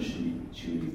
去去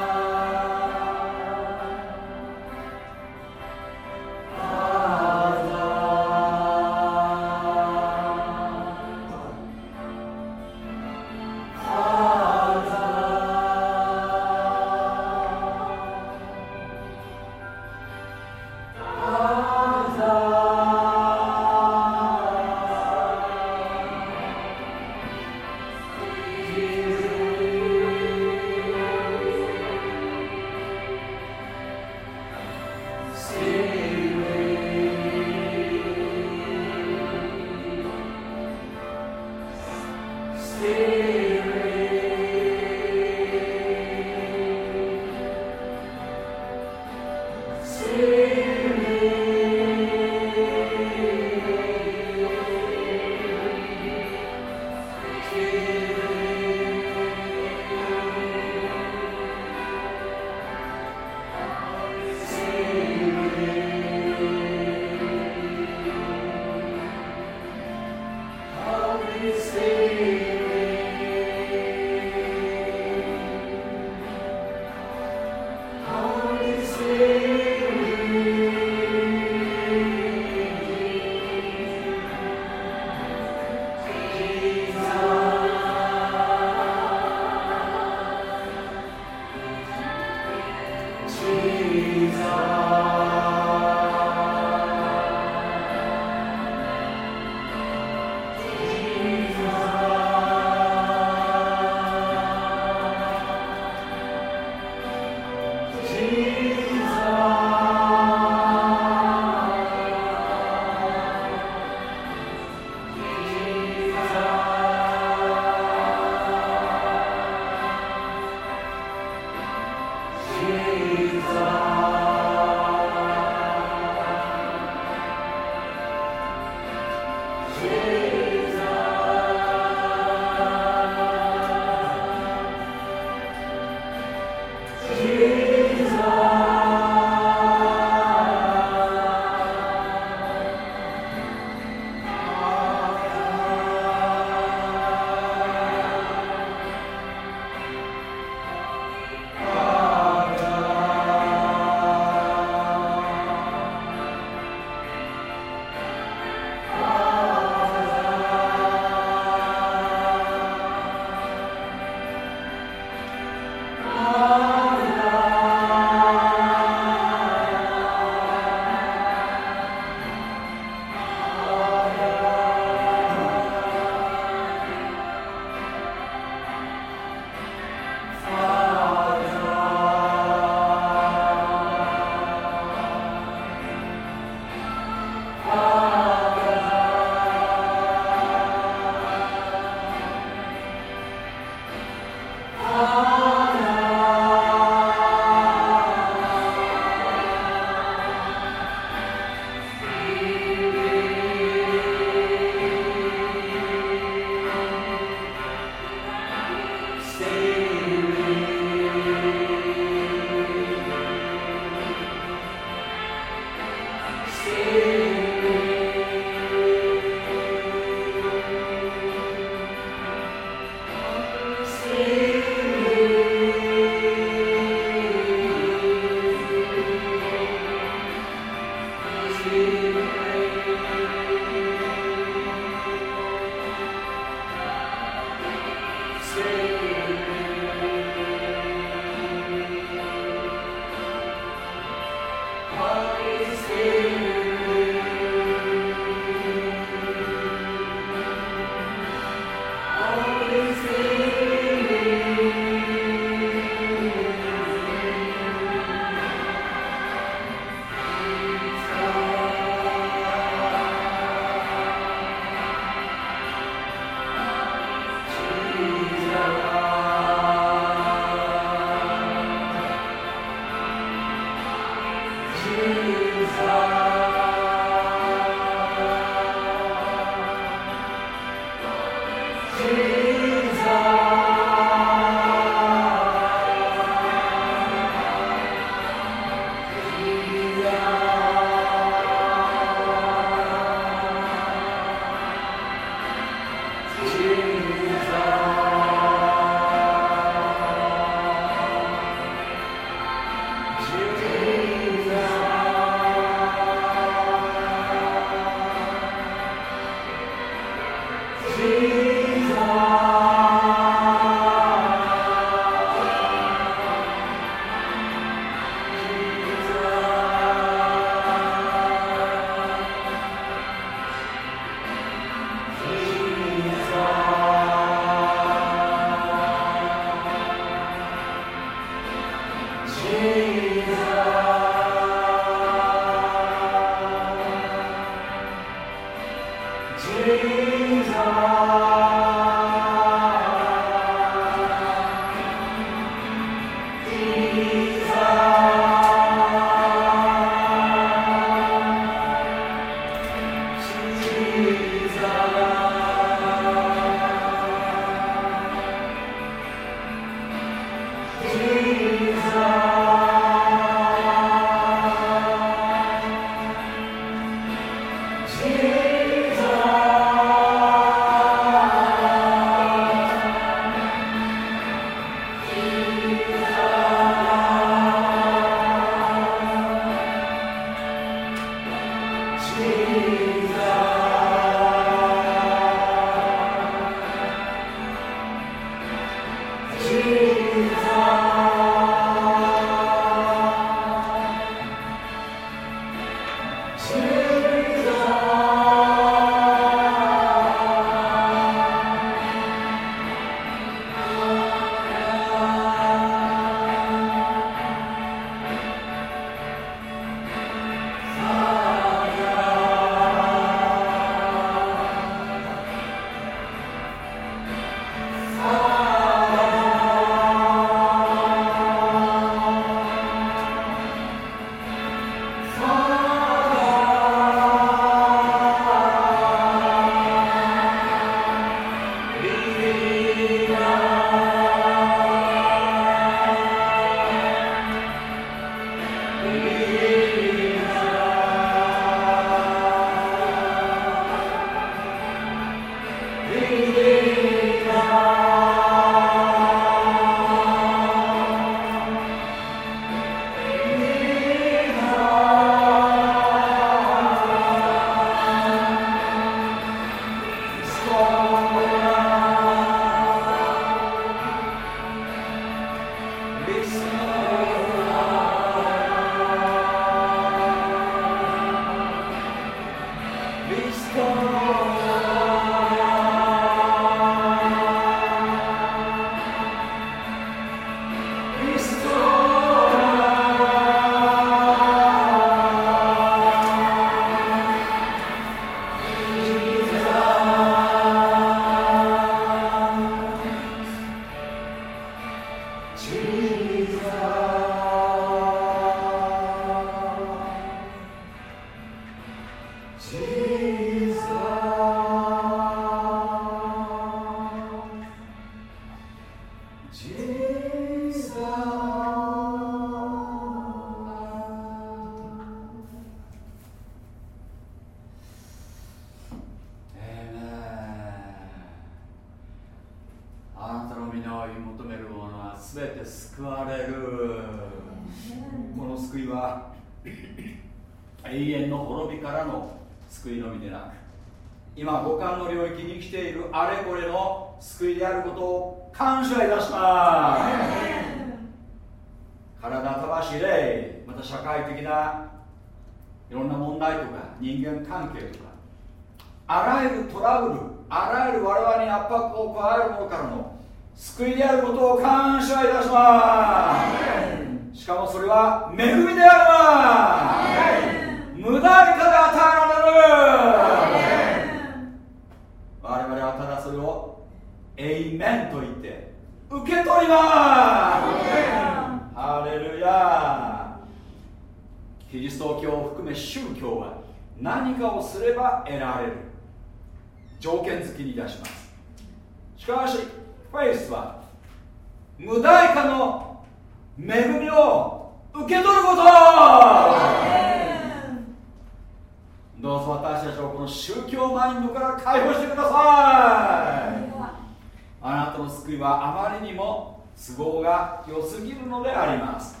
あなたの救いはあまりにも都合が良すぎるのであります。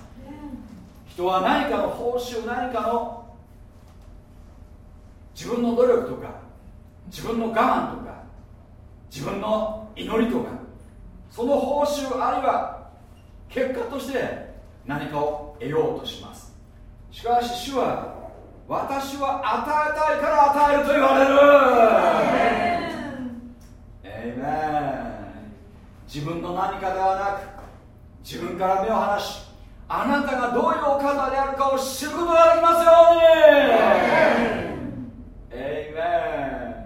人は何かの報酬何かの自分の努力とか自分の我慢とか自分の祈りとかその報酬あるいは結果として何かを得ようとします。しかし主は私は与えたいから与えると言われる。エイメン自分の何かではなく自分から目を離しあなたがどういうお方であるかを知ることができますように。エイメ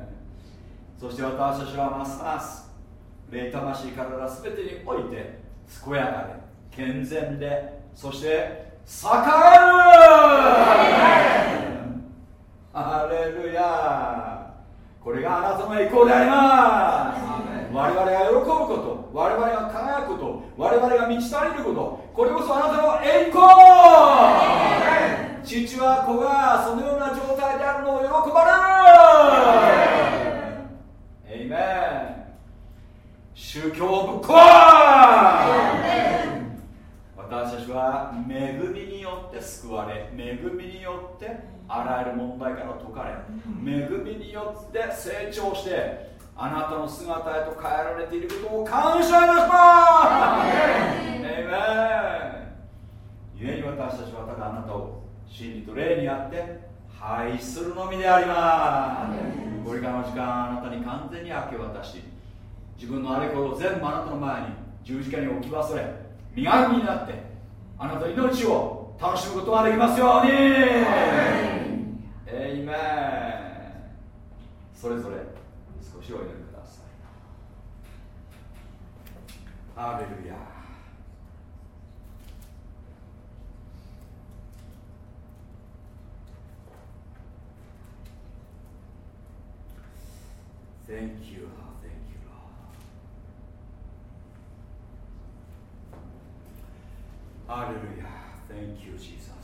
ンそして私たちはますます霊魂体全てにおいて健やかで健全でそして栄える。ハレルヤ。これがあなたの栄光であります。我々が喜ぶこと我々が輝くこと我々が満ち足りることこれこそあなたの栄光。父は子がそのような状態であるのを喜ばれるエイメン宗教をぶっ壊私たちは恵みによって救われ恵みによってあらゆる問題から解かれ恵みによって成長してあなたの姿へと変えられていることを感謝いたします。エイメン故に私たちはただあなたを真理と霊にあって拝するのみであります。これからの時間あなたに完全に明け渡し自分のあれこれを全部あなたの前に十字架に置き忘れ身軽になってあなたの命を楽しむことができますように。エイメンそれぞれ少しお祈りくださいハレルヤ Thank you. Thank you, Lord. Hallelujah. Thank you, Jesus.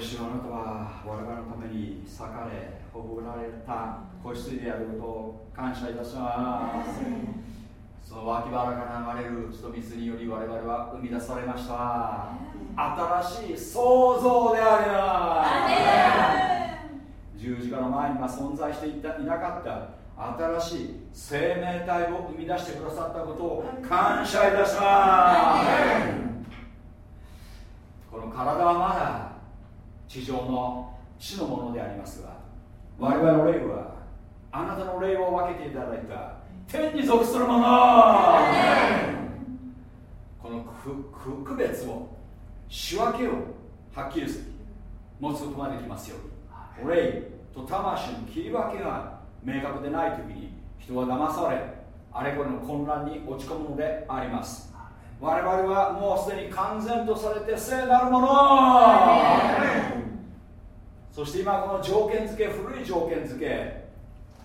よあなたは我々のために裂かれほぐられた子羊であることを感謝いたします。その脇腹から流れる血と水により我々は生み出されました。新しい創造であります。十字架の前には存在していたいなかった。新しい生命体を生み出してくださったことを感謝いたします。この体はまだ地上の地のものでありますが我々の霊はあなたの霊を分けていただいた天に属するもの。この区別を仕分けをはっきりする持つことができますように。霊と魂の切り分けが明確でない時に人は騙されあれこれの混乱に落ち込むのであります。我々はもうすでに完全とされて聖なるもの。そして今この条件付け古い条件付け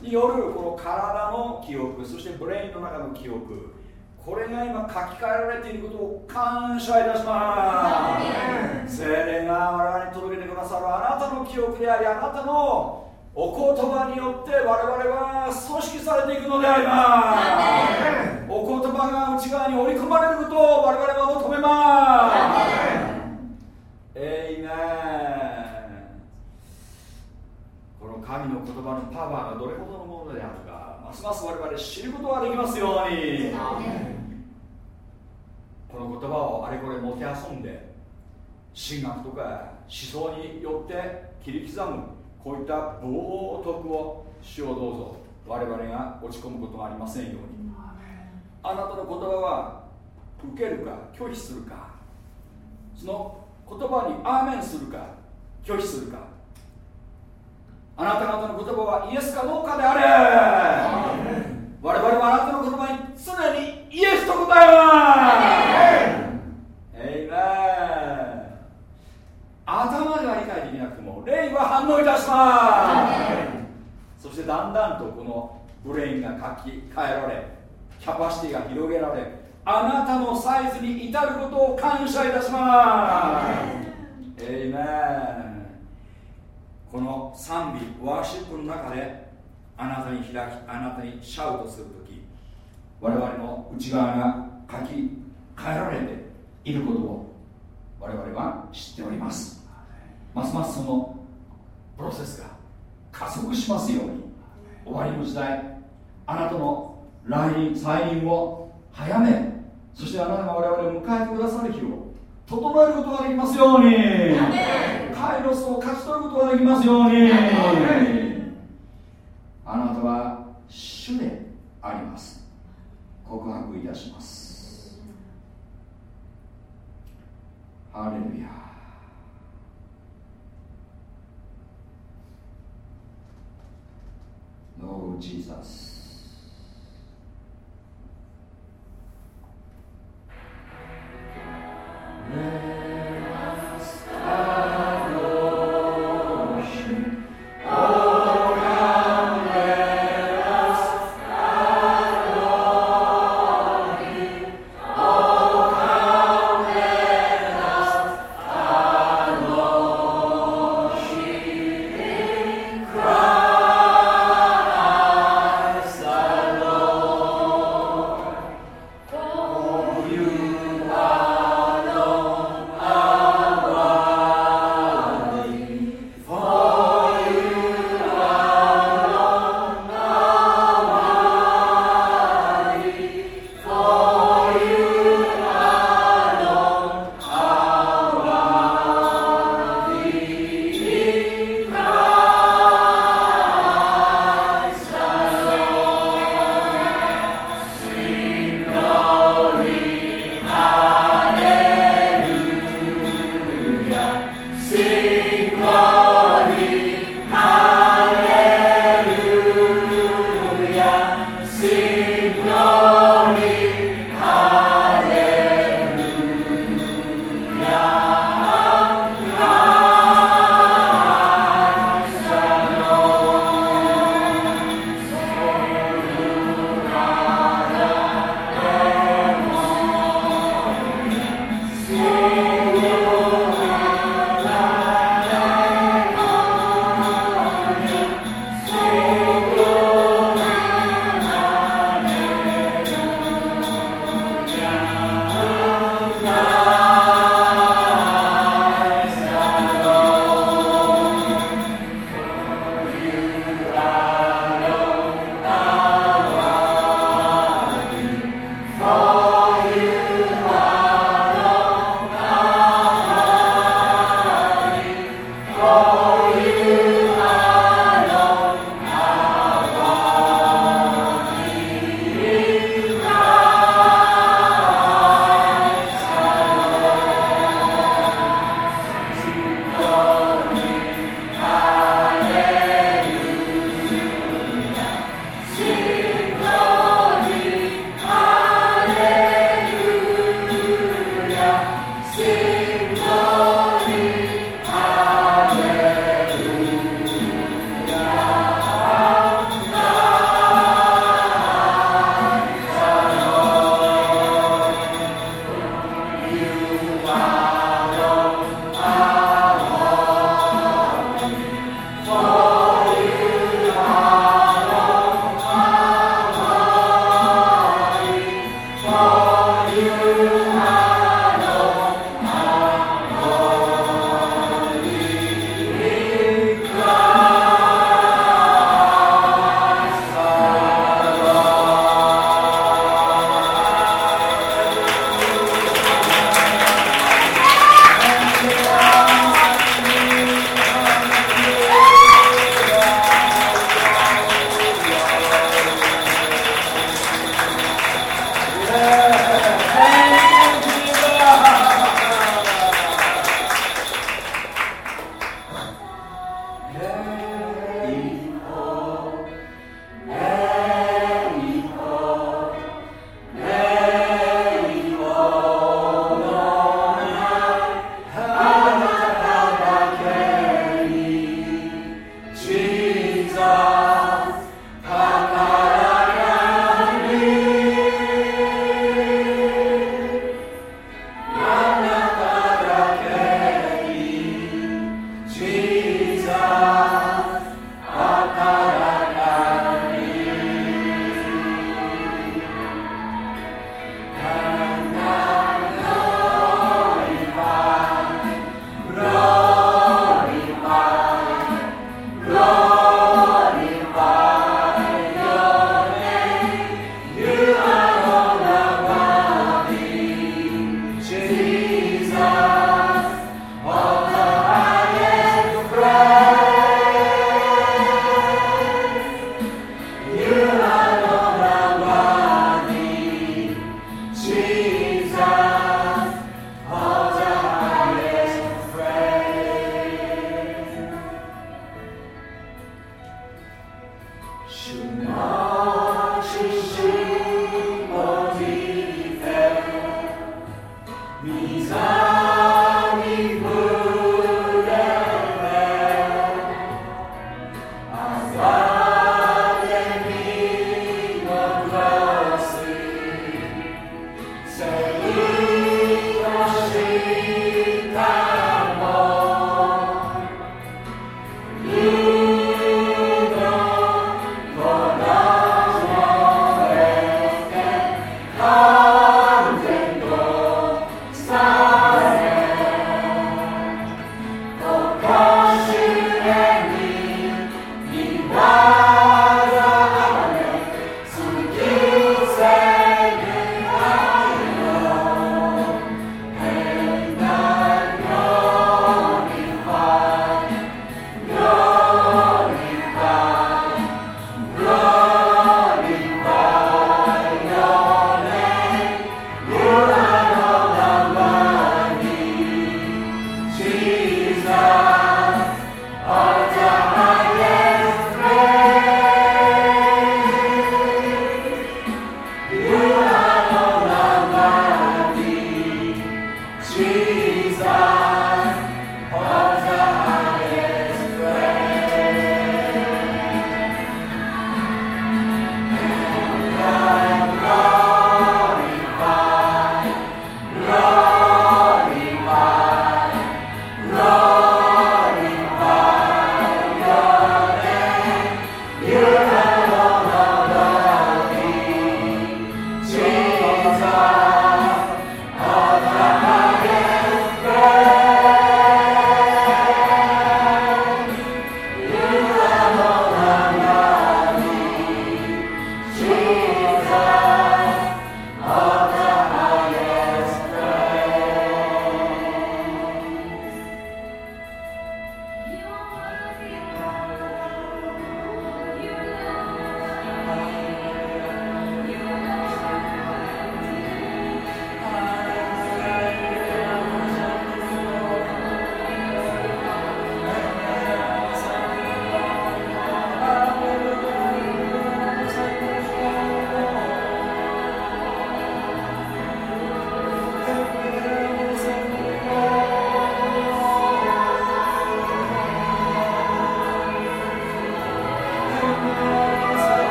によるこの体の記憶そしてブレインの中の記憶これが今書き換えられていることを感謝いたします。精霊が我々に届けてくださるあなたの記憶でありあなたのお言葉によって我々は組織されていくのであります。お言葉が内側に織り込まれることを我々は求めます。エイメンこの神の言葉のパワーがどれほどのものであるかますます我々知ることができますように。この言葉をあれこれもてあそんで神学とか思想によって切り刻むこういった冒涜を主をどうぞ我々が落ち込むことがありませんように。あなたの言葉は受けるか拒否するかその言葉にアーメンするか拒否するかあなた方の言葉はイエスかどうかであれ我々はあなたの言葉に常にイエスと答えますエイメン頭では理解できなくても霊は反応いたしますそしてだんだんとこのブレインが書き換えられキャパシティが広げられあなたのサイズに至ることを感謝いたしますエイメンこの賛美ワーシップの中であなたに開きあなたにシャウトするとき我々の内側が書き換えられていることを我々は知っております。ますますそのプロセスが加速しますように。終わりの時代あなたの来臨再臨を早めそしてあなたが我々を迎えてくださる日を整えることができますように。カイロスを勝ち取ることができますように。あなたは主であります告白いたします。ハレルヤ No Jesus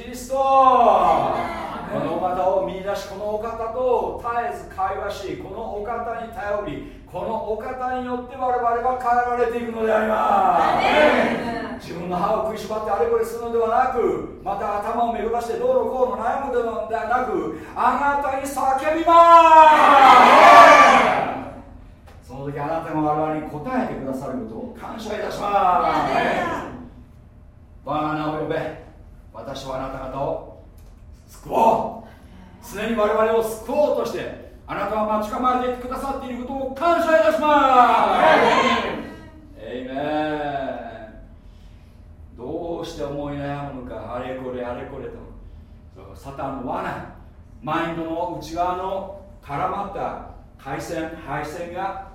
キリスト。このお方を見出しこのお方と絶えず会話しこのお方に頼りこのお方によって我々は変えられていくのであります。自分の歯を食いしばってあれこれするのではなくまた頭を巡らしてどうのこうの悩むのではなくあなたに叫びますその時あなたが我々に答えてくださることを感謝いたします我が名を呼べ私はあなた方を救おう常に我々を救おうとしてあなたは待ち構えてくださっていることを感謝いたします。エイメン。どうして思い悩むのかあれこれあれこれと。サタンの罠。マインドの内側の絡まった回線配線が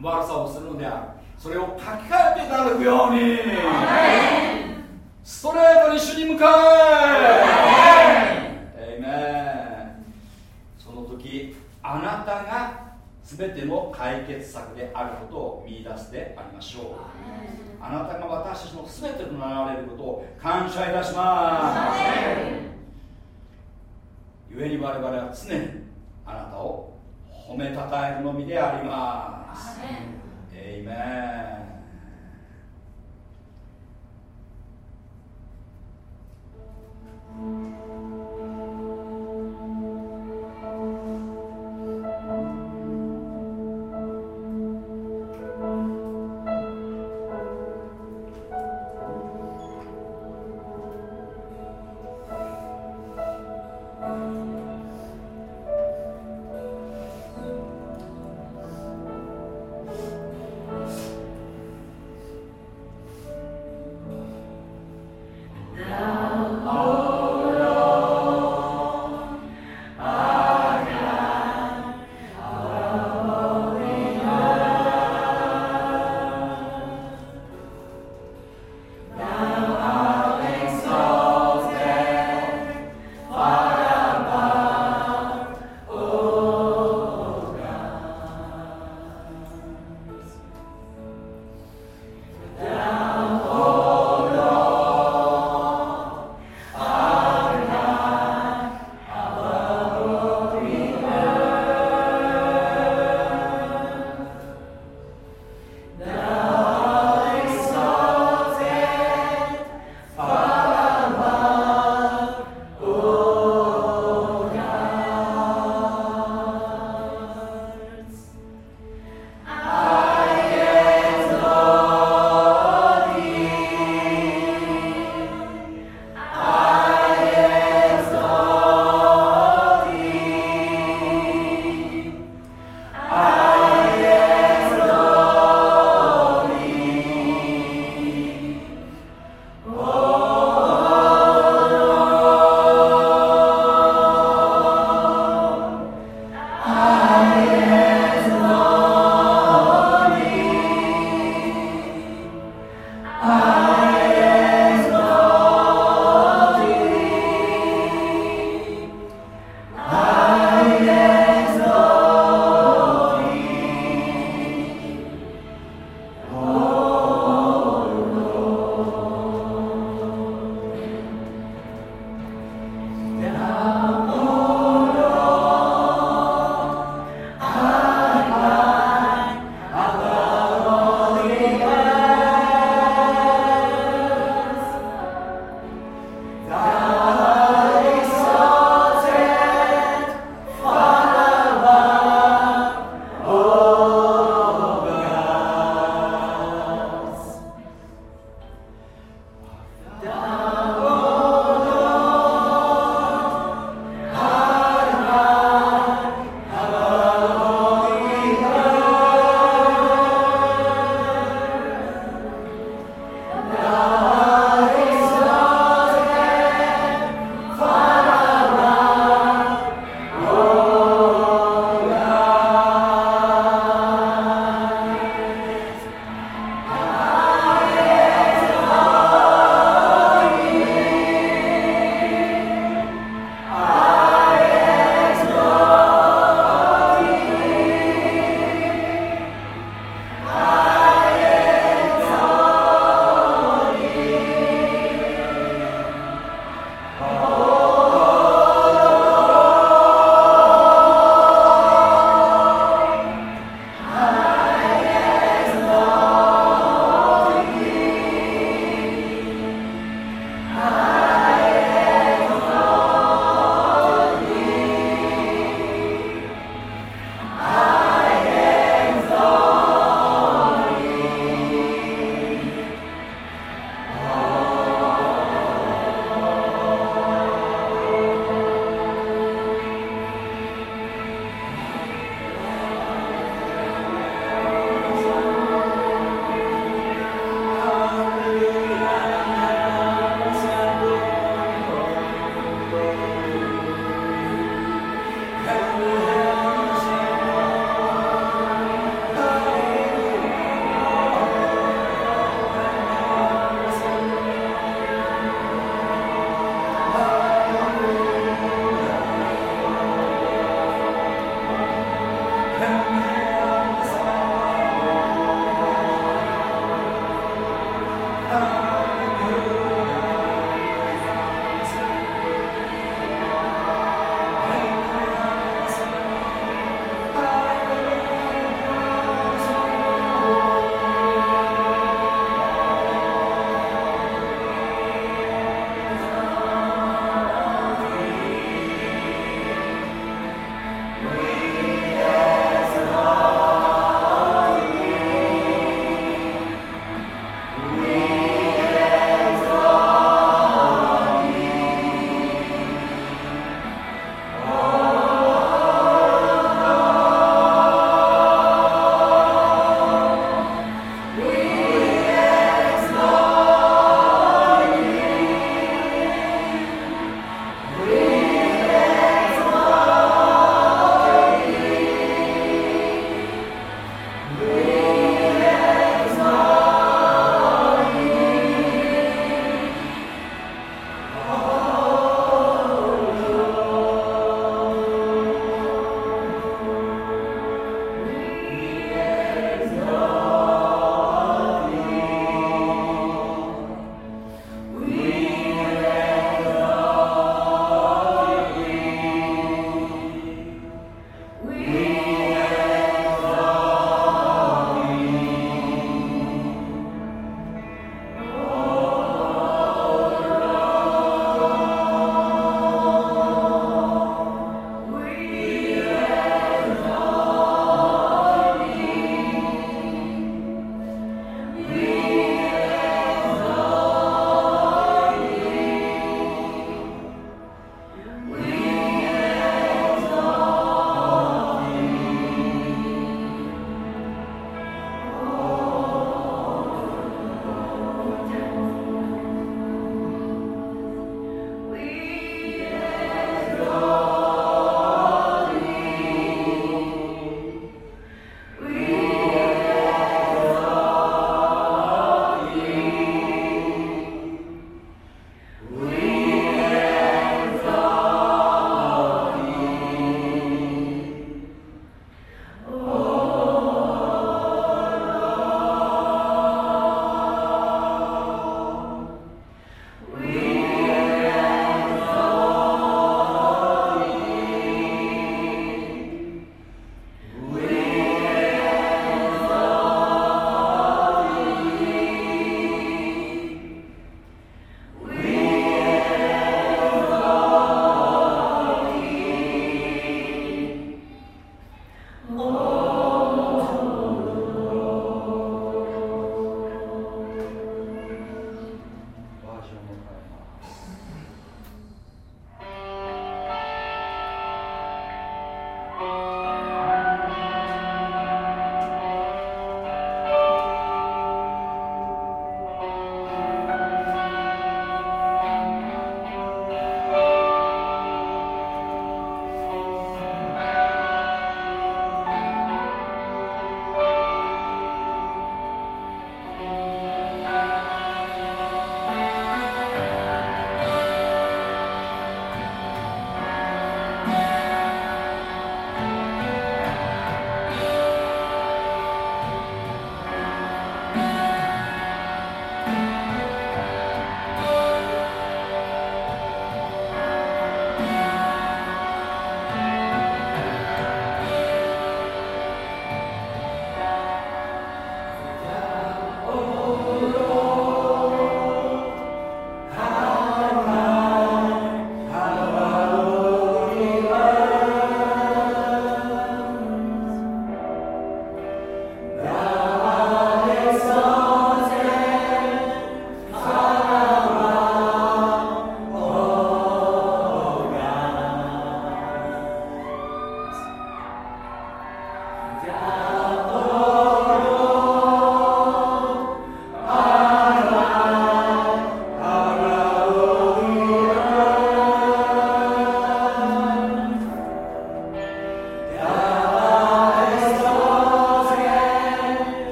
悪さをするのである。それを書き換えていただくように。ストレートに主に向かえ時あなたが全ての解決策であることを見出すでありましょう。あなたが私たちの全てとなられることを感謝いたします。故に我々は常にあなたを褒めたたえるのみであります。エイメン「敵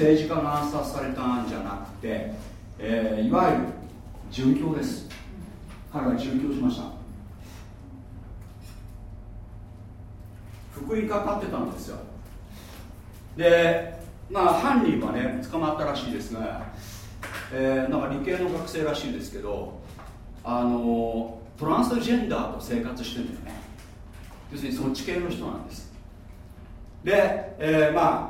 政治家が暗殺されたんじゃなくて、えーいわゆる殉教です。彼は殉教しました。福音かかってたんですよ。でまあ犯人はね捕まったらしいですが、えーなんか理系の学生らしいですけどあのトランスジェンダーと生活してるんだよね。要するにそっち系の人なんです。で、えーまあ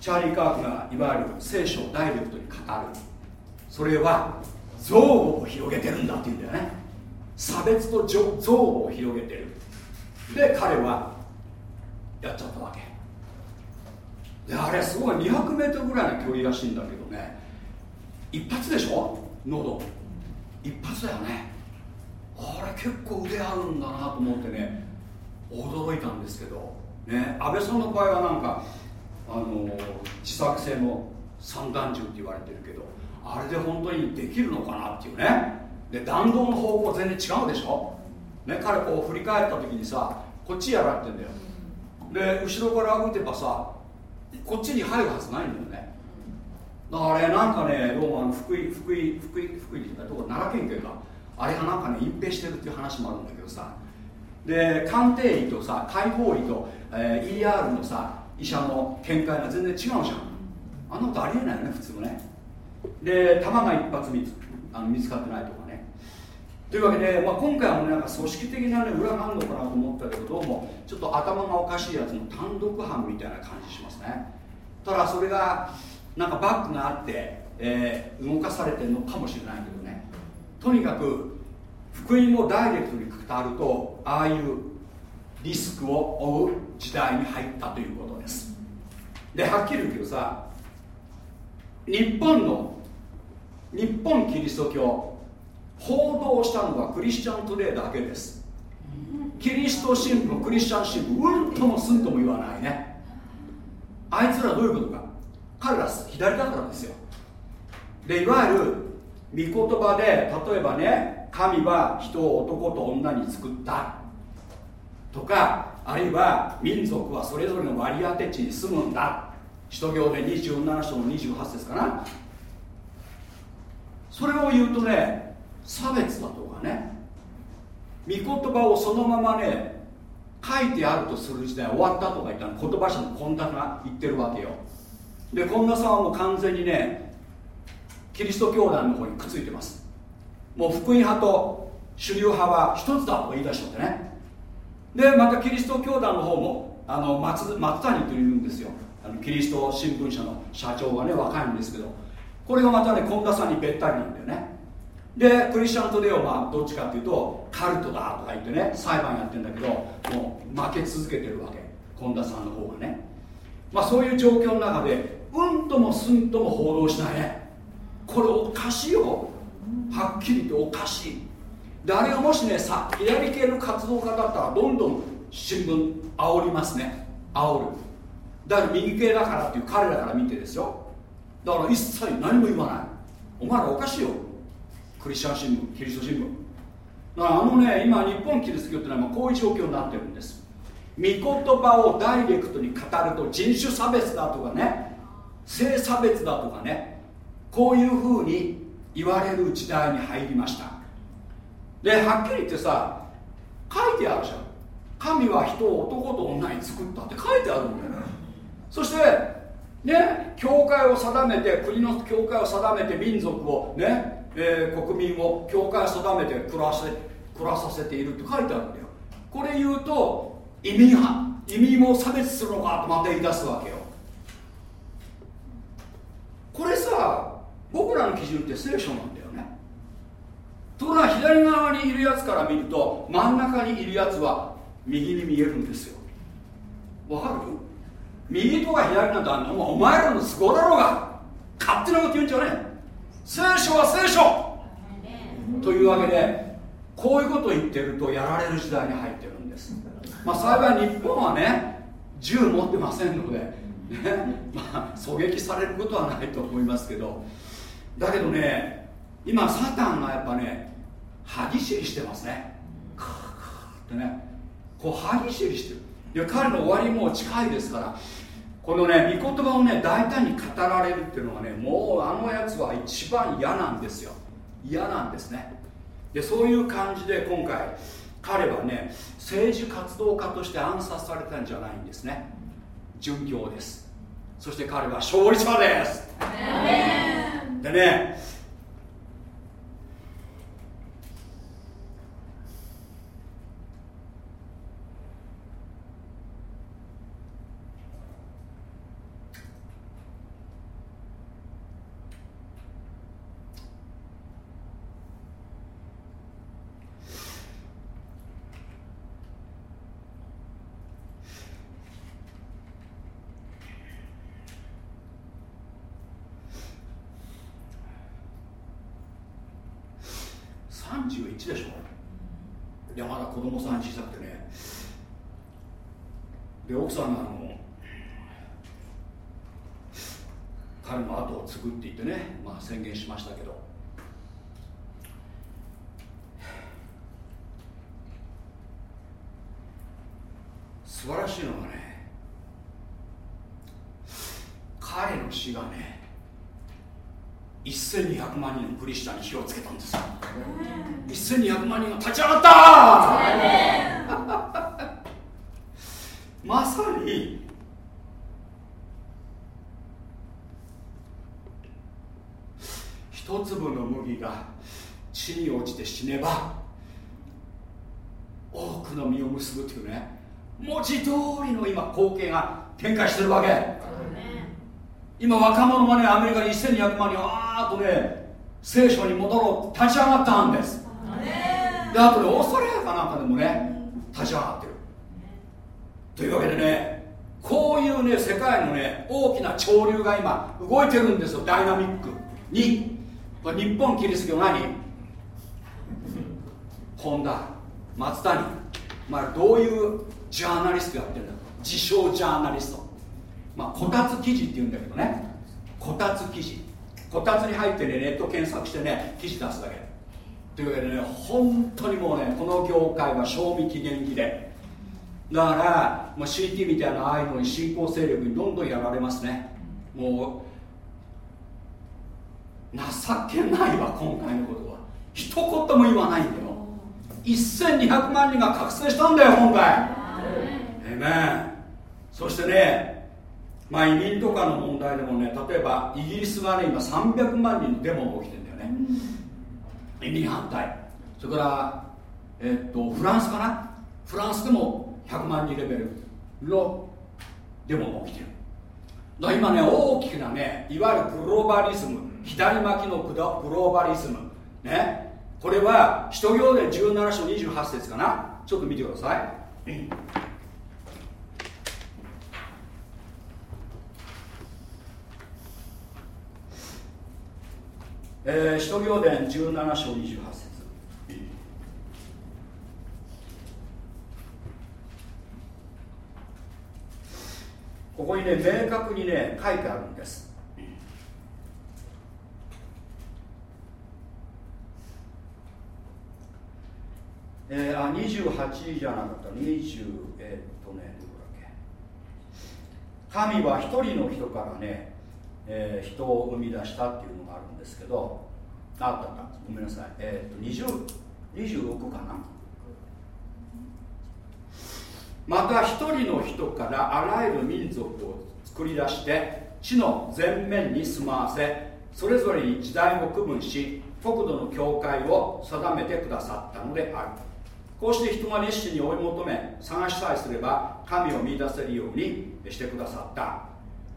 チャーリー・カークがいわゆる聖書をダイレクトに語る。それは憎悪を広げてるんだっていうんだよね。差別と憎悪を広げてる。で彼はやっちゃったわけ。であれすごい 200m ぐらいの距離らしいんだけどね。一発でしょ？喉。一発だよね。あれ結構腕あるんだなと思ってね驚いたんですけど、ね、安倍さんの場合はなんかあの自作性の散弾銃って言われてるけどあれで本当にできるのかなっていうね。で弾道の方向全然違うでしょ、ね、彼こう振り返った時にさこっちやられてんだよ。で後ろから撃てばさこっちに入るはずないんだよね。だからあれなんかねどうもあの福井福井福井福井って言ったとこ奈良県警か。あれがなんかね隠蔽してるっていう話もあるんだけどさ。で鑑定医とさ解剖医と、えー ER のさ医者の見解が全然違うじゃん。あんなことありえないよね普通ね。で弾が一発見つあの見つかってないとかね。というわけで、まあ、今回はねなんか組織的な、ね、裏があるのかなと思ったけどどうもちょっと頭がおかしいやつの単独犯みたいな感じしますね。ただそれがなんかバックがあって、えー動かされてるのかもしれないけどね。とにかく福音をダイレクトに語るとああいうリスクを負う。時代に入ったということです。ではっきり言うけどさ日本の日本キリスト教報道したのはクリスチャントデーだけです。キリスト新聞クリスチャン新聞うんともすんとも言わないね。あいつらどういうことか。彼ら左だからですよ。でいわゆる御言葉で例えばね神は人を男と女に作った。とかあるいは民族はそれぞれの割り当て地に住むんだ。使徒行で27章の28節かな。それを言うとね差別だとかね御言葉をそのままね書いてあるとする時代終わったとか言ったの。言葉師の本田が言ってるわけよ。で本田さんはもう完全にねキリスト教団の方にくっついてます。もう福音派と主流派は一つだと言い出しちゃってね。でまたキリスト教団の方もあの松松谷というんですよ。あのキリスト新聞社の社長がね若いんですけどこれがまたね本田さんにべったりなんだよね。でクリスチャントデーはまあどっちかっていうとカルトだとか言ってね裁判やってんだけどもう負け続けてるわけ。本田さんの方がね。まあそういう状況の中でうんともすんとも報道しないね。これおかしいよ。はっきり言っておかしい。であれがもしねさ左系の活動家だったらどんどん新聞煽りますね。煽る。だから右系だからっていう彼らから見てですよ。だから一切何も言わない。お前らおかしいよ。クリスチャン新聞キリスト新聞。だからあのね今日本キリスト教っていうのはまこういう状況になってるんです。御言葉をダイレクトに語ると人種差別だとかね性差別だとかねこういうふうに言われる時代に入りました。ではっきり言ってさ書いてあるじゃん。神は人を男と女に作ったって書いてあるんだよ。そしてね教会を定めて国の教会を定めて民族をね、えー国民を教会を定めて暮らせ暮らさせているって書いてあるんだよ。これ言うと移民派移民も差別するのかとまた言い出すわけよ。これさ僕らの基準って聖書なんだよ。ねところが左側にいるやつから見ると真ん中にいるやつは右に見えるんですよ。わかる？右とか左なんてあんなお前らの都合だろうが勝手なこと言うんじゃねえ。聖書は聖書。というわけでこういうことを言ってるとやられる時代に入ってるんです。まあ幸い日本はね銃持ってませんので、ね。まあ、狙撃されることはないと思いますけど。だけどね今サタンがやっぱね歯ぎしりしてますね。カーカーってねこう歯ぎしりしてる。で彼の終わりもう近いですからこのね御言葉をね大胆に語られるっていうのがねもうあのやつは一番嫌なんですよ。嫌なんですね。でそういう感じで今回彼はね政治活動家として暗殺されたんじゃないんですね。殉教です。そして彼は勝利者です。でね31でしょいやまだ子供さん小さくてねで奥さんがあの彼の後を継ぐって言って宣言しましたけど。素晴らしいのがね彼の死がね1200万人のクリスチャンに火をつけたんですよ。1200万人が立ち上がった。まさに一粒の麦が地に落ちて死ねば多くの実を結ぶっていうね文字通りの今光景が展開してるわけ。今若者がねアメリカに1200万人わーっとね聖書に戻ろう立ち上がったんです。であとねオーストラリアかなんかでもね立ち上がってる。というわけでねこういうね世界のね大きな潮流が今動いてるんですよダイナミックにこれ日本キリスト教何？本田松谷。まあどういうジャーナリストやってるんだ？自称ジャーナリスト。まあこたつ記事って言うんだけどね。こたつ記事。こたつに入ってねネット検索してね記事出すだけ。というわけでね本当にもうねこの業界は賞味期限切れ。だからもう CT みたいなああいうのに新興勢力にどんどんやられますね。もう情けないわ今回のことは。一言も言わないんだよ。1200万人が覚醒したんだよ今回。えめそしてねまあ移民とかの問題でもね例えばイギリスがね今300万人のデモが起きてんだよね。移民反対。それからえっとフランスかな？フランスでも100万人レベルのデモが起きてる。だ今ね大きなねいわゆるグローバリズム。左巻きのグローバリズム。ね。これは一行伝17章28節かな。ちょっと見てください。えー、一行伝17章28節。ここにね明確にね書いてあるんです。えー、あ28じゃなかった。20えーっとねどこだっけ。神は一人の人からね、えー人を生み出したっていうのがあるんですけどあったあった。ごめんなさい。えーっと20 26かな。また一人の人からあらゆる民族を作り出して地の前面に住まわせそれぞれに時代を区分し国土の境界を定めてくださったのである。こうして人が熱心に追い求め探しさえすれば神を見出せるようにしてくださった、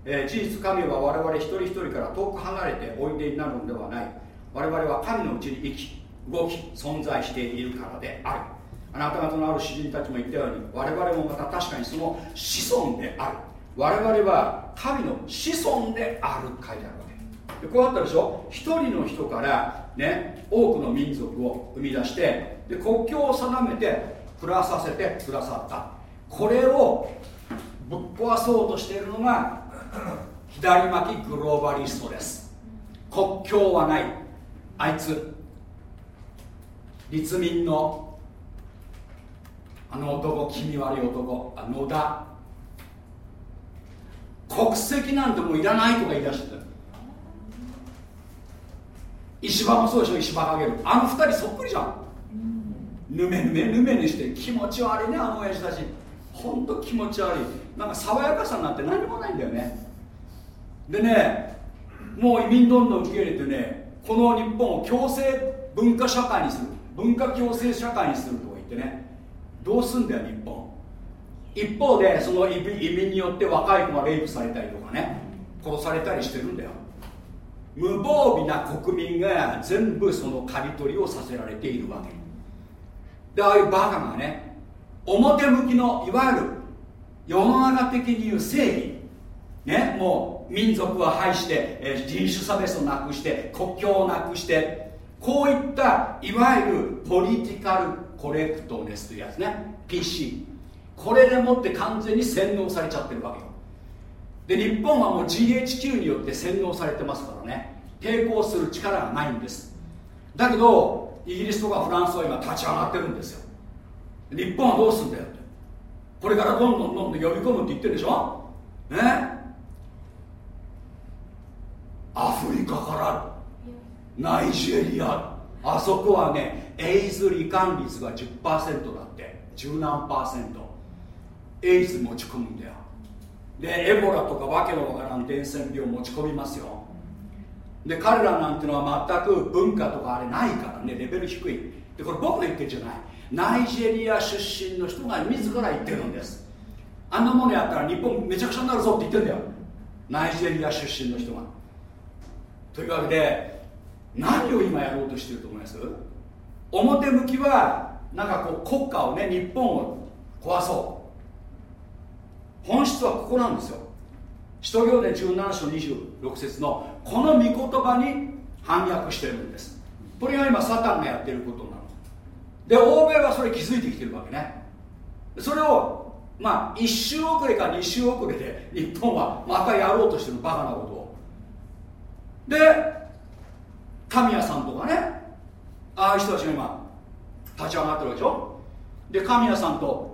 えー事実神は我々一人一人から遠く離れておいでになるのではない。我々は神のうちに生き動き存在しているからである。あなた方のある詩人たちも言ったように我々もまた確かにその子孫である。我々は神の子孫である書いてあるわけでこうあったでしょ？一人の人からね多くの民族を生み出してで国境を定めて暮らさせてくださった。これをぶっ壊そうとしているのが 左巻きグローバリストです。国境はない。あいつ立民のあの男気味悪い男野田。国籍なんてもういらないとか言い出してた。石破もそうでしょ石破かけるあの二人そっくりじゃん。ぬめぬめぬめにして気持ち悪いねあの親父たち。ほんと気持ち悪い。なんか爽やかさなんて何もないんだよね。でねもう移民どんどん受け入れてねこの日本を強制文化社会にする。文化強制社会にするとか言ってねどうすんだよ日本。一方でその移民によって若い子がレイプされたりとかね殺されたりしてるんだよ。無防備な国民が全部その刈り取りをさせられているわけ。でああいうバカがね表向きのいわゆる世の中的に言う正義。ねもう民族を廃して、人種差別をなくして国境をなくしてこういったいわゆるポリティカルコレクトネスというやつね。PC これでもって完全に洗脳されちゃってるわけよ。で日本はもう GHQ によって洗脳されてますからね。抵抗する力がないんです。だけどイギリスとかフランスは今立ち上がってるんですよ。日本はどうすんだよって。これからどんどんどんどん呼び込むって言ってるでしょ。ね。アフリカからナイジェリア。あそこはねエイズ罹患率が10%だって。十何パーセント。エイズ持ち込むんだよ。でエボラとかわけのわからん伝染病持ち込みますよ。で彼らなんてのは全く文化とかあれないからね。レベル低い。でこれ僕が言ってるじゃない。ナイジェリア出身の人が自ら言ってるんです。あんなものやったら日本めちゃくちゃになるぞって言ってんだよ。ナイジェリア出身の人が。というわけで何を今やろうとしてると思います？表向きはなんかこう国家をね日本を壊そう。本質はここなんですよ。使徒行伝17章26節のこの御言葉に反逆してるんです。これが今サタンがやってることなの。で欧米はそれ気づいてきてるわけね。それをまあ1週遅れか2週遅れで日本はまたやろうとしてるバカなことを。で神谷さんとかねああいう人たちが今立ち上がってるわけでしょ。で神谷さんと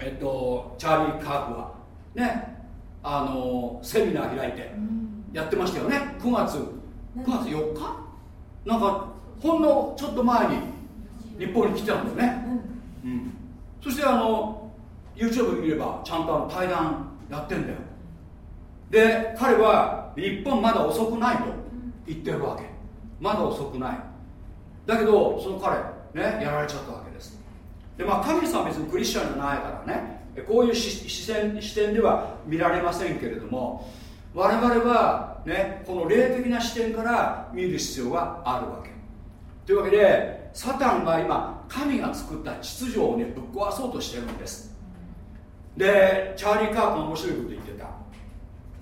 えっとチャーリー・カークは。ね。あのセミナー開いて。やってましたよね。9月。9月4日？なんかほんのちょっと前に日本に来てたんだよね、うん、そしてあの YouTube 見ればちゃんとあの対談やってんだよ。で彼は日本まだ遅くないと言ってるわけ。まだ遅くない。だけどその彼ねやられちゃったわけですでまあ神様は別にクリスチャンじゃないからね。こういう視線視点では見られませんけれども我々はねこの霊的な視点から見る必要があるわけ。というわけでサタンが今神が作った秩序をねぶっ壊そうとしてるんです。でチャーリー・カークが面白いこと言ってた。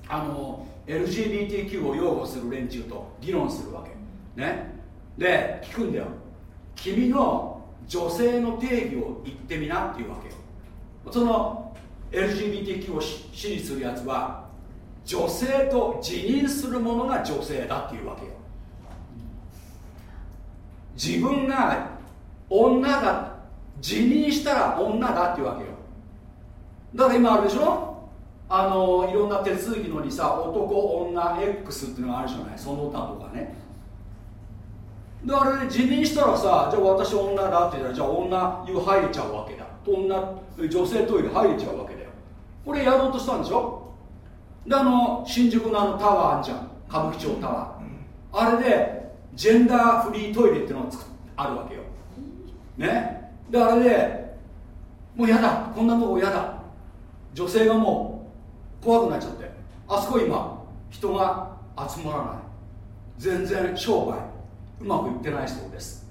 あの LGBTQ を擁護する連中と議論するわけ。ね。で聞くんだよ。君の女性の定義を言ってみなっていうわけよ。その LGBTQ を支持するやつは女性と自認するものが女性だっていうわけよ。自分が女だ自認したら女だっていうわけよ。だから今あるでしょ？あのいろんな手続きのにさ男女 X っていうのがあるじゃない？その他とかね。だからね自認したらさじゃあ私女だって言ったらじゃあ女湯入れちゃうわけだ。女女性トイレ入れちゃうわけだよ。これやろうとしたんでしょ？であの新宿のあのタワーあんじゃん。歌舞伎町タワー。あれでジェンダーフリートイレっていうのがあるわけよ。ね？であれでもうやだ。こんなとこやだ。女性がもう怖くなっちゃって。あそこ今人が集まらない。全然商売うまくいってないそうです。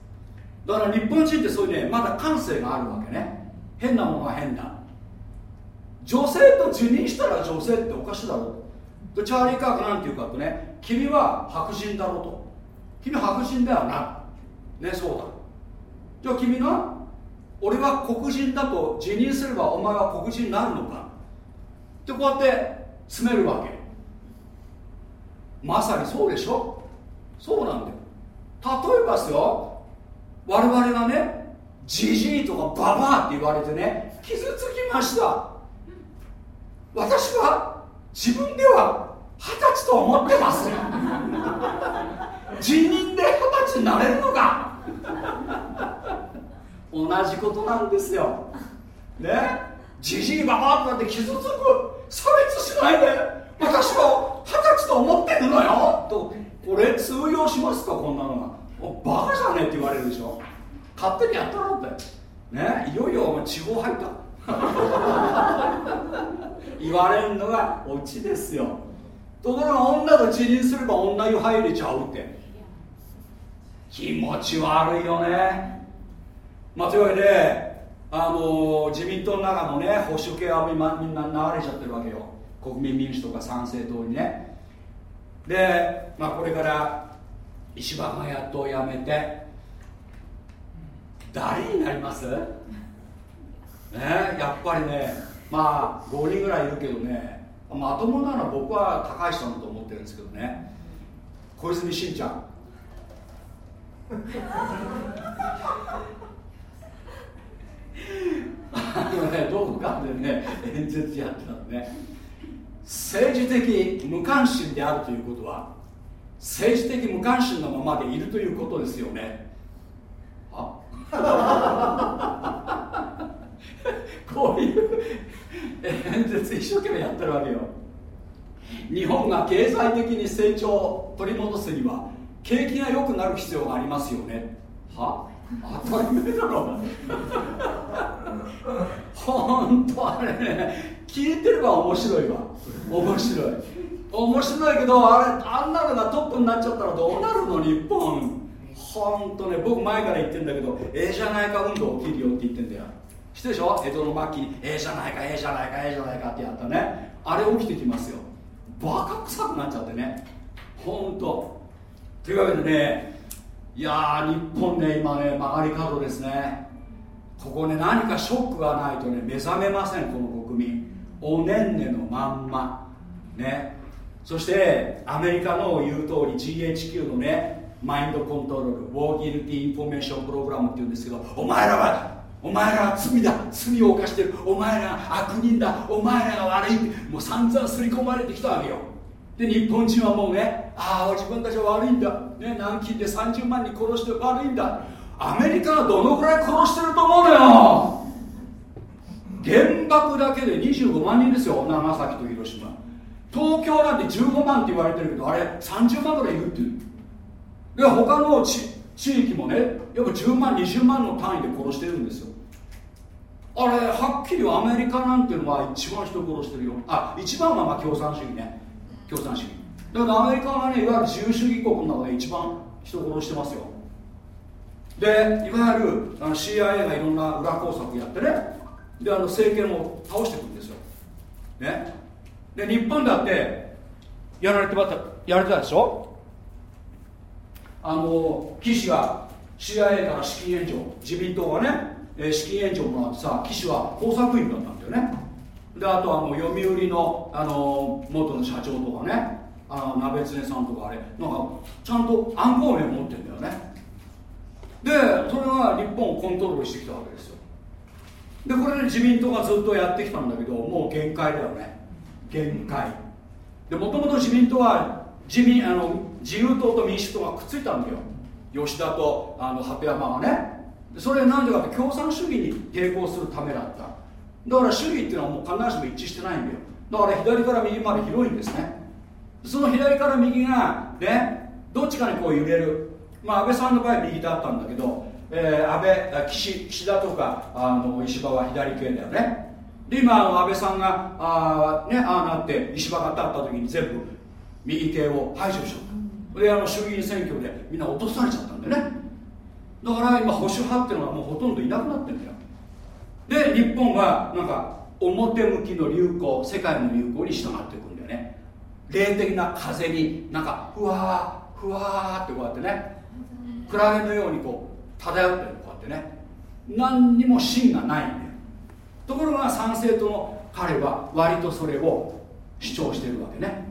だから日本人ってそういうねまだ感性があるわけね。変なものは変だ。女性と自認したら女性っておかしいだろう。でチャーリー・カークなんていうかとね君は白人だろうと。君白人だよなねそうだ。じゃあ君が俺は黒人だと自認すればお前は黒人になるのか。ってこうやって詰めるわけ。まさにそうでしょ？そうなんだよ。例えばですよ我々がねジジイとかババアって言われてね傷つきました。私は自分では二十歳と思ってます。辞任で二十歳になれるのか。同じことなんですよ。ね？ジジイババアってなって傷つく差別しないで私は二十歳と思ってるのよ。とこれ通用しますかこんなのが。おバカじゃねえって言われるでしょ。勝手にやったろって。ねいよいよお前地方入った。言われるのがオチですよ。ところが女と自認すれば女湯入れちゃうって。気持ち悪いよね。まあというわけであの自民党の中のね保守系はみんなみんな流れちゃってるわけよ。国民民主とか参政党にね。で、まあ、これから石破がやっと辞めて誰になります？ねやっぱりねまあ5人ぐらいいるけどねまともなのは僕は高橋さんだと思ってるんですけどね。小泉進ちゃん。あのねどこかでね演説やってたのね。政治的無関心であるということは政治的無関心のままでいるということですよね。は？こういう演説一生懸命やってるわけよ。日本が経済的に成長を取り戻すには景気が良くなる必要がありますよね。は？当たり前だろ。本当あれね聞いてれば面白いわ。面白い。面白いけどあれあんなのがトップになっちゃったらどうなるの日本。本当ね僕前から言ってんだけどええじゃないか運動起きるよって言ってんだよ。知ってでしょ？江戸の末期にええじゃないかええじゃないかええじゃないかってやったね。あれ起きてきますよ。バカ臭くなっちゃってね。本当。というわけでねいやー日本ね今ね曲がり角ですね。ここね何かショックがないとね目覚めませんこの国民。おねんねのまんま。ね。そしてアメリカの言う通り GHQ のねマインドコントロール War Guilty Information Program って言うんですけどお前らはお前らは罪だ罪を犯してる。お前らが悪人だ。お前らが悪い。ってもう散々刷り込まれてきたわけよ。で日本人はもうねああ自分たちは悪いんだ、ね、南京で30万人殺して悪いんだ。アメリカはどのぐらい殺してると思うのよ。原爆だけで25万人ですよ。長崎と広島。東京なんて15万って言われてるけどあれ30万ぐらいいるっていう。で他の地地域もねやっぱ10万20万の単位で殺してるんですよ。あれはっきりアメリカなんていうのは一番人殺してるよ。あ一番はまあ共産主義ね。共産主義。だからアメリカがねいわゆる自由主義国の中で一番人殺してますよ。でいわゆるあの CIA がいろんな裏工作やってね。であの政権を倒していくんですよ。ね。で日本だってやられてたやられてたでしょ？あの岸が CIA から資金援助自民党がね、資金援助をもらってさ岸は工作員だったんだよね。であとあの読売のあの元の社長とかねあの鍋常さんとかあれなんかちゃんと暗号名を持ってんだよね。でそれが日本をコントロールしてきたわけですよ。でこれで自民党がずっとやってきたんだけどもう限界だよね。限界。でもともと自民党は自民あの自由党と民主党がくっついたんだよ。吉田とあの鳩山がね。それなんでかって共産主義に抵抗するためだった。だから主義っていうのはもう必ずしも一致してないんだよ。だから左から右まで広いんですね。その左から右がねどっちかにこう揺れる。まあ安倍さんの場合右だったんだけど、えー安倍岸岸田とかあの石破は左系だよね。で今あの安倍さんがあ、ね、ああなって石破が立った時に全部右系を排除しようとであの衆議院選挙でみんな落とされちゃったんだよね。だから今保守派っていうのはもうほとんどいなくなってるんだよ。で日本はなんか表向きの流行世界の流行に従っていくんだよね。霊的な風になんかふわーふわーってこうやってねクラゲのようにこう漂ってるこうやってね何にも芯がないんだよ。ところが参政党の彼は割とそれを主張してるわけね。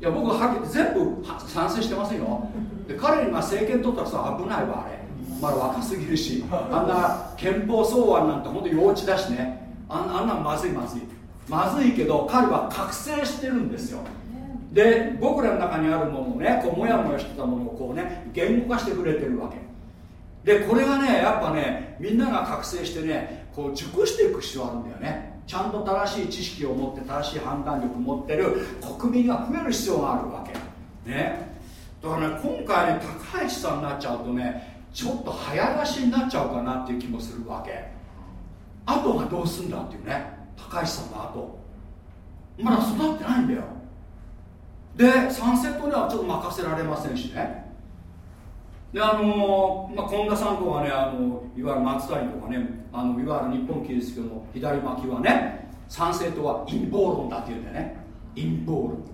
いや僕はは全部賛成してませんよ。で彼が政権取ったらさ危ないわあれ。まだ若すぎるしあんな憲法草案なんて本当幼稚だしね。あんあんなんまずいまずい。まずいけど彼は覚醒してるんですよ。で僕らの中にあるものをねこうもやもやしてたものをこうね言語化してくれてるわけ。でこれがねやっぱねみんなが覚醒してねこう熟していく必要あるんだよね。ちゃんと正しい知識を持って正しい判断力を持ってる国民が増える必要があるわけ。ね。だからね今回ね高市さんになっちゃうとねちょっと早出しになっちゃうかなっていう気もするわけ。後がどうすんだっていうね。高市さんの後。まだ育ってないんだよ。で参政党にはちょっと任せられませんしね。であのまあ、近田さんとかねあのいわゆる松谷とかねあのいわゆる日本キリスト教の左巻きはね参政党は陰謀論だって言うんだよね。陰謀論。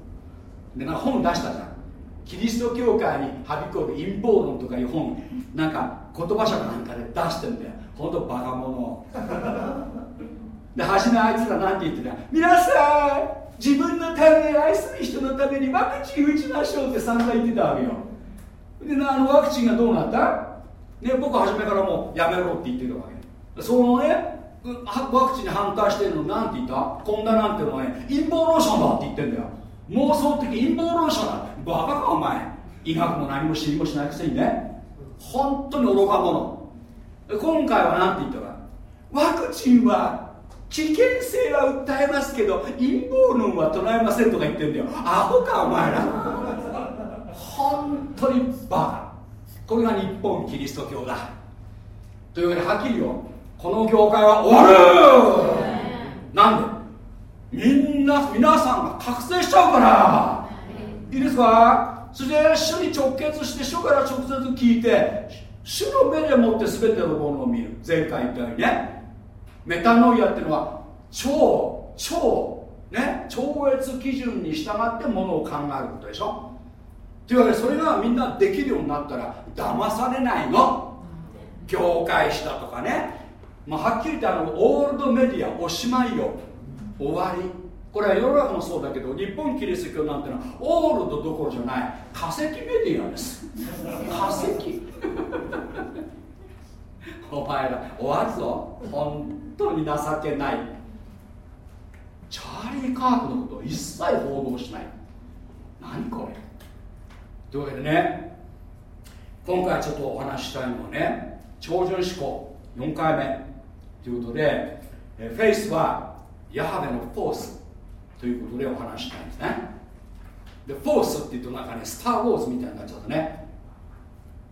でなんか本出したじゃん。キリスト教会にはびこる陰謀論とかいう本なんか言葉社かなんかで出してんだよ。本当バカ者。で初めあいつらなんて言ってた。皆さん自分のため愛する人のためにワクチン打ちましょうって散々言ってたわけよ。であのワクチンがどうなった？ね僕は初めからもうやめろって言ってるわけ。そのねワクチンに反対してるのなんて言った？こんななんてのはね陰謀論者だって言ってんだよ。妄想的陰謀論者だ。バカかお前。医学も何も知りもしないくせにね。本当に愚か者。今回は何て言ったか。ワクチンは危険性は訴えますけど陰謀論は唱えませんとか言ってんだよ。アホかお前ら。本当にバカ。これが日本キリスト教だ。というわけではっきりよ。この業界は終わる。なんで？みんな皆さんが覚醒しちゃうからいいですか？そして主に直結して主から直接聞いて主の目でもって全てのものを見る。前回言ったようにね。メタノイアっていうのは超超ね超越基準に従ってものを考えることでしょ。というわけでそれがみんなできるようになったら騙されないの。業界誌だとかね、まあ、はっきり言ってあのオールドメディアおしまいよ終わり。これは世の中もそうだけど日本キリスト教なんてのはオールドどころじゃない。化石メディアです。化石。お前ら終わるぞ。本当に情けない。チャーリー・カークのことを一切報道しない。何これ。というわけでね今回ちょっとお話したいのはね超常思考4回目。ということで faith はヤハウェのフォースということでお話したいんですね。でフォースっていうとなんかねスター・ウォーズみたいになっちゃうとね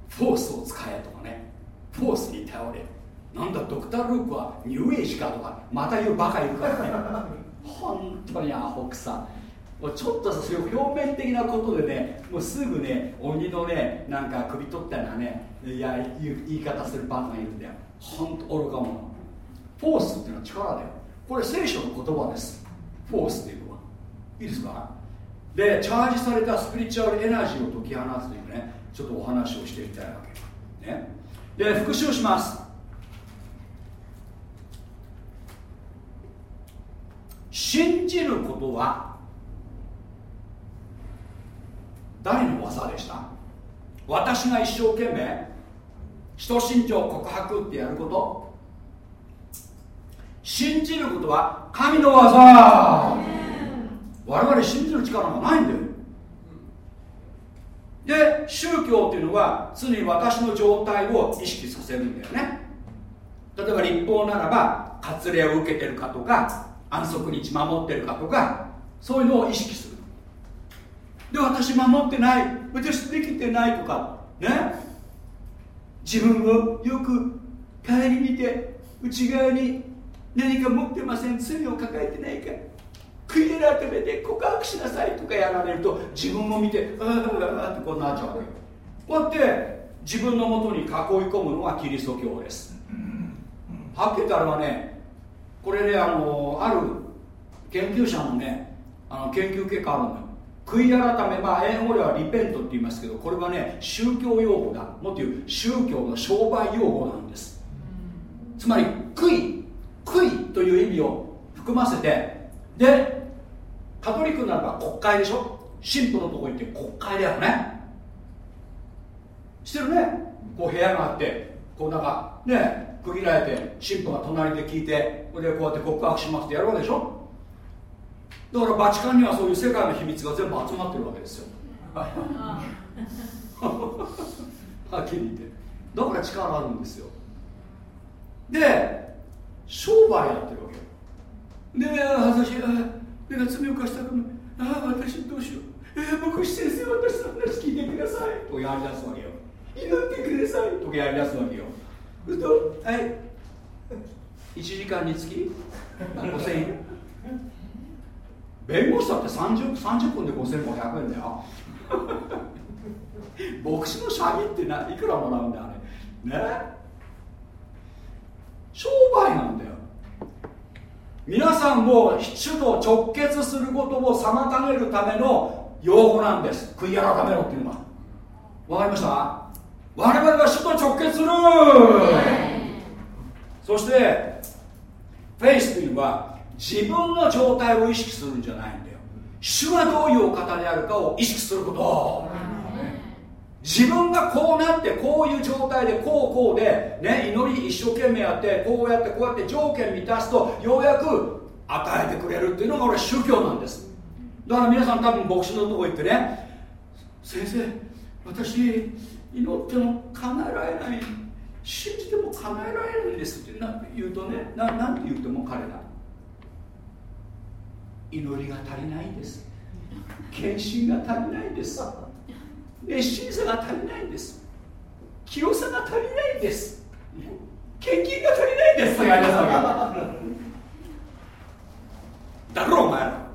フォースを使えとかねフォースに頼れ。なんだドクター・ルークはニューエイジかとかまた言うバカいるからね。本当にアホくさ。もうちょっとそういう表面的なことでねもうすぐね鬼のねなんか首取ったようなねいや言う言い方するバカがいるんだよ。本当愚か者。フォースっていうのは力だよ。これ聖書の言葉です。フォースっていうのは。いいですか？でチャージされたスピリチュアルエナジーを解き放つというねちょっとお話をしていきたいわけ。ね。で復習します。信じることは誰の技でした？私が一生懸命人身長告白ってやること？信じることは神の技。我々信じる力がないんだよ。で宗教っていうのは常に私の状態を意識させるんだよね。例えば立法ならば割礼を受けてるかとか安息日守ってるかとかそういうのを意識する。で私守ってない私できてないとかね。自分をよく顧みて内側に何か持ってません罪を抱えてないか悔い改めて告白しなさいとかやられると自分を見てああってこうなっちゃうわけこうやって自分のもとに囲い込むのがキリスト教です。はっきり言ったらねこれねあのある研究者のねあの研究結果あるんだよ。悔い改めまあ英語ではリペントって言いますけどこれはね宗教用語だ。もっと言う宗教の商売用語なんです。つまり悔い。悔いという意味を含ませてでカトリックならば国会でしょ？神父のとこ行って国会だよね？してるね。こう部屋があってこうなんかね区切られて神父が隣で聞いてこれでこうやって告白しますってやるわけでしょ？だからバチカンにはそういう世界の秘密が全部集まってるわけですよ。はっきり言って。だから力あるんですよ。で商売やってるわけで私あなんか罪を犯したくない。ああ私どうしよう。えー、牧師先生私の話聞いてください。とやりだすわけよ。祈ってください。とかやりだすわけよ。するとはい。1時間につき？5000円。弁護士だって 30, 30分で5500円だよ。牧師の詐欺ってないくらもらうんだよあれ。ね商売なんだよ。皆さんを主と直結することを妨げるための用語なんです。悔い改めろっていうのは。わかりました？我々は主と直結する。そしてフェイスというのは自分の状態を意識するんじゃないんだよ。主がどういうお方であるかを意識すること。自分がこうなってこういう状態でこうこうで、ね、祈り一生懸命やってこうやってこうやって条件満たすとようやく与えてくれるっていうのが俺宗教なんです。だから皆さん多分牧師のとこ行ってね先生私祈っても叶えられない。信じても叶えられないんですって言うとねななんて言っても彼ら。祈りが足りないんです。献身が足りないんです。熱心さが足りないんです。清さが足りないんです。献金が足りないんです。だろお前。ら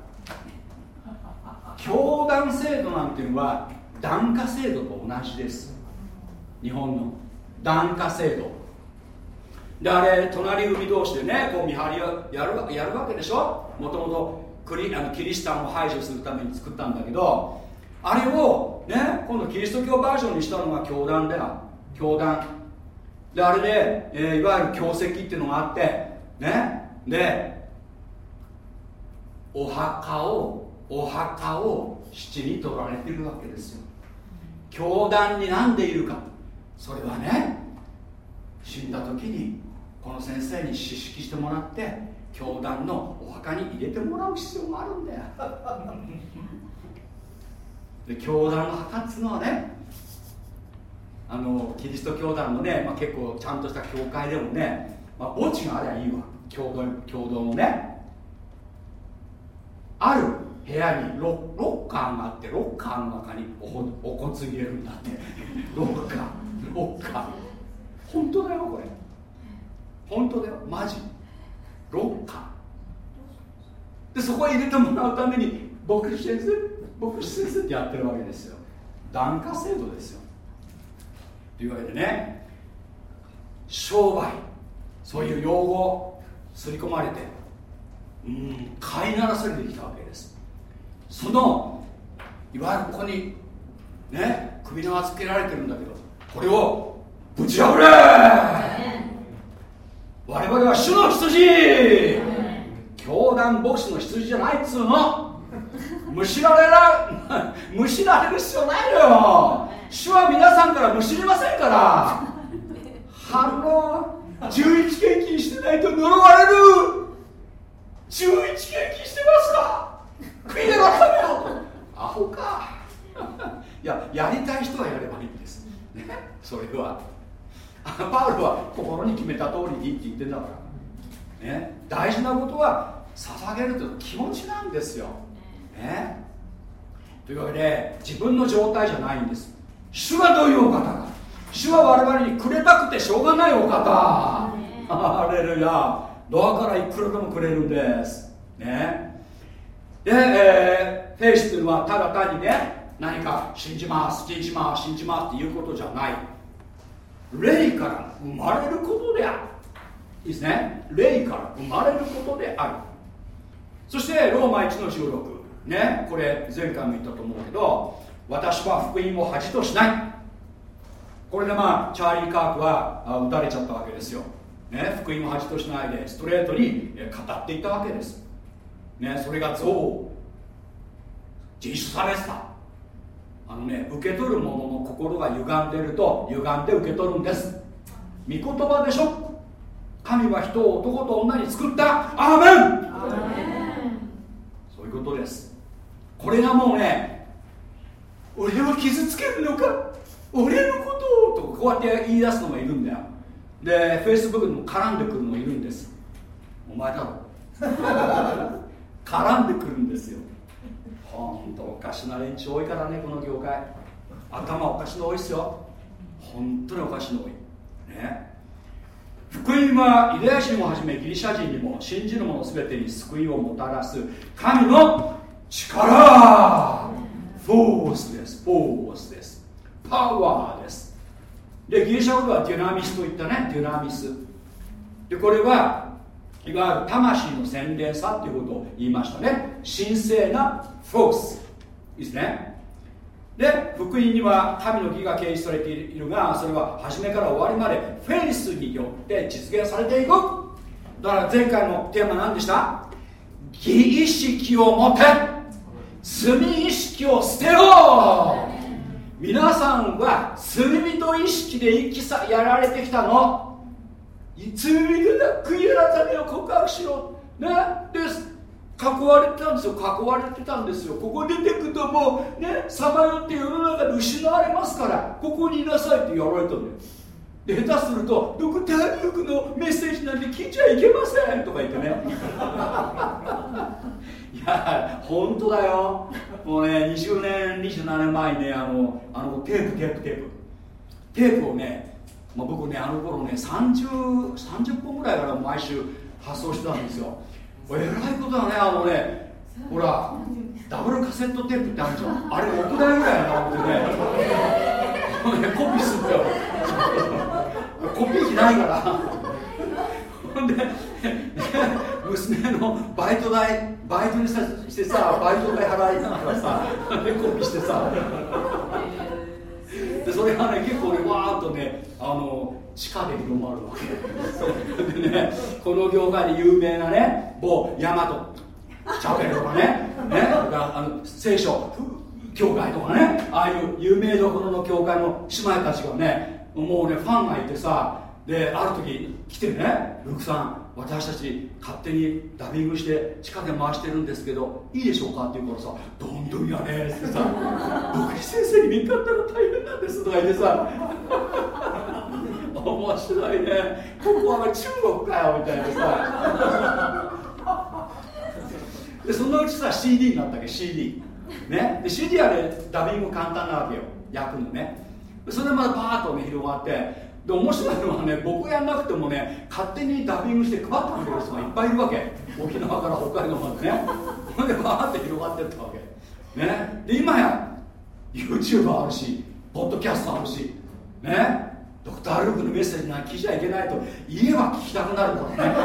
教団制度なんていうのは檀家制度と同じです。日本の。檀家制度。であれ隣組同士でねこう見張りをやるやるわけでしょ？もともとクリあのキリシタンを排除するために作ったんだけどあれをね今度キリスト教バージョンにしたのが教団だよ。教団。であれで、えーいわゆる教石っていうのがあってね。でお墓をお墓を七に取られてるわけですよ。教団になんでいるか。それはね死んだ時にこの先生に知識してもらって教団のお墓に入れてもらう必要があるんだよ。で教団の墓っつのはねあのキリスト教団のね、まあ、結構ちゃんとした教会でもね、まあ、墓地がありゃいいわ。共同共同のね。ある部屋にロロッカーがあってロッカーの中におお骨入れるんだって。ロッカーロッカー。本当だよこれ。本当だよ。マジ。ロッカー。でそこへ入れてもらうために牧師先生牧師先生ってやってるわけですよ。檀家制度ですよ。というわけでね商売そういう用語を刷り込まれてうん飼いならされてきたわけです。そのいわゆるここにね首輪つけられてるんだけどこれをぶち破れ!我々は主の羊!教団牧師の羊じゃないっつうのむしられらむしられる必要ないのよ。主は皆さんからむしりませんから。反論11献金してないと呪われる。11献金してますか。悔い改めよアホか。いややりたい人はやればいいんです、ね、それは。パウロは心に決めた通りにって言ってんだから、ね、大事なことは捧げるという気持ちなんですよ、ね、というわけで自分の状態じゃないんです。主がどういうお方か。主は我々にくれたくてしょうがないお方。ハレルヤ。ドアからいくらでもくれるんです。ね。で、えーフェイスというのはただ単にね何か信じます信じます信じますっていうことじゃない。霊から生まれることである。いいですね。霊から生まれることである。そしてローマ1の16ねこれ前回も言ったと思うけど私は福音を恥としない。これでまあチャーリー・カークはあ撃たれちゃったわけですよ、ね、福音を恥としないでストレートにえ語っていったわけです、ね、それが憎悪。自主されてた。あのね受け取る者の心が歪んでると歪んで受け取るんです。御言葉でしょ。神は人を男と女に作った。アーメン。そういうことですこれがもうね俺を傷つけるのか？俺のことをとこうやって言い出すのがいるんだよ。でフェイスブックにも絡んでくるのがいるんです。お前だろ。絡んでくるんですよ。ほんとおかしな連中多いからねこの業界。頭おかしの多いっすよ。本当におかしの多い。ね。福音はユダヤ人をはじめギリシャ人にも信じる者全てに救いをもたらす神の力。フォースです。フォースです。パワーです。でギリシャ語ではデュナミスといったね。デュナミス。でこれはいわゆる魂の洗練さっていうことを言いましたね。神聖なフォースいいですね。で福音には神の義が掲示されているがそれは初めから終わりまでフェイスによって実現されていく。だから前回のテーマは何でした？義意識を持て。罪意識を捨てろ。皆さんは罪人意識で生きさやられてきたの。罪人だ悔い改めを告白しろ。ね。です囲われてたんですよ。囲われてたんですよ。ここ出てくともうねさまよって世の中で失われますからここにいなさいって言われたんだよ。で下手するとドクター・リュークのメッセージなんて聞いちゃいけませんとか言ってね。本当だよ。もうね20年27年前にねあのあのテープテープテープ。テープをね、まあ、僕ねあの頃ね 30, 30本ぐらいから毎週発送してたんですよ。えらいことだねあのねほらダブルカセットテープってあるじゃん。あれ6台ぐらいなのってね。コピーするんだよ。コピー機ないから。ほんで娘のバイト代バイトにさしてさ バイト代払いながらさでコピーしてさ。でそれがね結構ねわーっとねあの地下で広まるわけ。でねこの業界で有名なね某大和チャペルとかね。ねがあの聖書。教会とかね。ああいう有名どころの教会の姉妹たちがねもうねファンがいてさである時来てねルークさん私たち勝手にダビングして地下で回してるんですけどいいでしょうか？って言うからさどんどんやねってさ僕先生に見かったら大変なんですとか言ってさ 面白いね。ここは中国かよみたいなさ。でそのうちさ CD になったわけ？CD ね？で CD はねダビング簡単なわけよ。焼くのね。それでまたパーッとね広がってで面白いのはね僕やんなくてもね勝手にダビングして配ってくれる人がいっぱいいるわけ。沖縄から北海道までね。ほんでバーって広がってったわけ。ね。で今や YouTube あるしポッドキャストあるしね。ドクター・ルークのメッセージなんか聞いちゃいけないと言えば聞きたくなるからね。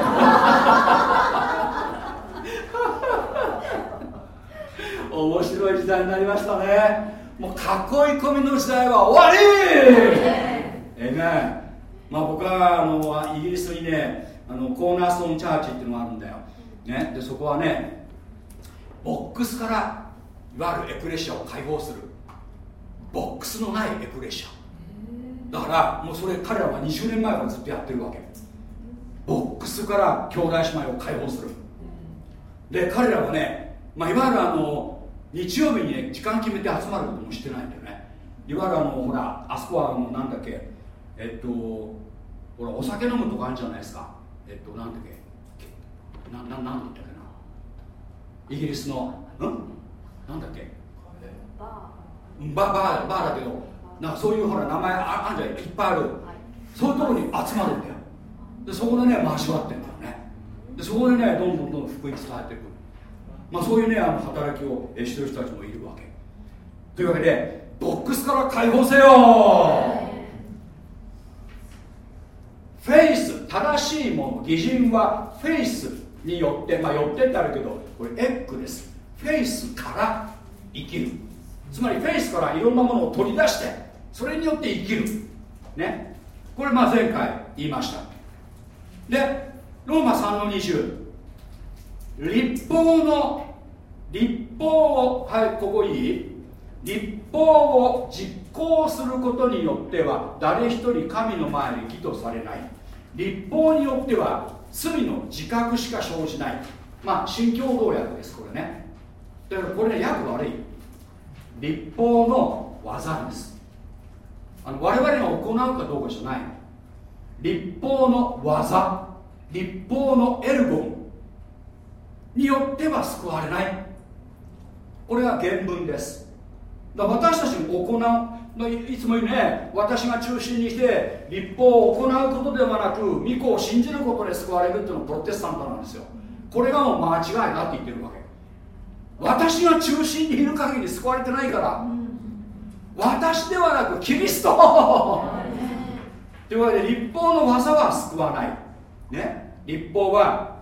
面白い時代になりましたね。もう囲い込みの時代は終わりええまあ僕はあのイギリスにねあのコーナーストーンチャーチっていうのがあるんだよ、ね、でそこはねボックスからいわゆるエクレシアを解放する。ボックスのないエクレシア。だからもうそれ彼らは20年前からずっとやってるわけ。ボックスから兄弟姉妹を解放する。で彼らはね、まあ、いわゆるあの日曜日にね時間決めて集まることもしてないんだよね。いわゆるあのほらあそこはあのなんだっけえっとほらお酒飲むとかあるんじゃないですか。えっとなんだっけ。なななんだっけな。イギリスのうん？なんだっけ。うんババーバーだけどなんかそういうほら名前ああんじゃないいっぱいある。そういうところに集まるんだよ。でそこでね交わってんだよね。でそこでねどんどんどんどん福音伝えていくまあそういうねあの働きをえしてる人たちもいるわけ。というわけでボックスから解放せよ faith 正しいもの義人は faith によってまあよってってあるけどこれエッグです。フェイスから生きる。つまりフェイスからいろんなものを取り出してそれによって生きる。ね。これまあ前回言いました。でローマ3の20立法の立法をはいここいい？立法を実行することによっては誰一人神の前に義とされない。立法によっては罪の自覚しか生じない。まあ新共同訳ですこれね。だからこれね訳悪い。立法の技です。あの我々が行うかどうかじゃない。立法の技。立法のエルゴン。によっては救われない。これが原文です。だ私たちも行ういいつも言うね私が中心にして立法を行うことではなく御子を信じることで救われるっていうのがプロテスタントなんですよ。これがもう間違いだって言ってるわけ。私が中心にいる限り救われてないから私ではなくキリスト。というわけで律法の業は救わない。ね？律法は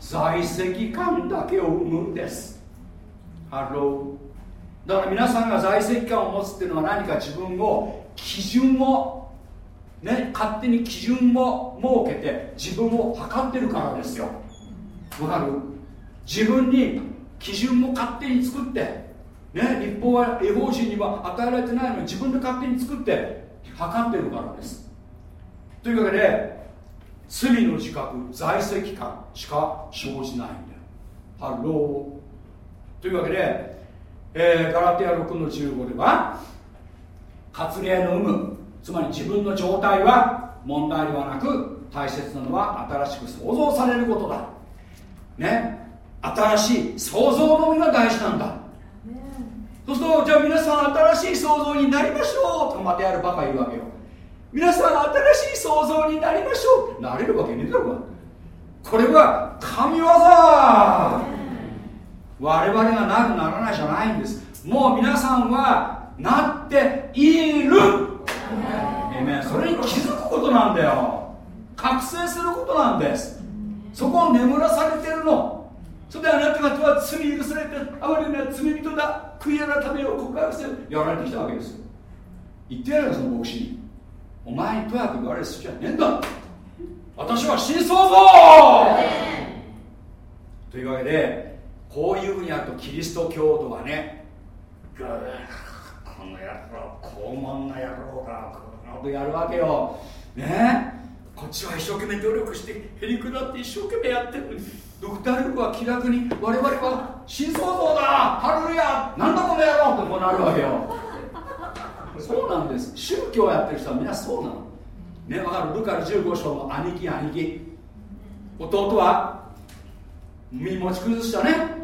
罪責感だけを生むんです。ハローだから皆さんが罪責感を持つっていうのは何か自分を基準をね勝手に基準を設けて自分を測ってるからですよ。わかる？自分に基準も勝手に作ってね律法は異邦人には与えられてないのに自分で勝手に作って測ってるからです。というわけで罪の自覚罪責感しか生じないんだよ。ハローというわけで、えーガラテヤ6の15では割礼の有無つまり自分の状態は問題ではなく大切なのは新しく創造されることだ。ね。新しい創造のみが大事なんだ。そうするとじゃあ皆さん新しい創造になりましょう。とまたやるバカいるわけよ。皆さん新しい創造になりましょう。なれるわけねえだろこれは神業。我々がなるならないじゃないんです。もう皆さんはなっている。えめそれに気づくことなんだよ。覚醒することなんです。そこを眠らされてるの。それであなた方は罪許されて哀れな罪人だ。悔い改めを告白せよ。やられてきたわけです言ってやるよその牧師に。お前にとやかく言われる筋はねえんだ。私は新創造というわけでこういうふうにやるとキリスト教徒はねぐーこの野郎高慢な野郎だこんなことやるわけよ。ね？こっちは一生懸命努力してへりくだって一生懸命やってるのにドクター・ルクは気楽に我々は新創造だ。ハレルヤ！なんだこの野郎ってこうなるわけよ。そうなんです。宗教やってる人はみんなそうなの。ね？わかる？ルカル15章の兄貴兄貴。弟は身持ち崩したね。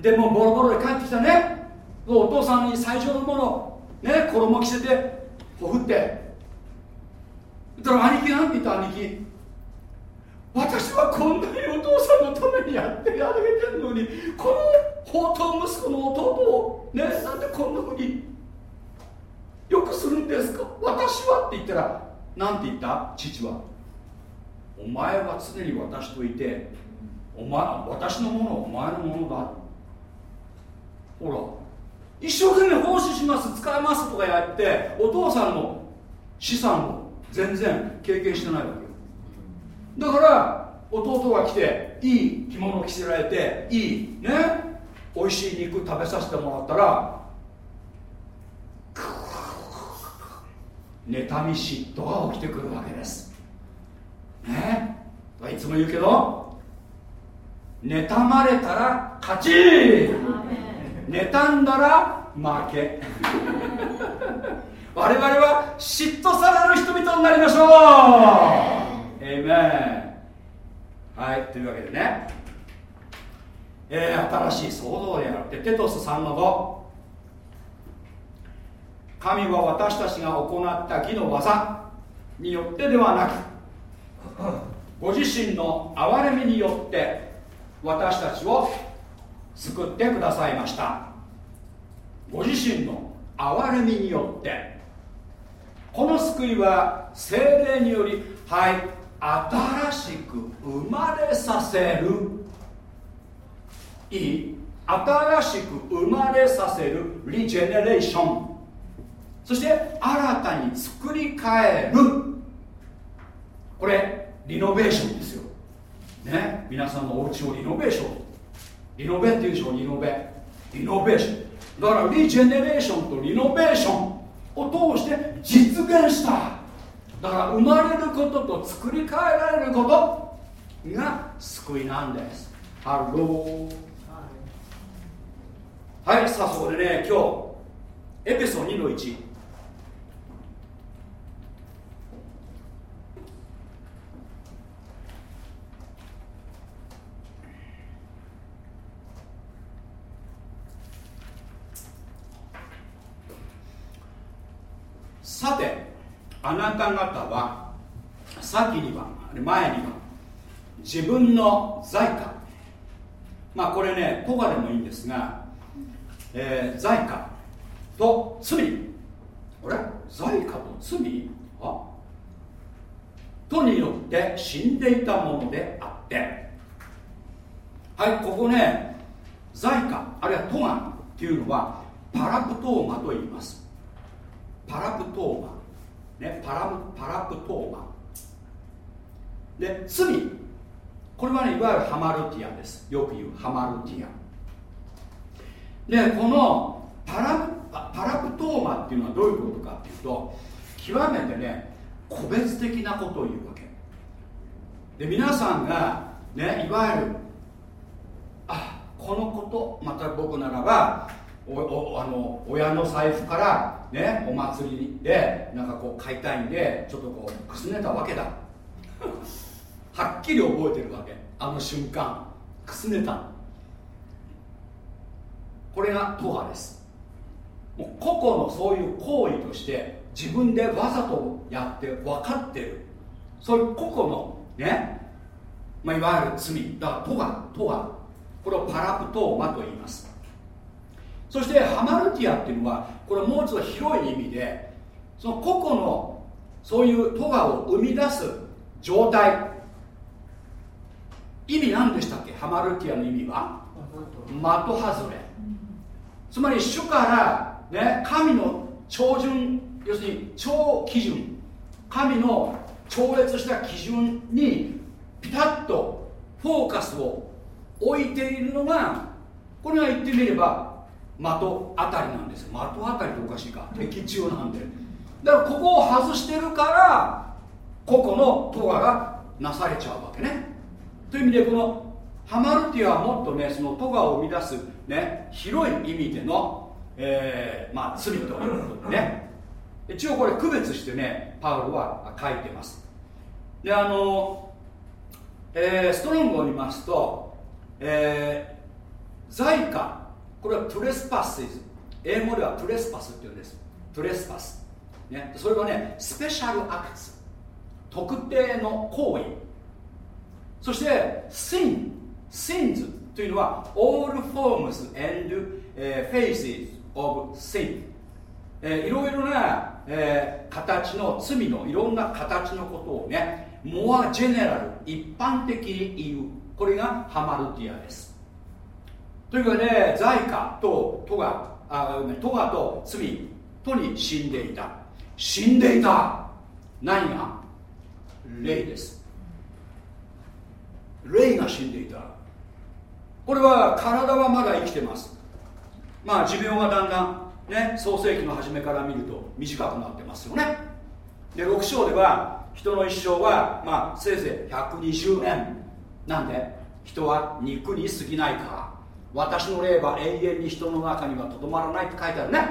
でもボロボロで帰ってきたね。お父さんに最初のものね衣着せてほふって。だから兄貴なんて言った兄貴。私はこんなにお父さんのためにやってあげてるのにこの宝刀息子の弟をねなんでこんなふうによくするんですか？私はって言ったらなんて言った？父は。お前は常に私といてお前私のものはお前のものだ。ほら一生懸命奉仕します使いますとかやってお父さんの資産を全然経験してないわけよ。だから弟が来ていい着物を着せられていいね美味しい肉食べさせてもらったら妬み嫉妬が起きてくるわけですねいつも言うけど妬まれたら勝ち妬んだら負け。我々は嫉妬される人々になりましょう。エイメンはいというわけでね。えー、新しい創造であってテトス3の5神は私たちが行った義の技によってではなくご自身の憐れみによって私たちを救ってくださいました。ご自身の憐れみによって。この救いは精霊によりはい新しく生まれさせる。いい新しく生まれさせる。 regeneration。そして新たに作り変える。これリノベーションですよ。ね皆さんのお家をリノベーション。リノベっていうでしょリノベ。リノベーション。だから regeneration とリノベーションを通して実現した。だから生まれることと作り変えられることが救いなんです。ハローはい。さあそこでね今日エペソ2の1さてあなた方は先には前には自分の財貨まあこれねトガでもいいんですが、えー財貨と罪。あれ？財貨と罪？あ？とによって死んでいたものであって。はいここね財貨あるいはトガっていうのはパラプトーマと言います。パラプトーマ。ねパラパラプトーマ。で罪。これはねいわゆるハマルティアです。よく言うハマルティア。でこのパラパラプトーマっていうのはどういうことかっていうと極めてね個別的なことを言うわけ。で皆さんがねいわゆるあこのことまた僕ならばおおあの親の財布からねお祭りでなんかこう買いたいんでちょっとこうくすねたわけだ。はっきり覚えてるわけ。あの瞬間。くすねた。これがトガです。もう個々のそういう行為として自分でわざとやって分かってる。そういう個々のね、まあ、いわゆる罪。だからトガトガ。これをパラプトーマと言います。そしてハマルティアっていうのはこれもう一度広い意味でその個々のそういうトガを生み出す状態。意味何でしたっけ？ハマルティアの意味は？的外れ。つまり主から、ね、神の超準要するに超基準。神の超越した基準にピタッとフォーカスを置いているのがこれが言ってみれば的当たりなんです的当たりっておかしいか。的中なんで。だからここを外してるから個々のトガがなされちゃうわけね。という意味でこのハマルティアはもっとねそのトガを生み出す、ね、広い意味での、えーまあ、罪ということでね。一応これ区別してねパウロは書いてます。であの、えーストロングを見ますと、えー財貨これはトレスパス英語ではトレスパスっていうんです。トレスパス、ね、それはねスペシャルアクツ。特定の行為。そして sin sins というのは all forms and、えー phases of sin、えーいろいろな、えー形の罪のいろんな形のことをね more general 一般的に言う。これがハマルティアです。というかね財貨ととがあごめんトガと罪とに死んでいた。死んでいた。何が？霊です。霊が死んでいた。これは体はまだ生きてます。まあ寿命がだんだんね創世紀の初めから見ると短くなってますよね。で6章では人の一生はまあせいぜい120年。なんで？人は肉に過ぎないから。私の霊は永遠に人の中にはとどまらないって書いてあるね。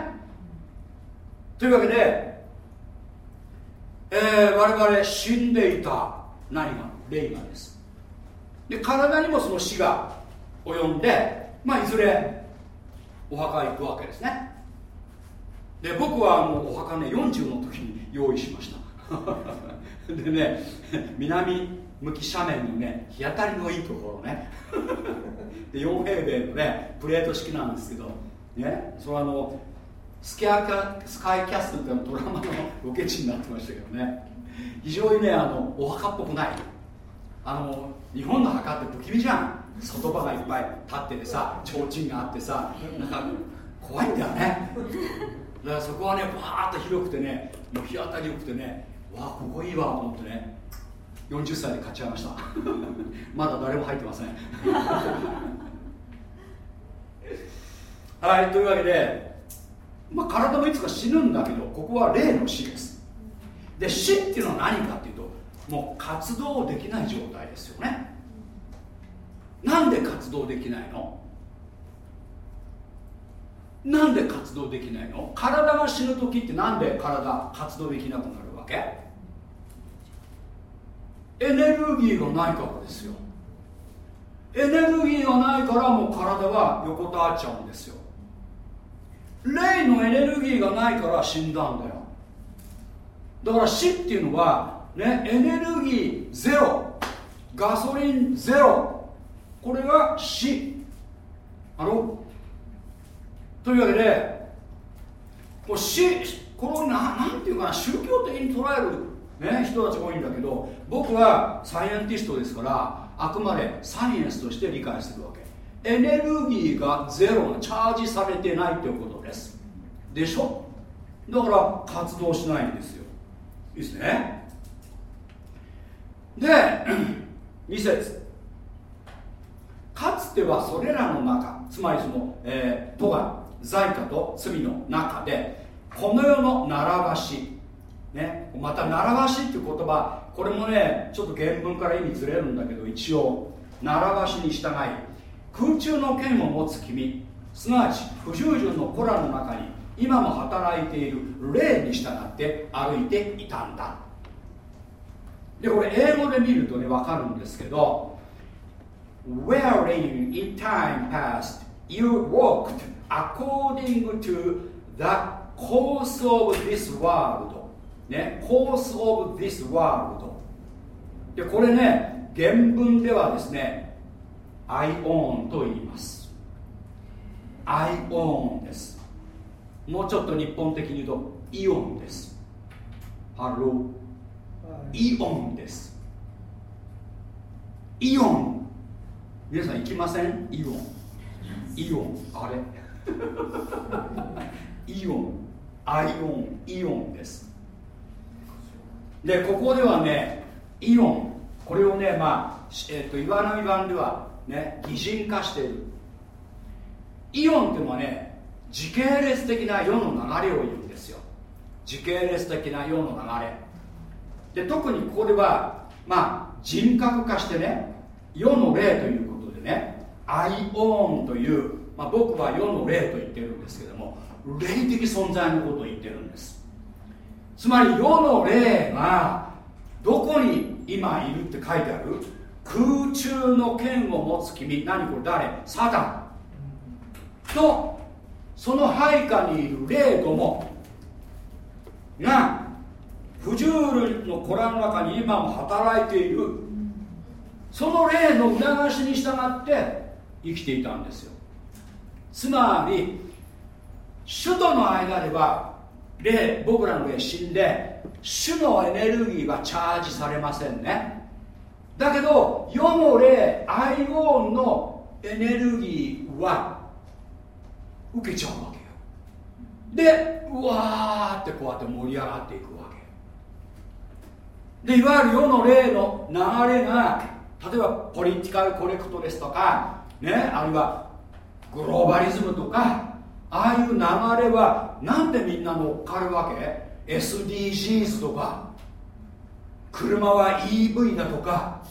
というわけで、えー我々死んでいた何が霊がです。で体にもその死が及んでまあいずれお墓へ行くわけですね。で僕はもうお墓ね40の時に用意しました。でね南向き斜面のね日当たりのいいところね で4平米のねプレート式なんですけどねそれあのスキャースカイキャストってのドラマのロケ地になってましたけどね非常にねあのお墓っぽくない。あの日本の墓って不気味じゃん。外場がいっぱい立っててさ提灯があってさなんか怖いんだよね。だからそこはねバーッと広くてねもう日当たり良くてねわあここいいわと思ってね40歳で買っちゃいました。まだ誰も入ってません。はいというわけで、まあ、体もいつか死ぬんだけどここは霊の死です。で死っていうのは何かっていうともう活動できない状態ですよね。なんで活動できないの？なんで活動できないの？体が死ぬ時ってなんで体活動できなくなるわけ？エネルギーがないからですよ。エネルギーがないからもう体は横たわっちゃうんですよ。霊のエネルギーがないから死んだんだよ。だから死っていうのは、ね、エネルギーゼロ。ガソリンゼロ。これが死。あのというわけでもう死このななんていうかな宗教的に捉える、ね、人たちが多いんだけど僕はサイエンティストですからあくまでサイエンスとして理解するわけ。エネルギーがゼロのチャージされてないということです。でしょ？だから活動しないんですよ。いいですね？で 2節かつてはそれらの中つまりその、えー、都が財貨と罪の中でこの世の習わし、ね、また習わしっていう言葉これもねちょっと原文から意味ずれるんだけど一応習わしに従い空中の剣を持つ君すなわち不従順の子らの中に今も働いている霊に従って歩いていたんだ。でこれ英語で見るとね分かるんですけど wherein in time past you walked according to the course of this world? ね course of this world でこれね原文ではですね I own と言います。 aion です。もうちょっと日本的に言うとイオンです。ハローイオンです。イオン皆さん行きません？イオンイオンあれ？イオン aion イオンですでここではねイオンこれをねまあ、えー、と岩波版ではね擬人化している。イオンっていうのはね時系列的な世の流れを言うんですよ。時系列的な世の流れ。で特にここではまあ人格化してね世の霊ということでねアイオーンという、まあ、僕は世の霊と言ってるんですけども霊的存在のことを言ってるんです。つまり世の霊がどこに今いるって書いてある？空中の剣を持つ君。何これ誰？サタン。とその配下にいる霊どもが不従類の子らの中に今も働いている。その霊の促しに従って生きていたんですよ。つまり主との間では霊僕らの霊死んで主のエネルギーはチャージされませんね。だけど世の霊アイオンのエネルギーは受けちゃうわけよ。でうわーってこうやって盛り上がっていくわけでいわゆる世の例の流れが例えばポリティカルコレクトですとかねあるいはグローバリズムとかああいう流れはなんでみんな乗っかるわけ？SDGs とか。車は EV だとか。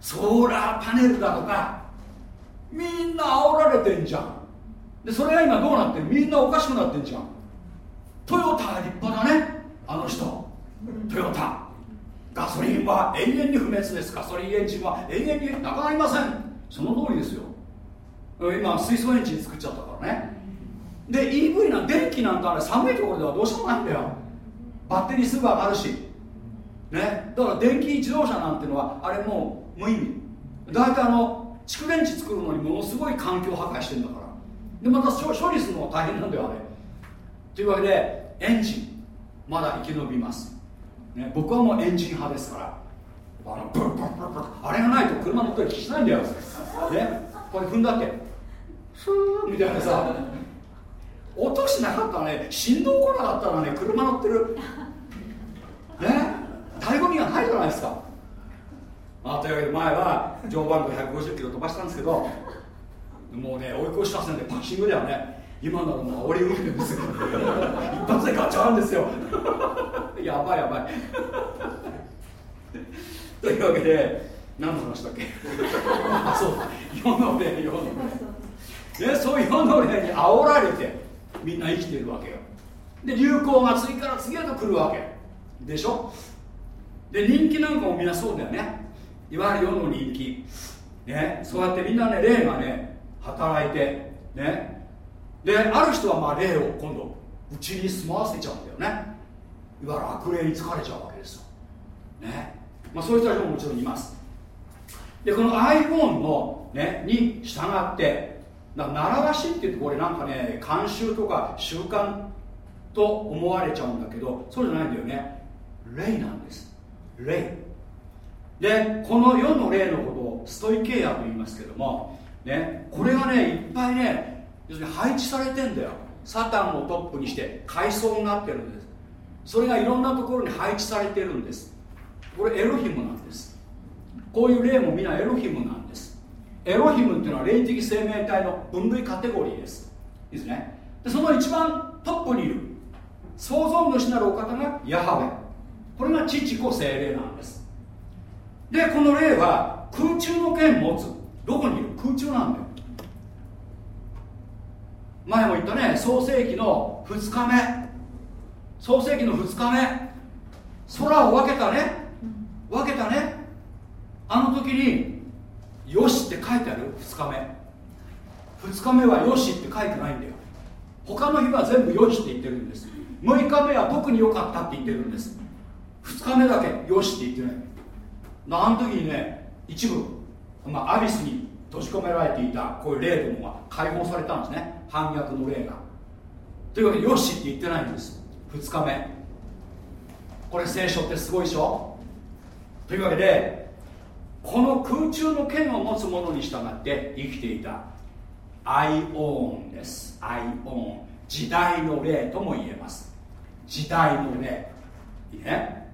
ソーラーパネルだとか。みんな煽られてんじゃん。でそれが今どうなってるみんなおかしくなってんじゃん。トヨタは立派だね。あの人。トヨタ。ガソリンは永遠に不滅です。ガソリンエンジンは永遠になくなりません。その通りですよ。今水素エンジン作っちゃったからね。で EV な電気なんかあれ寒いところではどうしようもないんだよ。バッテリーすぐ上がるし。ね。だから電気自動車なんてのはあれもう無意味。大体あの蓄電池作るのにものすごい環境破壊してんだから。でまた処処理するのが大変なんだよあれ。というわけでエンジンまだ生き延びます、ね、僕はもうエンジン派ですから。あのブルブルブルブルあれがないと車乗ったりしないんだよ、ね、これ踏んだって。スーみたいなさ。音しなかったらね。振動来なかったらね。車乗ってる。ね。醍醐味がないじゃないですか。まあ、というわけで前は常磐道150キロ飛ばしたんですけどもうね追い越し車線でパッシングではね。今ならもう煽り運転ですよ。一発でガチャンですよ。やばいやばい。というわけで何の話だっけ？あそう。世の例世の例ねそういう世の例に煽られてみんな生きてるわけよ。で流行が次から次へと来るわけ。でしょ？で人気なんかもみんなそうだよね。いわゆる世の人気。ねそうやってみんなね霊がね働いてね。である人はまあ霊を今度うちに住まわせちゃうんだよね。いわゆる悪霊に疲れちゃうわけですよ。ね。まあそういう人たちももちろんいます。でこの iPhone の、ね、に従ってな習わしって言ってこれなんかね慣習とか習慣と思われちゃうんだけどそうじゃないんだよね。霊なんです。霊。でこの世の霊のことをストイケアと言いますけども、ね、これがねいっぱいね要するに配置されてんだよ。サタンをトップにして階層になってるんです。それがいろんなところに配置されてるんです。これエロヒムなんです。こういう霊もみんなエロヒムなんです。エロヒムっていうのは霊的生命体の分類カテゴリーです。いいですね。でその一番トップにいる創造主なるお方がヤハウェ。これが父子精霊なんです。でこの霊は空中の剣持つ。どこにいる？空中なんだよ。前も言ったね創世紀の2日目。創世紀の2日目。空を分けたね。分けたね。あの時に「よし」って書いてある？2日目。2日目は「よし」って書いてないんだよ。他の日は全部「よし」って言ってるんです。6日目は特に良かったって言ってるんです。2日目だけ「よし」って言ってない。あの時にね一部、まあ、アビスに閉じ込められていたこういう霊どもが解放されたんですね。反逆の霊が。というわけでよしって言ってないんです。2日目。これ聖書ってすごいでしょ？というわけでこの空中の剣を持つ者に従って生きていたアイオーンです。アイオーン。時代の霊とも言えます。時代の霊いいね。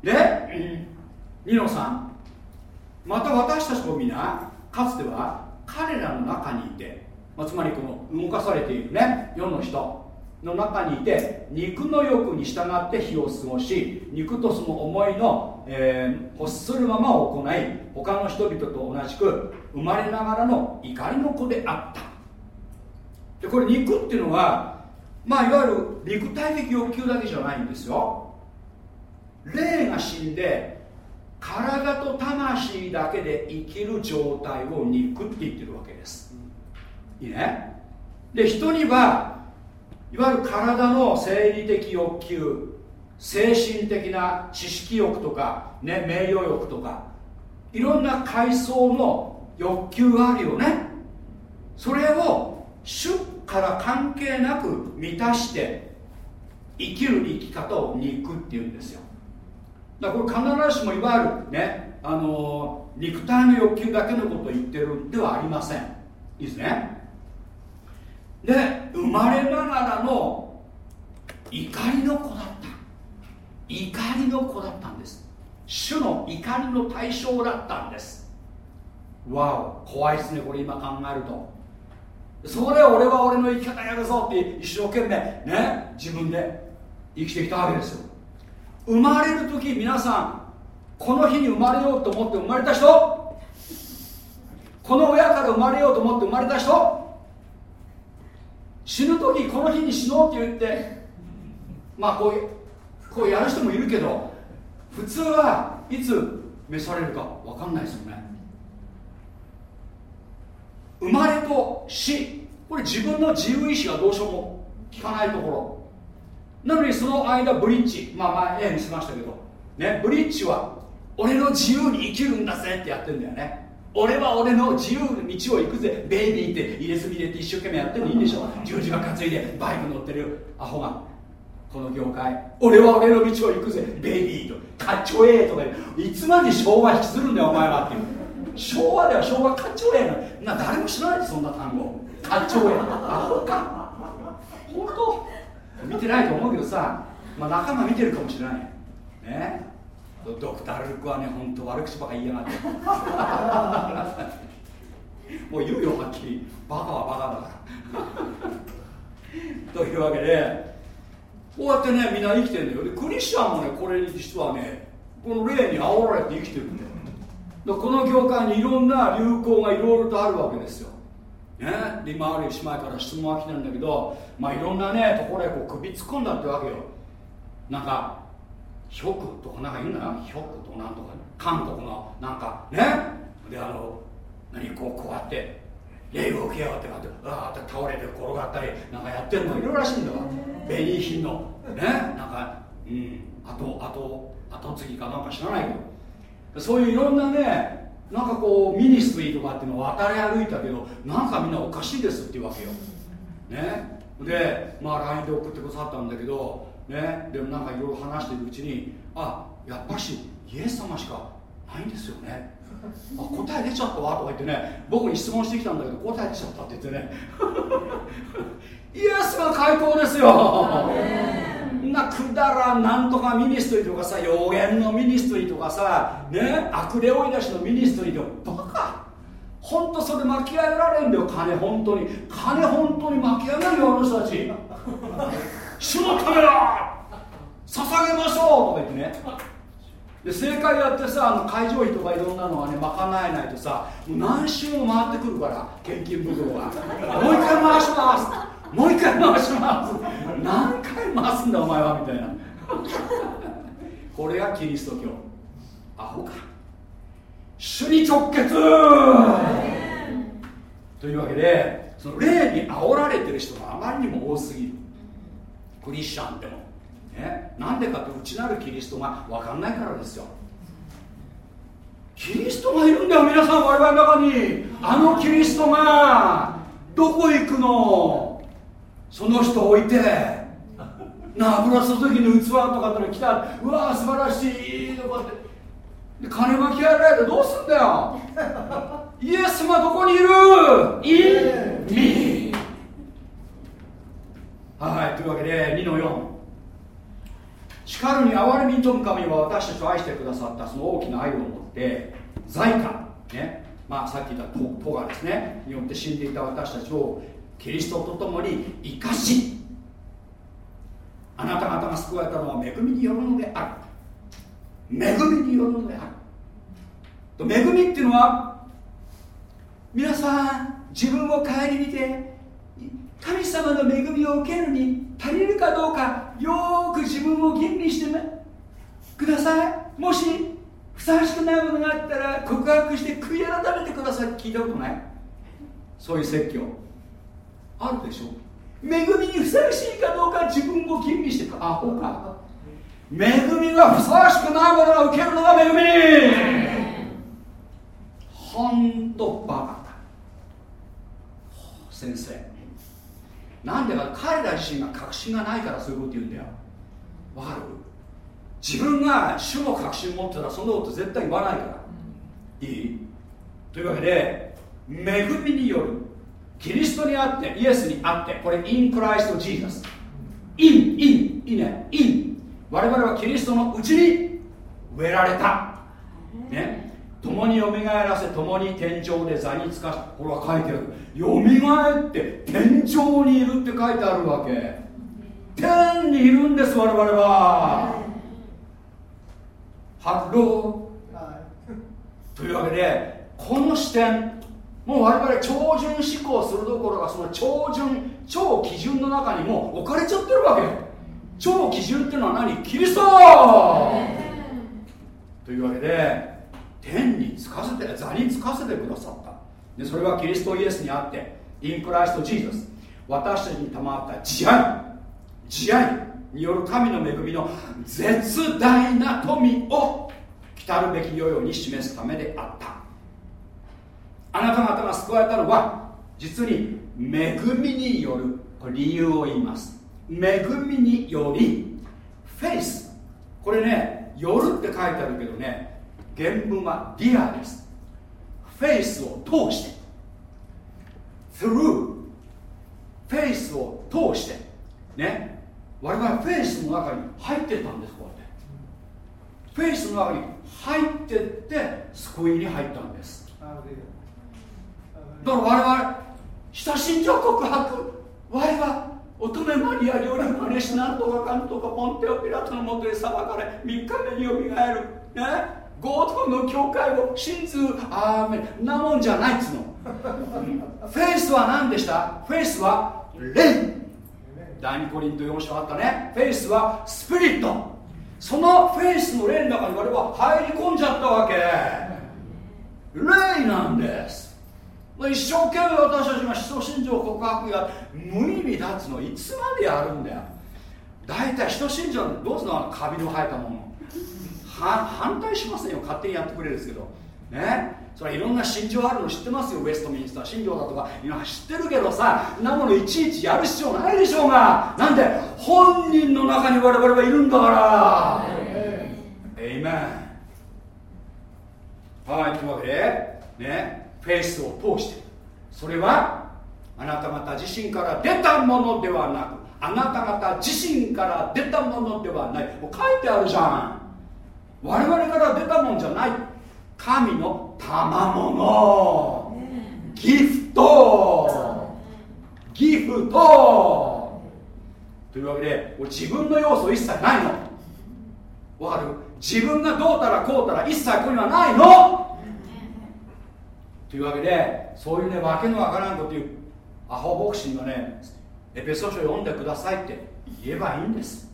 で、うんニノさん。また私たちも皆かつては彼らの中にいて、まあ、つまりこの動かされているね世の人の中にいて肉の欲に従って日を過ごし肉とその思いの、えー、欲するまま行い他の人々と同じく生まれながらの怒りの子であった。でこれ肉っていうのはまあいわゆる肉体的欲求だけじゃないんですよ。霊が死んで体と魂だけで生きる状態を肉って言ってるわけです。いいね？で人にはいわゆる体の生理的欲求精神的な知識欲とか、ね、名誉欲とかいろんな階層の欲求があるよね。それを主から関係なく満たして生きる生き方を肉っていうんですよ。だからこれ必ずしもいわゆるね、あの、肉体の欲求だけのことを言ってるんではありません。いいですね。で生まれながらの怒りの子だった。怒りの子だったんです。主の怒りの対象だったんです。わお怖いですねこれ今考えると。それ俺は俺の生き方やるぞって一生懸命ね自分で生きてきたわけですよ。生まれる時皆さんこの日に生まれようと思って生まれた人？この親から生まれようと思って生まれた人？死ぬ時この日に死のうって言ってまあこういうこうやる人もいるけど普通はいつ召されるか分かんないですよね。生まれと死。これ自分の自由意志がどうしようも効かないところ。なのにその間ブリッジ。まあ前絵見せましたけど。ねブリッジは俺の自由に生きるんだぜってやってんだよね。俺は俺の自由の道を行くぜ。ベイビーって入れ墨入れて一生懸命やってるのいいんでしょ。十字架担いでバイク乗ってるアホが。この業界俺は俺の道を行くぜ。ベイビーとかっちょええとかいつまで昭和引きずるんだよお前はっていう。昭和では昭和かっちょええの。な誰も知らないでそんな単語。かっちょええアホか。本当。見てないと思うけどさ、まあ、仲間見てるかもしれない。ね。ドクター・ルークはね本当悪口ばか言いやがって。もう言うよはっきり。バカはバカだから。というわけでこうやってねみんな生きてるんだよ。でクリスチャンもねこれに実はねこの霊に煽られて生きてるんだよ。だこの業界にいろんな流行がいろいろとあるわけですよ。ね、で今ある姉妹から質問が来てるんだけど、まあ、いろんなねところへこう首突っ込んだってわけよ。なんかヒョクとかなんか言うんだよヒョクとなんとか韓国のなんかね？であの何？こうこうやって霊を受けやがってかってああって倒れて転がったりなんかやってるのいろいろらしいんだわ。ベニー品の。ねなんかうん。後後後継ぎかなんか知らないけど。そういういろんなねなんかこうミニストリーとかっていうのを渡り歩いたけどなんかみんなおかしいですっていうわけよ。ね。でまあ LINE で送ってくださったんだけどね。でもなんかいろいろ話してるうちにあやっぱしイエス様しかないんですよねあ答え出ちゃったわとか言ってね僕に質問してきたんだけど答え出ちゃったって言ってね。イエスが回答ですよ。なくだらんなんとか ministry とかさ預言の ministry とかさね悪霊追い出しの ministry とかバカ。本当それ巻き上げられんだよ金本当に。金本当に巻き上げるよあの人たち。主のためだ。捧げましょうとか言ってねで正解やってさあの会場費とかいろんなのはね賄えないとさもう何周も回ってくるから献金袋が。もう一回回します。もう一回回します。何回回すんだお前はみたいな。これがキリスト教。アホか。主に直結。というわけでその霊に煽られてる人があまりにも多すぎる。クリスチャンでも、ね、なんでかって内なるキリストが分かんないからですよ。キリストがいるんだよ皆さん我々の中に。あのキリストがどこ行くの？その人置いて。な油注ぎの器とかっての来た。うわー素晴らしい。とかってで。金巻き上げられてどうすんだよ？イエス様どこにいる ?in me はいというわけで2の4叱るに憐れみに富む神は私たちを愛してくださったその大きな愛を持って在家ねまあさっき言ったトガですね。によって死んでいた私たちをキリストと共に生かしあなた方が救われたのは恵みによるのである。恵みによるのである。恵みっていうのは皆さん自分を顧みて神様の恵みを受けるに足りるかどうかよーく自分を吟味してください。もしふさわしくないものがあったら告白して悔い改めてください聞いたことない？そういう説教。あるでしょ。恵みにふさわしいかどうか自分を吟味してくアホか。恵みがふさわしくないものが受けるのが恵み。ほんとバカだ。先生。なんでか彼ら自身が確信がないからそういうこと言うんだよ。わかる？自分が主の確信を持ってたらそんなこと絶対言わないから。いい？というわけで恵みによるキリストにあってイエスにあってこれインクライストジーザス。in in いいね in。我々はキリストのうちに植えられた。ね共によみがえらせ共に天上で座につかしこれは書いてある。よみがえって天上にいるって書いてあるわけ。天にいるんです我々は。ハローというわけでこの視点もう我々超準思考するどころかその超準超基準の中にも置かれちゃってるわけ。超基準っていうのは何？キリスト。というわけで天につかせて座につかせてくださった。でそれはキリストイエスにあってインクライストジーザス。私たちに賜った慈愛。慈愛による神の恵みの絶大な富を来たるべき世々に示すためであった。あなた方が救われたのは実に恵みによる理由を言います。恵みによりフェイス。これね「よる」って書いてあるけどね原文は dia です。フェイスを通して。through フェイスを通して。ね。我々はフェイスの中に入ってたんですこうやって。フェイスの中に入ってって救いに入ったんです。だから我々使徒信条告白。我は乙女マリアより生まれしなんとかかんとかポンテオピラトのもとで裁かれ3日目によみがえる。ね公同の教会を信ずアーメンなもんじゃないっつの。フェイスは何でした？フェイスは霊。第2コリント4章あったね。フェイスはスピリット。そのフェイスの霊の中に我々は入り込んじゃったわけ。霊なんです。一生懸命私たちが思想信条告白や無意味だっつの。いつまでやるんだよ。大体人信条どうするの？カビの生えたもの。反対しませんよ。勝手にやってくれるんですけど。ね。それはいろんな信条あるの知ってますよ。ウェストミンスター。信条だとか。いろいろ知ってるけどさなものいちいちやる必要ないでしょうが。なんで本人の中に我々はいるんだから。エイメンはいというわけでねフェイスを通して。それはあなた方自身から出たものではなくあなた方自身から出たものではない。もう書いてあるじゃん。我々から出たもんじゃない。神の賜物。ギフト。ギフト。というわけで自分の要素一切ないの。わかる？自分がどうたらこうたら一切ここにはないの。というわけでそういうねわけのわからんこと言う。アホ牧師がねエペソ書読んでくださいって言えばいいんです。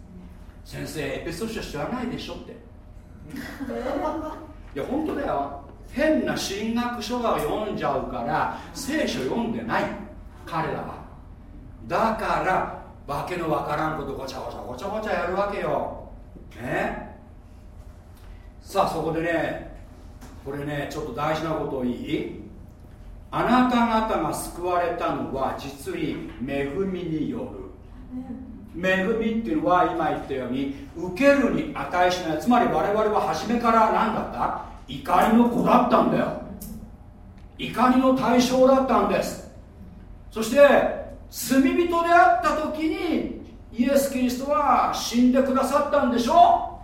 先生エペソ書知らないでしょっていや本当だよ。変な進学書が読んじゃうから聖書読んでない。彼らは。だからわけのわからんことごちゃごちゃごちゃごちゃやるわけよ。ね？さあそこでねこれねちょっと大事なことをいい。あなた方が救われたのは実に恵みによる。恵みっていうのは今言ったように受けるに値しないつまり我々は初めから何だった？怒りの子だったんだよ。怒りの対象だったんです。そして罪人であった時にイエス・キリストは死んでくださったんでしょ？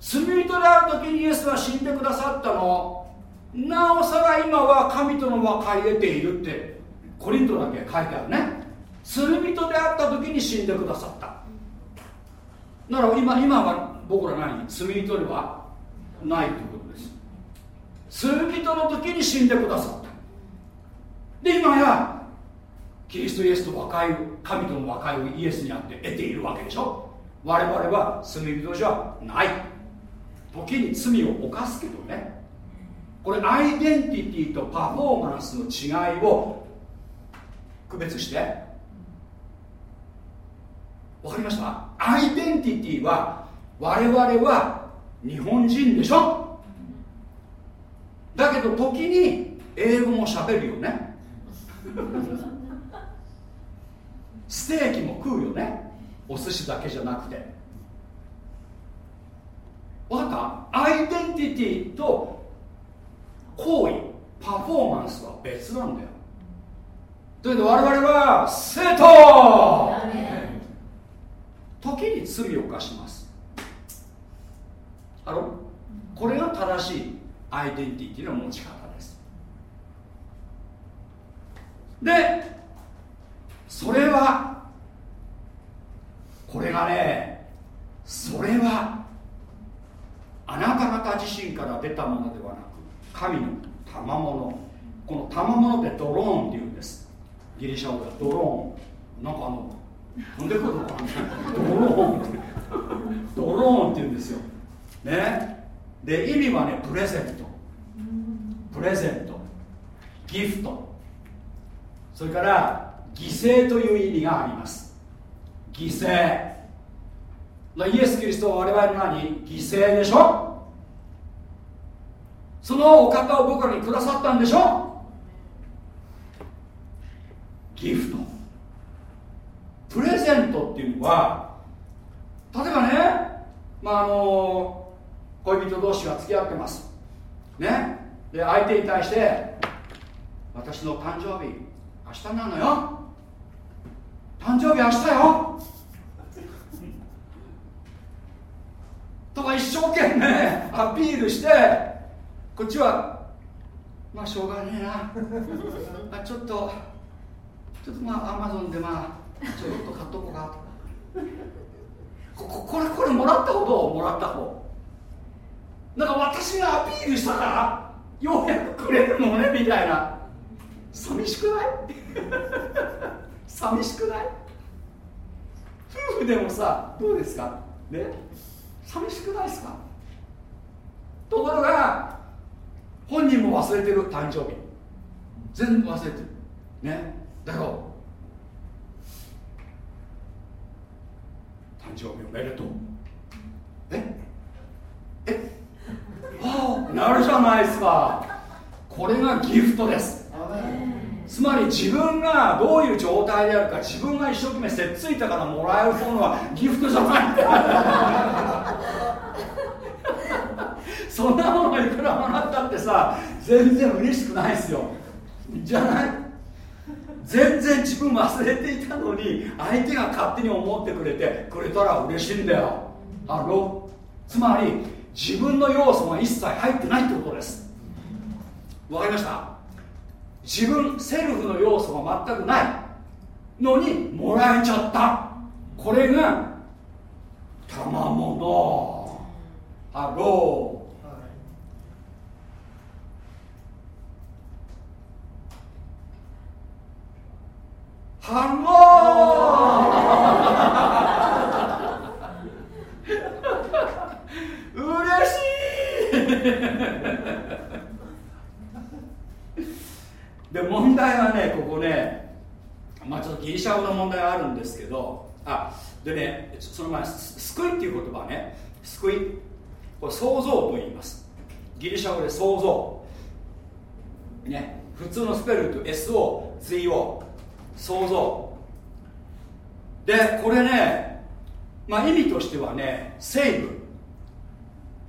罪人である時にイエスは死んでくださったの？なおさら今は神との和解得ているってコリントだけ書いてあるね。罪人であった時に死んでくださった。だから今今は僕ら何罪人ではないということです。罪人の時に死んでくださった。で今やキリストイエスと和解神との和解をイエスにあって得ているわけでしょ。我々は罪人じゃない。時に罪を犯すけどね。これアイデンティティとパフォーマンスの違いを区別してわかりました？アイデンティティは我々は日本人でしょ？だけど時に英語もしゃべるよね。ステーキも食うよね。お寿司だけじゃなくて。分かった？アイデンティティと行為パフォーマンスは別なんだよ。というわけで我々は生徒時に罪を犯します。あのこれが正しいアイデンティティの持ち方です。でそれはこれがねそれはあなた方自身から出たものではなく神の賜物。この賜物ってドローンっていうんです。ギリシャ語ではドローン。なんかあの飛んでくるのドローンってドローンって言うんですよ。ね。で意味はねプレゼント。プレゼント。ギフト。それから犠牲という意味があります。犠牲。イエス・キリストは我々の何犠牲でしょ。そのお方を僕らにくださったんでしょ。ギフト。プレゼントっていうのは例えばねまああの恋人同士が付き合ってます。ね。で相手に対して私の誕生日明日なのよ。誕生日明日よ。とか一生懸命アピールしてこっちはまあしょうがねえな。あちょっとちょっとまあアマゾンでまあちょっと買っとこうか。こここれこれもらった方どうもらった方。なんか私がアピールしたからようやくくれるのねみたいな。寂しくない？寂しくない？夫婦でもさどうですか？ね？寂しくないですか？ところが本人も忘れてる誕生日。全部忘れてる。ね？だから誕生日おめでと。うえ？え？ああなるじゃないですか。これがギフトです。つまり自分がどういう状態であるか自分が一生懸命せっついたからもらえるものはギフトじゃない。そんなものいくらもらったってさ全然嬉しくないですよ。じゃない？全然自分忘れていたのに相手が勝手に思ってくれてくれたら嬉しいんだよ。あろつまり自分の要素が一切入ってないってことです。わかりました？自分セルフの要素が全くないのにもらえちゃった。これが賜物。ハローハロー。嬉しい。で問題はねここねまあちょっとギリシャ語の問題があるんですけどあでねその前救いっていう言葉ね。救い。これ創造と言います。ギリシャ語で創造ね普通のスペルと SOZO 創造。でこれねまあ意味としてはねセーブ、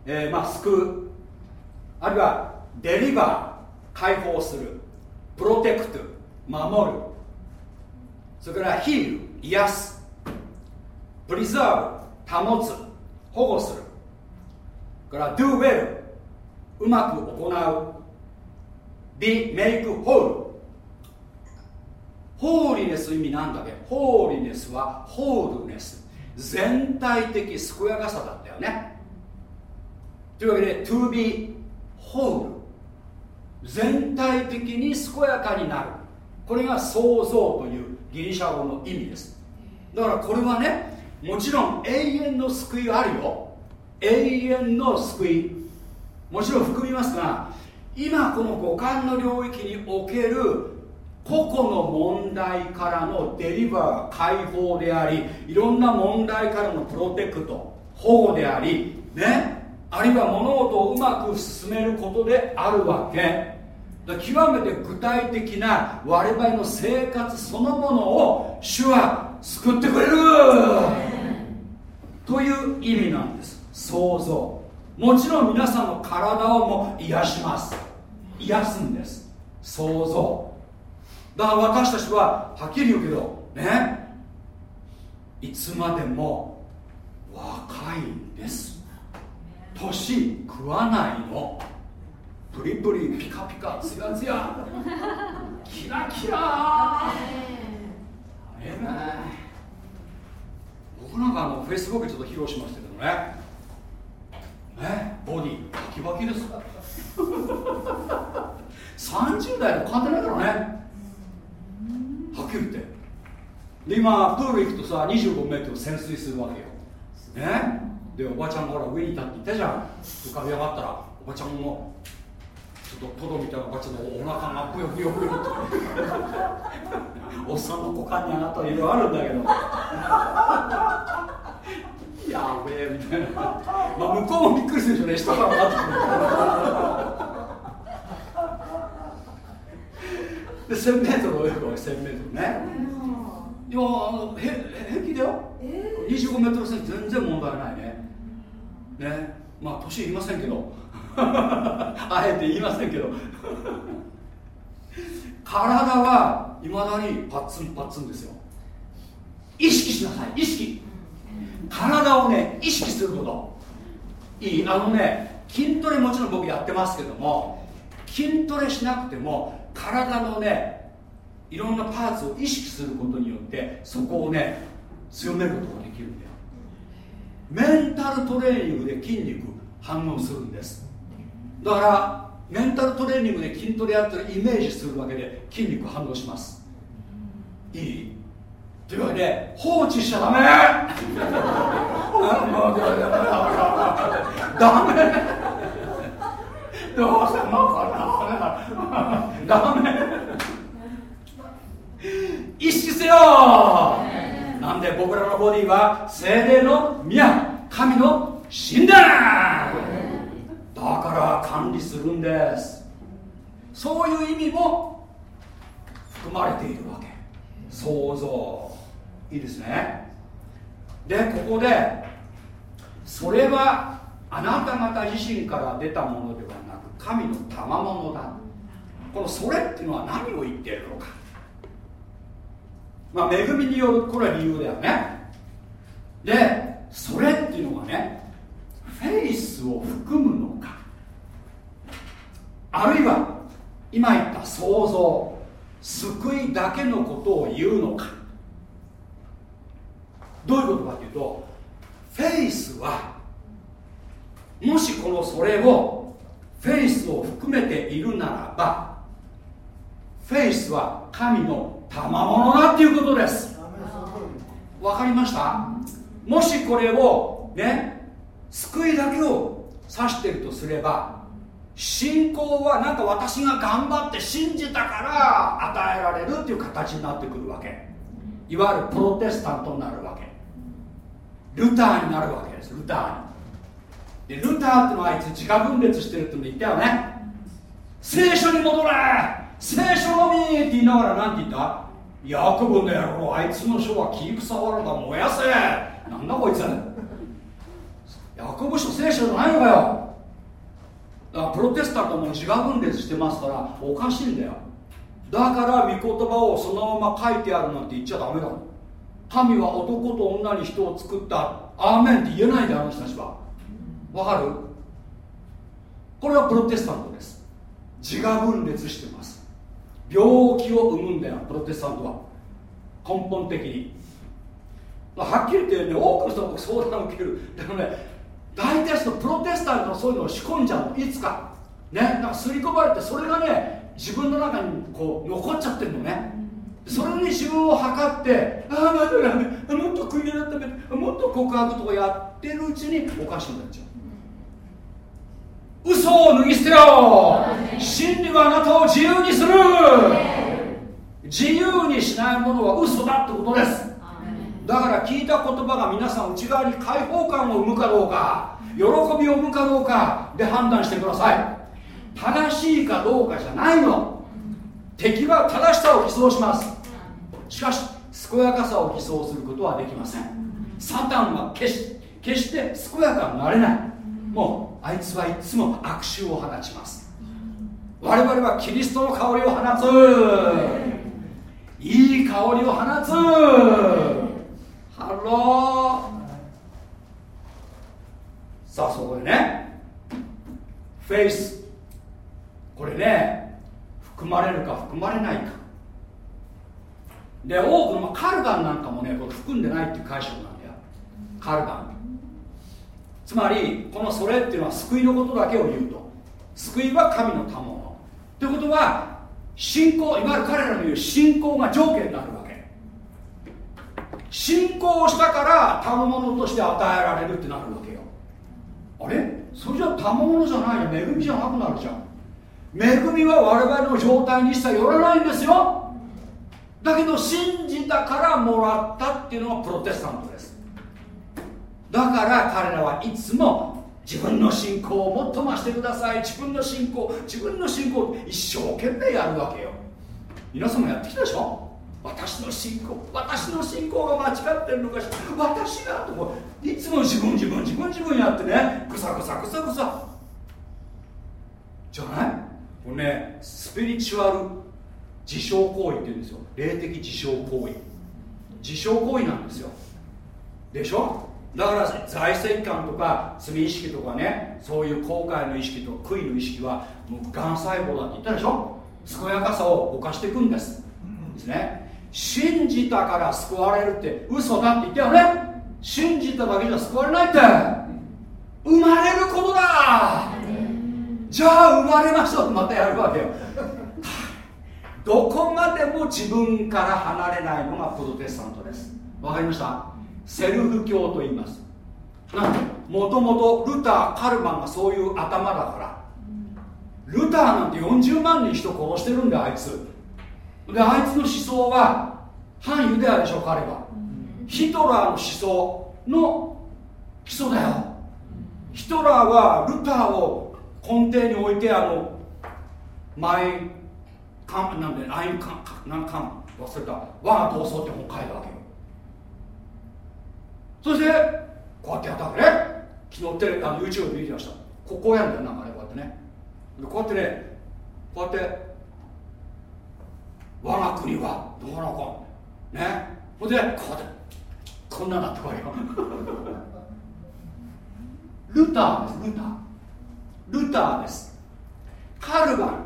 えー、まあ救う。あるいはデリバー解放する。プロテクト守る。それからヒール癒す。プリザーブ保つ。保護する。から do well うまく行う。be make whole ホーリネス意味なんだっけホーリネスはホールネス。全体的健やかさだったよね。というわけで to be whole 全体的に健やかになる。これが創造というギリシャ語の意味です。だからこれはねもちろん永遠の救いあるよ。永遠の救い。もちろん含みますが今この五感の領域における個々の問題からのデリバー解放でありいろんな問題からのプロテクト保護でありねあるいは物事をうまく進めることであるわけ。だ極めて具体的な我々の生活そのものを主は救ってくれる。という意味なんです。創造もちろん皆さんの体をも癒します。癒すんです。創造だから私たちははっきり言うけどねいつまでも若いんです。年食わないの。プリプリピカピカツヤツヤ。キラキラ。ええね僕なんかあのフェイスブックちょっと披露しましたけどね。ねボディバキバキです30 代と変わってないからね。はっきり言って。で今プール行くとさ25メートル潜水するわけよ。ね？でおばちゃんがほら上にいたって言ったじゃん。浮かび上がったらおばちゃんもちょっとトドみたいなおばちゃんのお腹がブヨブヨブヨって。おっさんの股間に上がったらいろいろあるんだけど。やべえみたいな。まあ向こうもびっくりするでしょうね。下から上がってくるで1000メートル泳ぐわけ1000メートルね。いやあのへ平気だよ、25メートル線全然問題ないね。ね。まあ年言いませんけど。あえて言いませんけど。体はいまだにパッツンパッツンですよ。意識しなさい意識。体をね意識すること。いい。あのね筋トレもちろん僕やってますけども筋トレしなくても体のねいろんなパーツを意識することによってそこをね強めることができるんだよ。メンタルトレーニングで筋肉反応するんです。だからメンタルトレーニングで筋トレやってるイメージするわけで筋肉反応します。いい？というわけで放置しちゃダメ。ダメ。どうせまかなダメ意識せよ。なんで僕らのボディは精霊の宮神の神殿だから管理するんです。そういう意味も含まれているわけ。想像。いいですね。でここでそれはあなた方自身から出たものではなく神の賜物だ。このそれっていうのは何を言っているのか。まあ恵みによるこれは理由だよね。でそれっていうのがねフェイスを含むのか。あるいは今言った想像救いだけのことを言うのか。どういうことかというとフェイスはもしこのそれをフェイスを含めているならばフェイスは神の賜物だっていうことです。わかりました？もしこれをね救いだけを指してるとすれば信仰はなんか私が頑張って信じたから与えられるっていう形になってくるわけ。いわゆるプロテスタントになるわけ。ルターになるわけですルターに。でルターってのはあいつ自家分裂してるって言ったよね。聖書に戻れ！聖書のみって言いながら何て言った？ヤコブの野郎あいつの書は木草わらだ燃やせ。なんだこいつ。ヤコブ書聖書じゃないのかよ。だからプロテスタントも自我分裂してますからおかしいんだよ。だから御言葉をそのまま書いてあるなんて言っちゃダメだ。神は男と女に人を作った。アーメンって言えないであの人たちは。わかる？これはプロテスタントです。自我分裂してます。病気を生むんだよプロテスタントは。根本的に。はっきり言ってね多くの人が僕相談を受ける。でもね大体そのプロテスタントのそういうのを仕込んじゃうの。いつか。ね。なんか刷り込まれてそれがね自分の中にこう残っちゃってるのね。それに自分を測ってああダメあもっと悔い改めてもっと告白とかやってるうちにおかしくなっちゃう嘘を脱ぎ捨てよ真理はあなたを自由にする。自由にしないものは嘘だってことです。だから聞いた言葉が皆さん内側に解放感を生むかどうか喜びを生むかどうかで判断してください。正しいかどうかじゃないの。敵は正しさを偽装します。しかし健やかさを偽装することはできません。サタンは決し決して健やかになれない。もうあいつはいつも悪臭を放ちます。我々はキリストの香りを放つ。いい香りを放つ。 hello。さあそこでねフェイスこれね含まれるか含まれないか。で多くのまあカルバンなんかもねこれ含んでないっていう解釈なんだよ。カルバンつまりこのそれっていうのは救いのことだけを言うと。救いは神の賜物。ということは信仰いわゆる彼らの言う信仰が条件になるわけ。信仰をしたから賜物として与えられるってなるわけよ。あれ？それじゃ賜物じゃないよ。恵みじゃなくなるじゃん。恵みは我々の状態に一切よらないんですよ。だけど信じたからもらったっていうのがプロテスタントです。だから彼らはいつも自分の信仰をもっと増してください。自分の信仰自分の信仰を一生懸命やるわけよ。皆さんもやってきたでしょ？私の信仰私の信仰が間違ってるのかしら？私がとこいつも自分自分自分自分やってねぐさぐさぐさぐさ。じゃない？これねスピリチュアル自傷行為って言うんですよ。霊的自傷行為。自傷行為なんですよ。でしょ？だから財政感とか罪意識とかねそういう後悔の意識と悔いの意識はもうがん細胞だって言ったでしょ？健やかさを犯していくんです。ですね。信じたから救われるって嘘だって言ったよね？信じただけじゃ救われないって。生まれることだ。じゃあ生まれましょうってまたやるわけよ。どこまでも自分から離れないのがプロテスタントです。わかりました？セルフ教と言います。なんでもともとルターカルマンがそういう頭だから。ルターなんて40万人人殺してるんだよあいつ。であいつの思想は反ユダヤでしょ彼は。ヒトラーの思想の基礎だよ。ヒトラーはルターを根底に置いてあのマイカンなんでアインカンなんかん忘れた。我が闘争って本書いたわけ。よそしてこうやってやったわけね。昨日テレあの YouTube で見てました。ここうやるんだよなんかねこうやってね。こうやってねこうやって我が国はどうなの。かね。ほんでこうやってこんななってこいよ。ルターですルター。ルターです。カルバン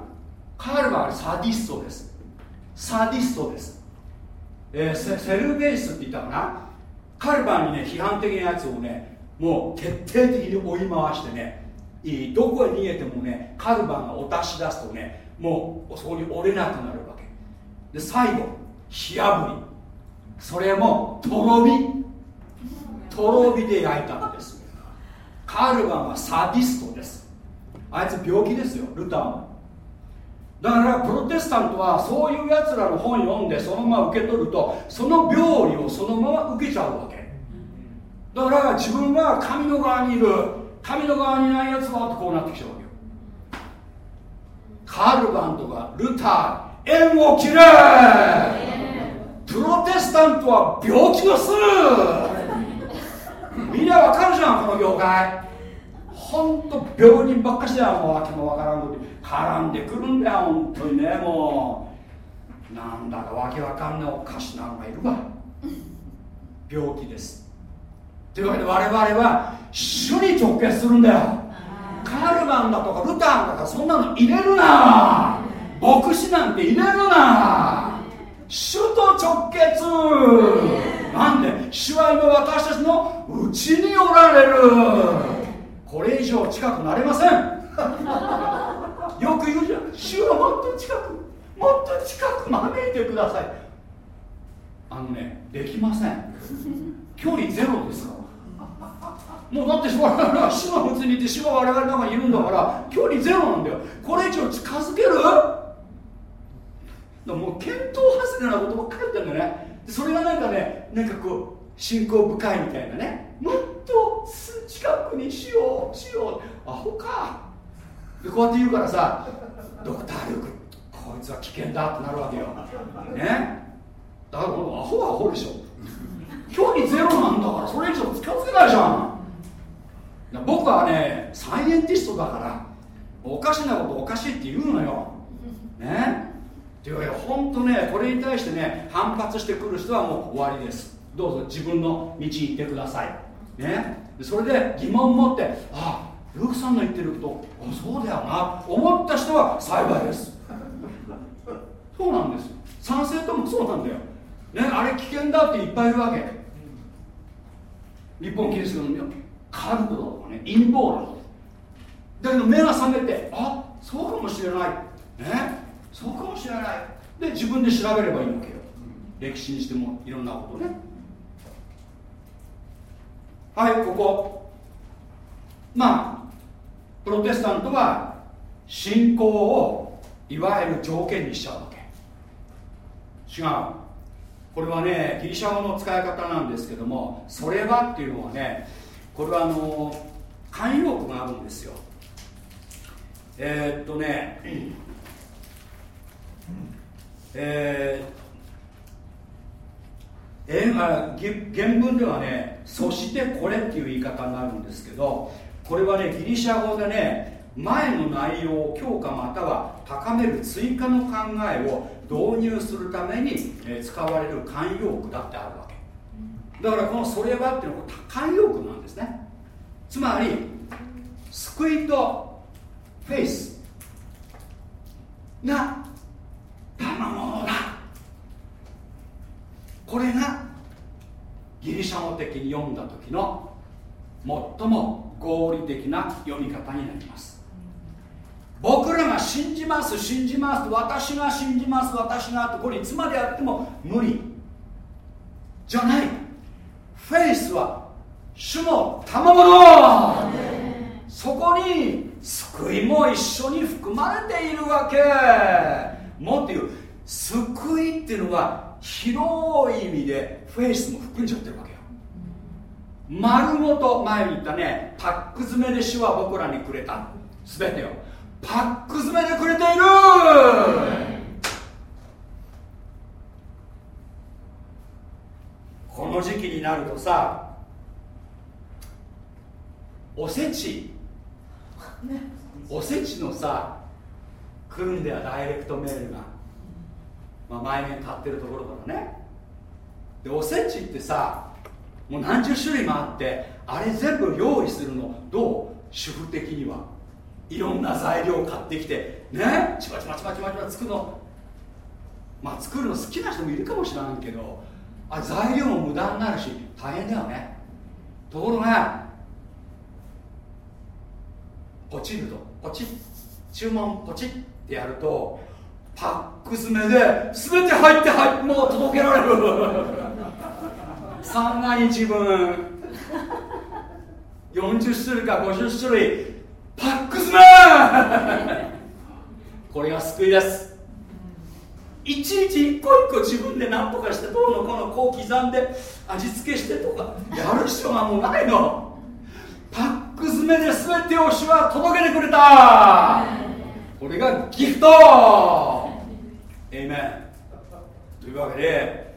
カルバンサディストです。サディストです、えーセセルベースって言ったかな？カルバンにね批判的なやつをねもう徹底的に追い回してねどこへ逃げてもねカルバンがお達し出すとねもうそこに折れなくなるわけ。で最後火あぶり。それもとろ火とろ火で焼いたんです。カルバンはサディストです。あいつ病気ですよルターも。だからプロテスタントはそういうやつらの本読んでそのまま受け取るとその病理をそのまま受けちゃうわけ。だから自分は神の側にいる。神の側にいないやつはってこうなってきちゃうわけよ。カルバンとかルター縁を切れ。プロテスタントは病気をする。みんなわかるじゃんこの業界。ほんと病人ばっかしだよもう訳もわからんことに絡んでくるんだよ本当にねもう。なんだかわけわかんないおかしなのがいるわ。病気です。というわけで我々は主に直結するんだよ。カルバンだとかルターンだとかそんなの入れるな。牧師なんて入れるな。主と直結。なんで？主は今私たちのうちにおられる。これ以上近くなれません。よく言うじゃん。主はもっと近くもっと近く招いてください。あのねできません。距離ゼロですから。もうだって我々は主のうちにいて主は我々の中にいるんだから距離ゼロなんだよ。これ以上近づける？もう見当外れなことばっかり言ってんだよね。それがなんかねなんかこう信仰深いみたいなね。もっと近くにしようしよう。アホか。でこうやって言うからさドクター・ルークこいつは危険だってなるわけよ。ね。だからこのアホはアホでしょ。距離ゼロなんだからそれ以上近づけないじゃん。僕はねサイエンティストだからおかしなことおかしいって言うのよ。ね。っというわけで本当ねこれに対してね反発してくる人はもう終わりです。どうぞ自分の道に行ってください。ね。それで疑問を持ってあルークさんの言ってることあそうだよな。思った人は幸いです。そうなんです賛成ともそうなんだよ、ね、あれ危険だっていっぱいいるわけ。日本キリストのカルトとかね陰謀論だけど目が覚めてあそうかもしれない。ね。そうかもしれない。で自分で調べればいいわけよ。歴史にしてもいろんなことね。はいここ。まあプロテスタントは信仰をいわゆる条件にしちゃうわけ。違う。これはねギリシャ語の使い方なんですけどもそれはっていうのはねこれはあの慣用句があるんですよ。えー、っとねえー、えー、原文ではねそしてこれっていう言い方になるんですけどこれはねギリシャ語でね前の内容を強化または高める追加の考えを導入するために、使われる慣用句だってあるわけ。だからこの「それは」っていうのは慣用句なんですね。つまり救いとフェイスが賜物だ。これがギリシャ語的に読んだ時の最も合理的な読み方になります。僕らが信じます信じます私が信じます私がってこれいつまでやっても無理。じゃない。フェイスは主の賜物そこに救いも一緒に含まれているわけ。もっと言う。救いっていうのは広い意味でフェイスも含んじゃってるわけよ。丸ごと前に言ったねパック詰めで主は僕らにくれた。全てをパック詰めでくれている。この時期になるとさおせち。おせちのさ来るんだよダイレクトメールが、まあ、前面買ってるところからね。でおせちってさもう何十種類もあってあれ全部用意するの。どう？主婦的には。いろんな材料を買ってきてね？ちまちまちまちまちま作るの。まあ作るの好きな人もいるかもしれないけどあ材料も無駄になるし大変だよね。ところがポチるとポチ注文ポチってやるとパック詰めで全て入って入っもう届けられる。三が日分。40種類か50種類。パック詰め。これが救いです。いちいち一個一個自分で何とかしてどうのこのこう刻んで味付けしてとかやる必要がもうないの。パック詰めで全てを主は届けてくれた。これがギフト。エイメンというわけで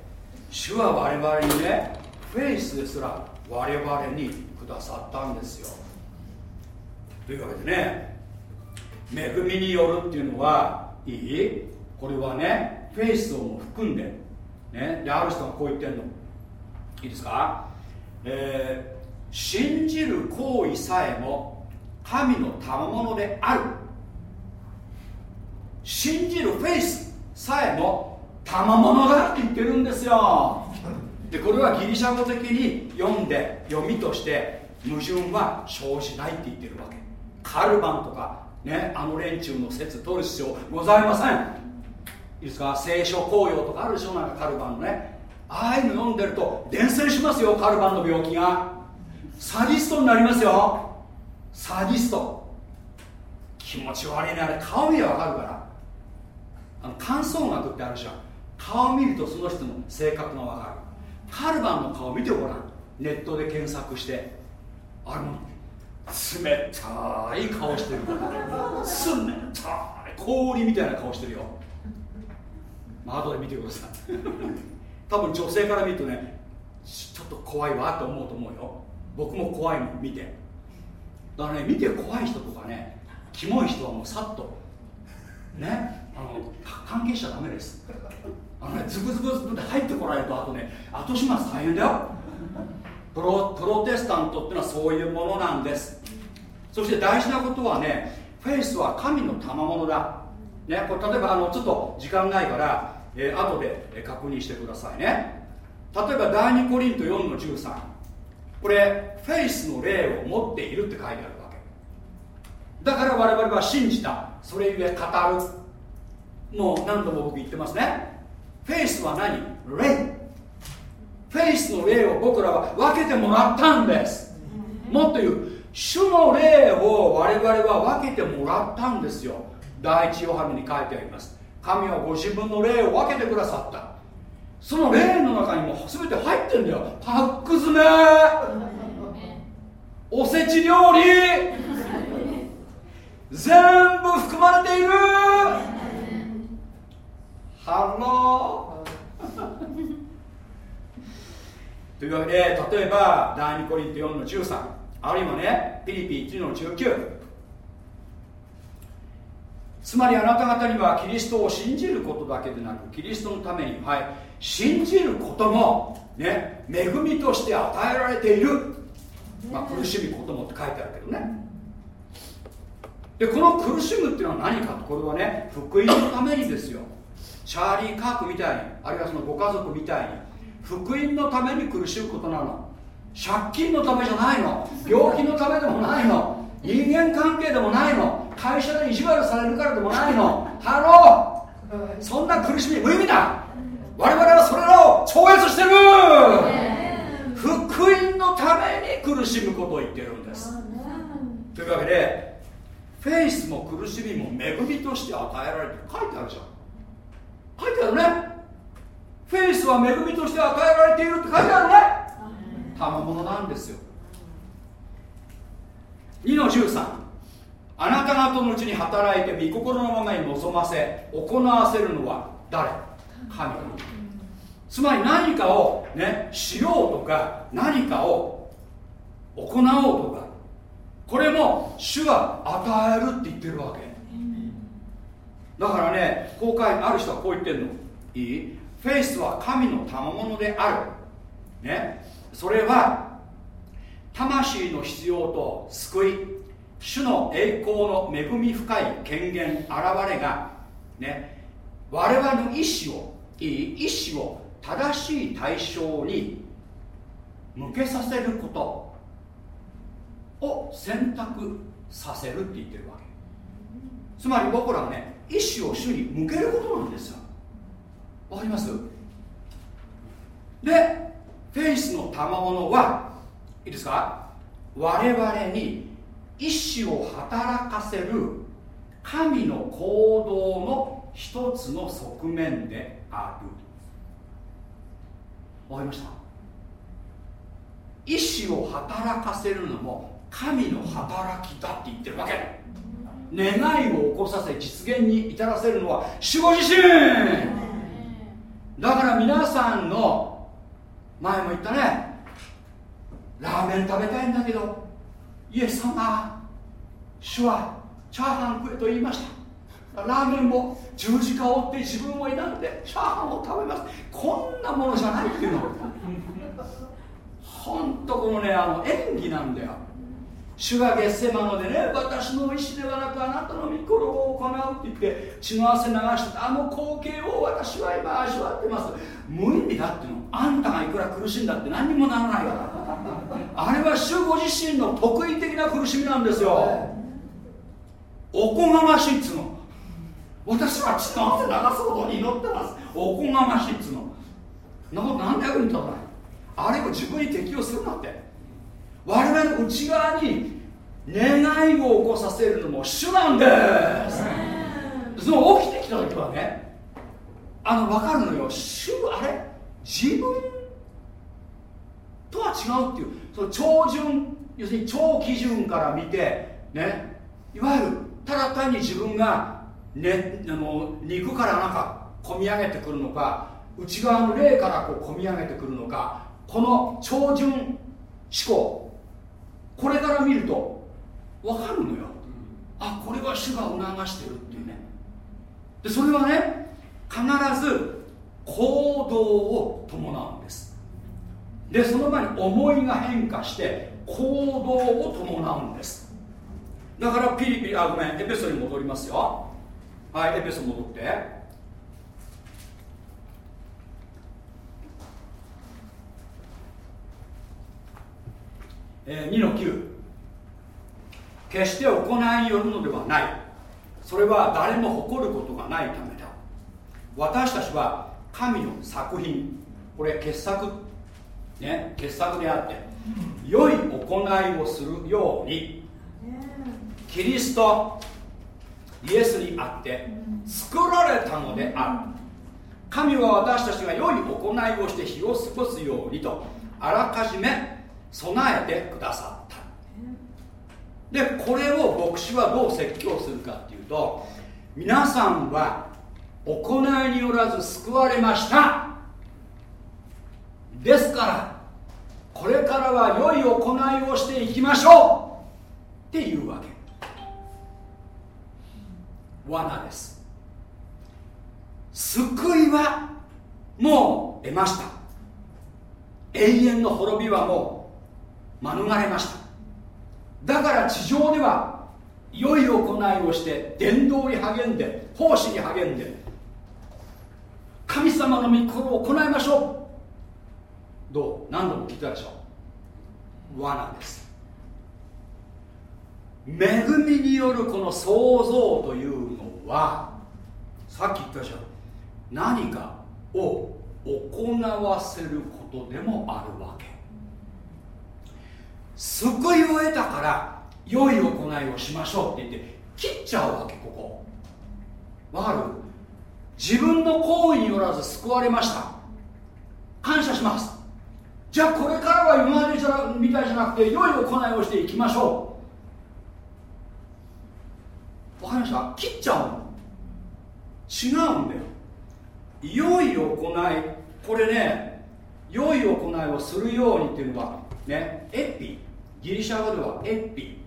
主は我々にねフェイスですら我々にくださったんですよ。というわけでね恵みによるっていうのはいい？これはねフェイスをも含んでねである人がこう言ってるの。いいですか、えー信じる行為さえも神の賜物である。信じるフェイス。さえも賜物だって言ってるんですよ。でこれはギリシャ語的に読んで読みとして矛盾は生じないって言ってるわけ。カルバンとかねあの連中の説取る必要ございません。いいですか？聖書紅葉とかあるでしょ？なんかカルバンのね。ああいうの読んでると伝染しますよカルバンの病気が。サディストになりますよ。サディスト。気持ち悪いね。あれ顔見ればわかるから。あの感想学ってあるじゃん。顔を見るとその人の性格がわかる。カルバンの顔見てごらん。ネットで検索して。あれも冷たい顔してる。冷たい氷みたいな顔してるよ。まあ後で見てください。多分女性から見るとねちょっと怖いわと思うと思うよ。僕も怖いの見て。だからね見て怖い人とかねキモい人はもうさっと。ね？あの関係者ダメです。あのねズブズブズブって入ってこられるとあとね後始末大変だよ。プロプロテスタントってのはそういうものなんです。そして大事なことはねフェイスは神の賜物だ、ね、これ例えばあのちょっと時間ないから、えー後で確認してくださいね。例えば第2コリント4の13これフェイスの霊を持っているって書いてあるわけ。だから我々は信じた。それゆえ語る。もう何度も僕言ってますね。フェイスは何？霊フェイスの霊を僕らは分けてもらったんです。もっと言う主の霊を我々は分けてもらったんですよ。第一ヨハネに書いてあります。神はご自分の霊を分けてくださった。その霊の中にも全て入ってんだよ。パック詰め。おせち料理。全部含まれている。 hello。というわけで例えば第2コリント4の13あるいはねピリピ1の19つまりあなた方にはキリストを信じることだけでなくキリストのために、はい、信じることも、ね、恵みとして与えられている、まあ、苦しむこともって書いてあるけどね。でこの苦しむっていうのは何かとこれはね福音のためにですよチャーリー・カークみたいにあるいはそのご家族みたいに福音のために苦しむことなの。借金のためじゃないの。病気のためでもないの。人間関係でもないの。会社で意地悪されるからでもないの。 Hello。そんな苦しみ無意味だ。我々はそれらを超越してる。福音のために苦しむことを言ってるんです。というわけでフェイスも苦しみも恵みとして与えられて書いてあるじゃん。書いてあるね。フェイスは恵みとして与えられているって書いてあるね。賜物なんですよ。2の13あなた方のうちに働いて御心のままに望ませ行わせるのは誰？神つまり何かをねしようとか何かを行おうとかこれも主が与えるって言ってるわけだからねこう書いある人はこう言ってるの。いい？フェイスは神の賜物である。ね？それは魂の必要と救い主の栄光の恵み深い権限現れがね？我々の意志をいい？意志を正しい対象に向けさせること。を選択させるって言ってるわけ。つまり僕らはね意志を主に向けることなんですよ。わかります？でフェイスの賜物はいいですか？我々に意志を働かせる神の行動の一つの側面である。わかりました？意志を働かせるのも神の働きだって言ってるわけ。願いを起こさせ実現に至らせるのは守護自身だから皆さんの前も言ったね。ラーメン食べたいんだけどイエス様主はチャーハン食えと言いました。ラーメンも十字架を追って自分を選んでチャーハンを食べます。こんなものじゃないっていうの。本当このねあの演技なんだよ。主がゲッセマノでね私の意思ではなくあなたの御心を行うって言って血の汗流してあの光景を私は今味わってます。無意味だっていうの。あんたがいくら苦しんだって何にもならないからあれは主ご自身の得意的な苦しみなんですよ。おこがましいっつの。私は血の汗流すことに祈ってます。おこがましいっつうの。なこと何の役に立たないあれを自分に適用するなって。我々の内側に願いを起こさせるのも主なんです。その起きてきた時はねあの分かるのよ。主あれ？自分とは違うっていう。その超準要するに超基準から見てね？いわゆるただ単に自分が、ね、あの肉からなんか込み上げてくるのか内側の霊からこう込み上げてくるのかこの超準思考これから見ると分かるのよ。あこれは主が促してるっていうね。でそれはね必ず行動を伴うんです。でその前に思いが変化して行動を伴うんです。だからピリピリあごめんエペソに戻りますよ。はいエペソ戻って。えー2の9決して行いによるのではない。それは誰も誇ることがないためだ。私たちは神の作品。これ傑作。ね傑作であって良い行いをするように。キリストイエスにあって作られたのである。神は私たちが良い行いをして日を過ごすようにとあらかじめ備えてくださった。でこれを牧師はどう説教するかっていうと皆さんは行いによらず救われました。ですからこれからは良い行いをしていきましょう。っていうわけ。罠です。救いはもう得ました。永遠の滅びはもう免れました。だから地上では良い行いをして伝道に励んで奉仕に励んで神様の御心を行いましょう。どう？何度も聞いたでしょう。罠です。恵みによるこの創造というのはさっき言ったじゃん何かを行わせることでもあるわけ。救いを得たから良い行いをしましょうって言って切っちゃうわけここ。わかる？自分の行為によらず救われました。感謝します。じゃあこれからは今までじゃみたいじゃなくて良い行いをしていきましょう。わかりました？切っちゃうの。違うんだよ。良い行いこれね良い行いをするようにっていうのはねエピギリシャ語ではエピ。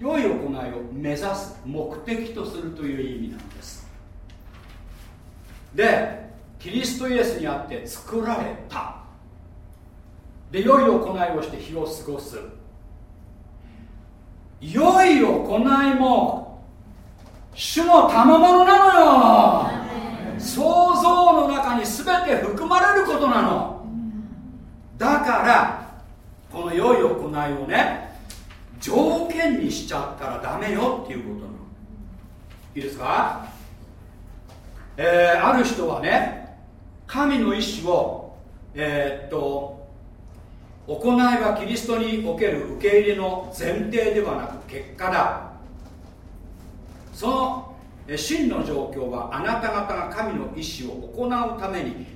良い行いを目指す目的とするという意味なんです。でキリストイエスにあって作られた。で良い行いをして日を過ごす。良い行いも主の賜物なのよ。創造の中に全て含まれることなの。だからこの良い行いをね条件にしちゃったらダメよっていうことなの。いいですか？えー、ある人はね神の意志をえー、っと行いはキリストにおける受け入れの前提ではなく結果だ。その真の状況はあなた方が神の意志を行うために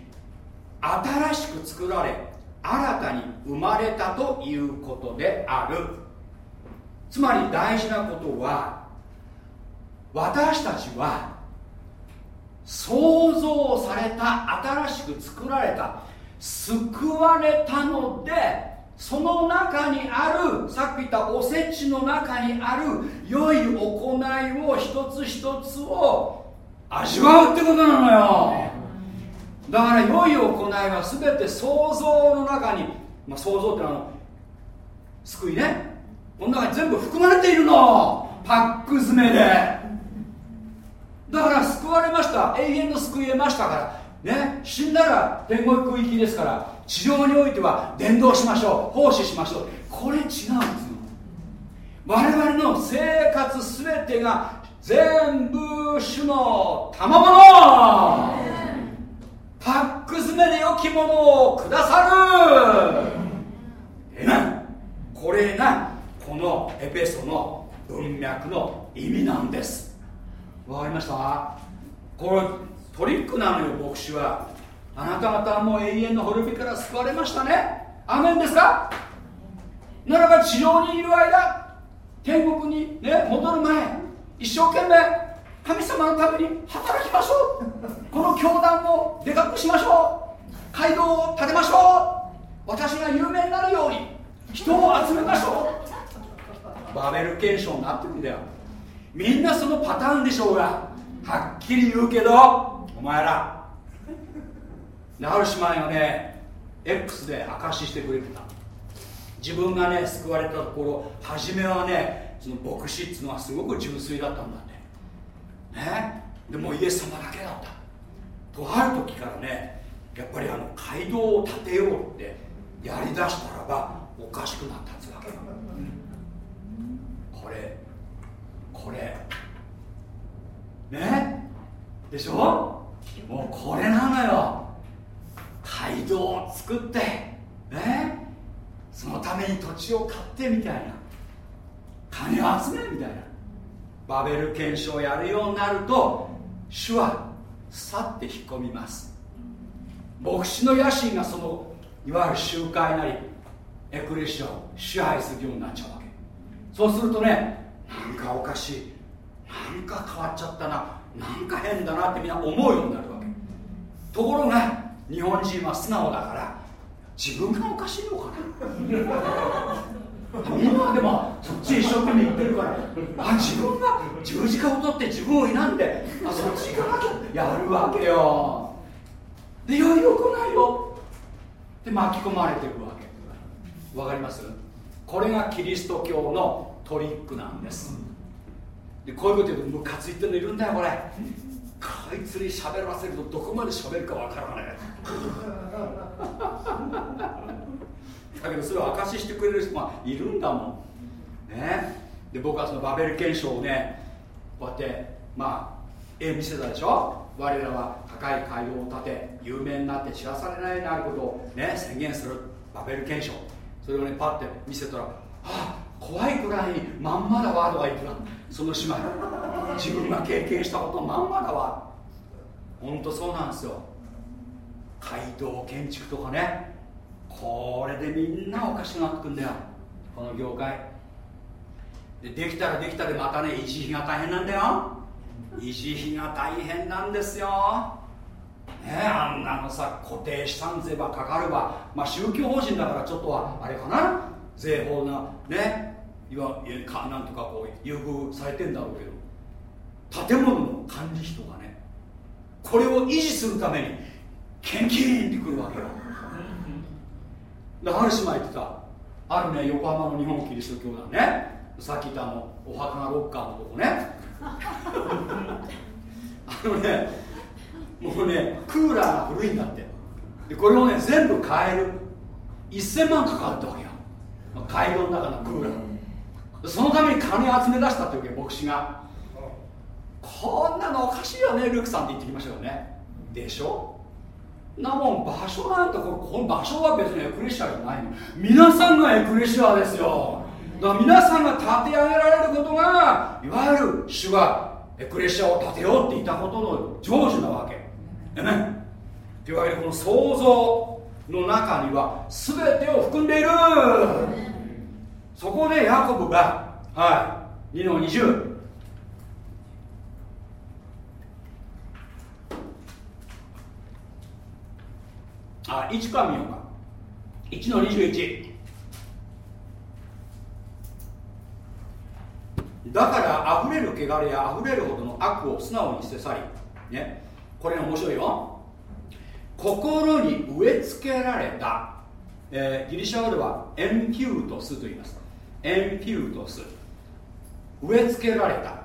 新しく作られ新たに生まれたということである。つまり大事なことは私たちは創造された新しく作られた救われたのでその中にあるさっき言ったおせちの中にある良い行いを一つ一つを味わうってことなのよ。だから良い行いは全て創造の中に、まあ、創造ってのは救いね。この中に全部含まれているの。パック詰めで。だから救われました。永遠の救い得ましたから。ね。死んだら天国行きですから。地上においては伝道しましょう。奉仕しましょう。これ違うんですよ。我々の生活全てが全部主の賜物。パック詰めで良きものをくださる。えなこれがこのエペソの文脈の意味なんです。わかりました。これトリックなのよ牧師は。あなた方はもう永遠の滅びから救われましたね。アメンですか？ならば地上にいる間天国に、ね、戻る前一生懸命神様のために働きましょう。この教団をでかくしましょう。街道を建てましょう。私が有名になるように人を集めましょう。バベル憲章になってるんだよ。みんなそのパターンでしょうがはっきり言うけどお前らある姉妹がね X で証ししてくれてた。自分がね救われたところ初めはねその牧師っつうのはすごく純粋だったんだって。ね。でもイエス様だけだったとある時からねやっぱりあの街道を建てようってやりだしたらばおかしくなったつわけよこれこれ。ね？でしょ？もうこれなのよ。街道を作ってね？そのために土地を買ってみたいな。金を集めるみたいな。バベル検証をやるようになると主は去って引っ込みます。牧師の野心がそのいわゆる集会なりエクレシアを支配するようになっちゃうわけ。そうするとねなんかおかしい。なんか変わっちゃったな。なんか変だなってみんな思うようになるわけ。ところが日本人は素直だから自分がおかしいのかな。みんなでもそっち一生懸命言ってるから あ自分が十字架を取って自分を否んであそっち行かなきゃやるわけよ。でいやよくないよ。で巻き込まれていくわけ。わかります？これがキリスト教のトリックなんです。でこういうこと言うとムカついてるのいるんだよこれ。こいつに喋らせるとどこまで喋るかわからないだけどそれを証ししてくれる人がいるんだもん。ね。で僕はそのバベル憲章をねこうやってまあ絵見せたでしょ？我らは高い街道を建て有名になって知らされないようになることをね宣言するバベル憲章それをねパッて見せたら「あ怖いくらいにまんまだわ」とか言ってたその姉妹自分が経験したことまんまだわ。本当そうなんですよ。街道建築とかね。これでみんなおかしくなってくんだよ。この業界。でできたらできたでまたね維持費が大変なんだよ。維持費が大変なんですよ。ねあんなのさ固定資産税ばかかるわ。まあ宗教法人だからちょっとはあれかな。税法なねいわいやかなんとかこう優遇されてんだろうけど。建物の管理費とかね。これを維持するために献金ってくるわけよ。である姉妹言ってた。あるね横浜の日本キリスト教団ね。さっき言ったあのお墓がロッカーのとこね。あのねもうねクーラーが古いんだって。でこれをね全部変える。1000万かかったわけよ。街道の中のクーラー。そのために金集め出したってわけ牧師が。こんなのおかしいよねルークさんって言ってきましたよね。でしょ？なもん場所なんてこの場所は別にエクレシアじゃないの。皆さんがエクレシアですよ。だから皆さんが立て上げられることがいわゆる主がエクレシアを立てようって言ったことの成就なわけ。でね。というわけでこの創造の中には全てを含んでいる。そこでヤコブがはい。2の20あ1から見ようか。1の21だから溢れる汚れや溢れるほどの悪を素直に捨て去りね。これ面白いよ。心に植え付けられた、えーギリシャ語ではエンピュートスと言います。エンピュートス。植え付けられた。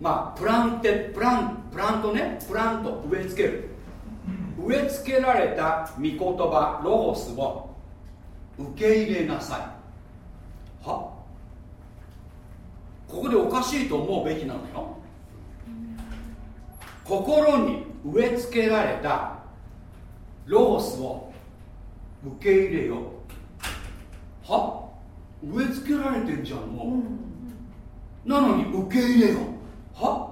まあプランテプランプラントね。プラント植え付ける。植え付けられた御言葉ロゴスを受け入れなさい。は？ここでおかしいと思うべきなのよ。心に植え付けられたロゴスを受け入れよ。は？植え付けられてんじゃんもう。なのに受け入れよ。は？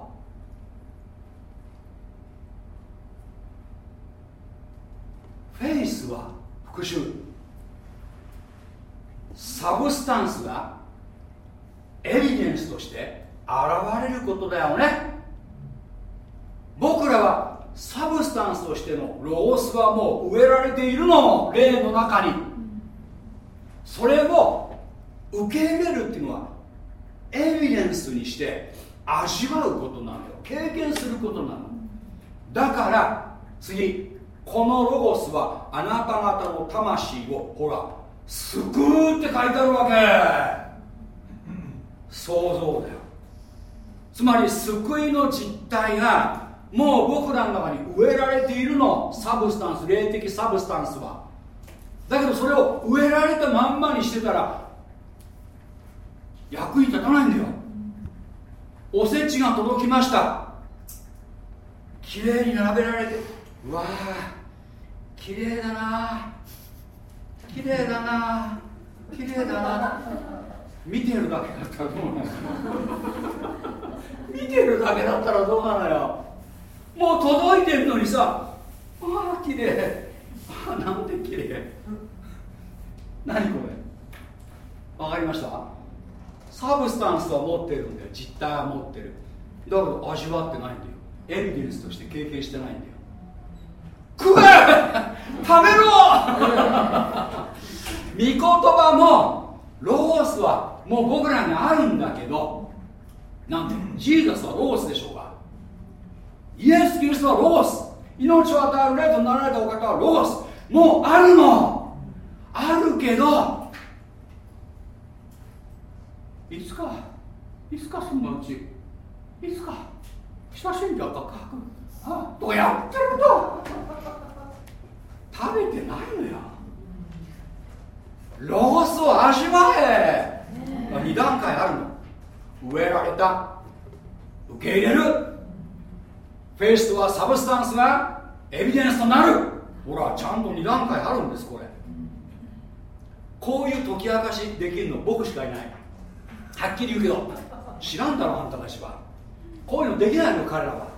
フェイスは復讐。 Substance がエビデンスとして現れることだよね。僕らは substance としてのロゴスはもう植えられているの。霊の中に。それを受け入れるっていうのはエビデンスにして味わうことなのよ。経験することなの。だから次。このロゴスはあなた方の魂をほら救うって書いてあるわけ。想像だよ。つまり救いの実態がもう僕らの中に植えられているの。 Substance 霊的 substance は。だけどそれを植えられたまんまにしてたら役に立たないんだよ。おせちが届きました。綺麗に並べられて。うわあ綺麗だな。綺麗だな。綺麗だな。見てるだけだったらどうなの見てるだけだったらどうなのよ。もう届いてるのにさ。ああ綺麗。ああなんて綺麗。何これ？わかりました？サブスタンスは持ってるんだよ。実態は持ってる。だけど味わってないんだよ。エビデンスとして経験してないんだよ。食え！食べろ！御言葉もロゴスはもう僕らにあるんだけどなんでジーザスはロゴスでしょうか？イエス・キリストはロゴス。命を与える霊となられたお方はロゴス。もうあるの！あるけどいつかいつかそのうちいつか親しんだか。あとかやってると？食べてないのよロゴスを味わえ。2段階あるの。植えられた。受け入れる。 Faith とは substance がエビデンスとなる。ほらちゃんと2段階あるんですこれ。こういう解き明かしできるの僕しかいない。はっきり言うけど。知らんだろあんたたちは。こういうのできないの彼らは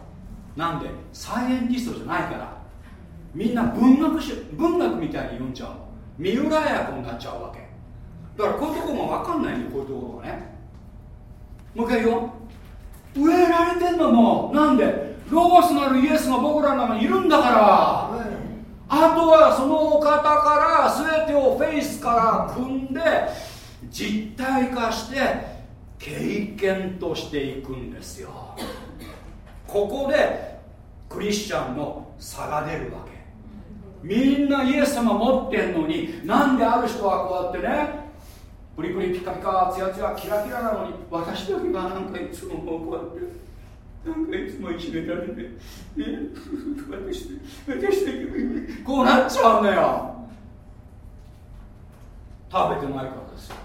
なんで？ Scientist じゃないから。みんな文学し文学みたいに読んじゃう。三浦役になっちゃうわけ。だからこういうとこも分かんないのこういうところがね。もう一回言おう。植えられてんのもなんで？ロゴスなるイエスが僕らの中にいるんだから。あとはそのお方から全てをフェイスから組んで実体化して経験としていくんですよ。ここでクリスチャンの差が出るわけ。みんなイエス様持ってんのになんである人はこうやってねプリプリピカピカツヤツヤキラキラなのに私だけがなんかいつもこうやってなんかいつもいじめられて、ね、私私だけこうなっちゃうのよ。食べてないからですよ。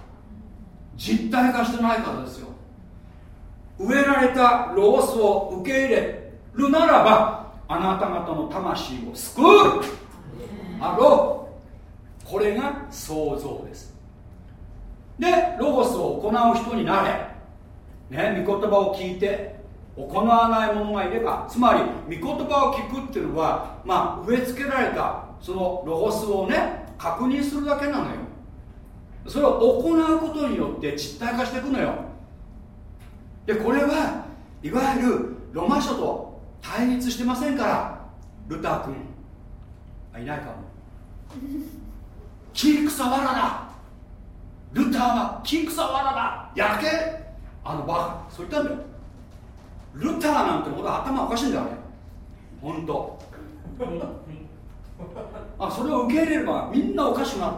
実体化してないからですよ。植えられたロゴスを受け入れるならばあなた方の魂を救う。あろうこれが想像です。でロゴスを行う人になれ。ね御言葉を聞いて行わない者がいればつまり御言葉を聞くっていうのはまあ植え付けられたそのロゴスをね確認するだけなのよ。それを行うことによって実体化していくのよ。でこれはいわゆるロマ書と対立してませんからルター君。あいないかも。木草わらだ。ルターは木草わらだ。焼け。あのバカ。そう言ったんだよ。ルターなんてもと頭おかしいんだよね本当。あそれを受け入れればみんなおかしくな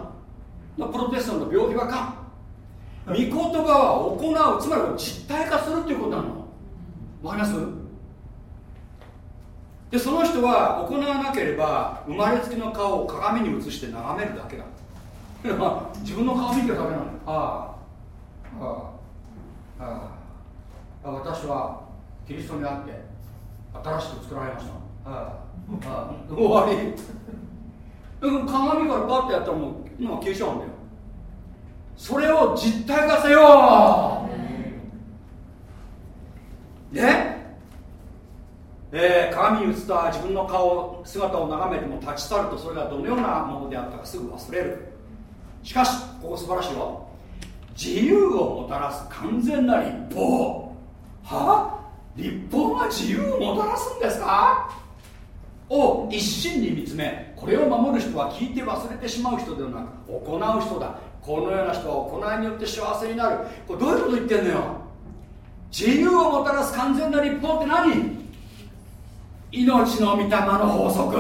る。プロテスタントの病気はか。御言葉は行うつまり実体化するっていうことなの。わかります？でその人は行わなければ生まれつきの顔を鏡に映して眺めるだけだ。自分の顔見てるだけなの。ああああああ私はキリストにあって新しく作られました。ああああ終わり。鏡からパッてやったらもう今消えちゃうんだよ。それを実体化せよ。で、えー、鏡に映った自分の顔姿を眺めても立ち去るとそれがどのようなものであったかすぐ忘れる。しかしここ素晴らしいよ。自由をもたらす完全な立法。は？あ立法が自由をもたらすんですか？を一心に見つめこれを守る人は聞いて忘れてしまう人ではなく行う人だこのような人は行いによって幸せになる。これどういうこと言ってんのよ。自由をもたらす完全な立法って何？命の御霊の法則。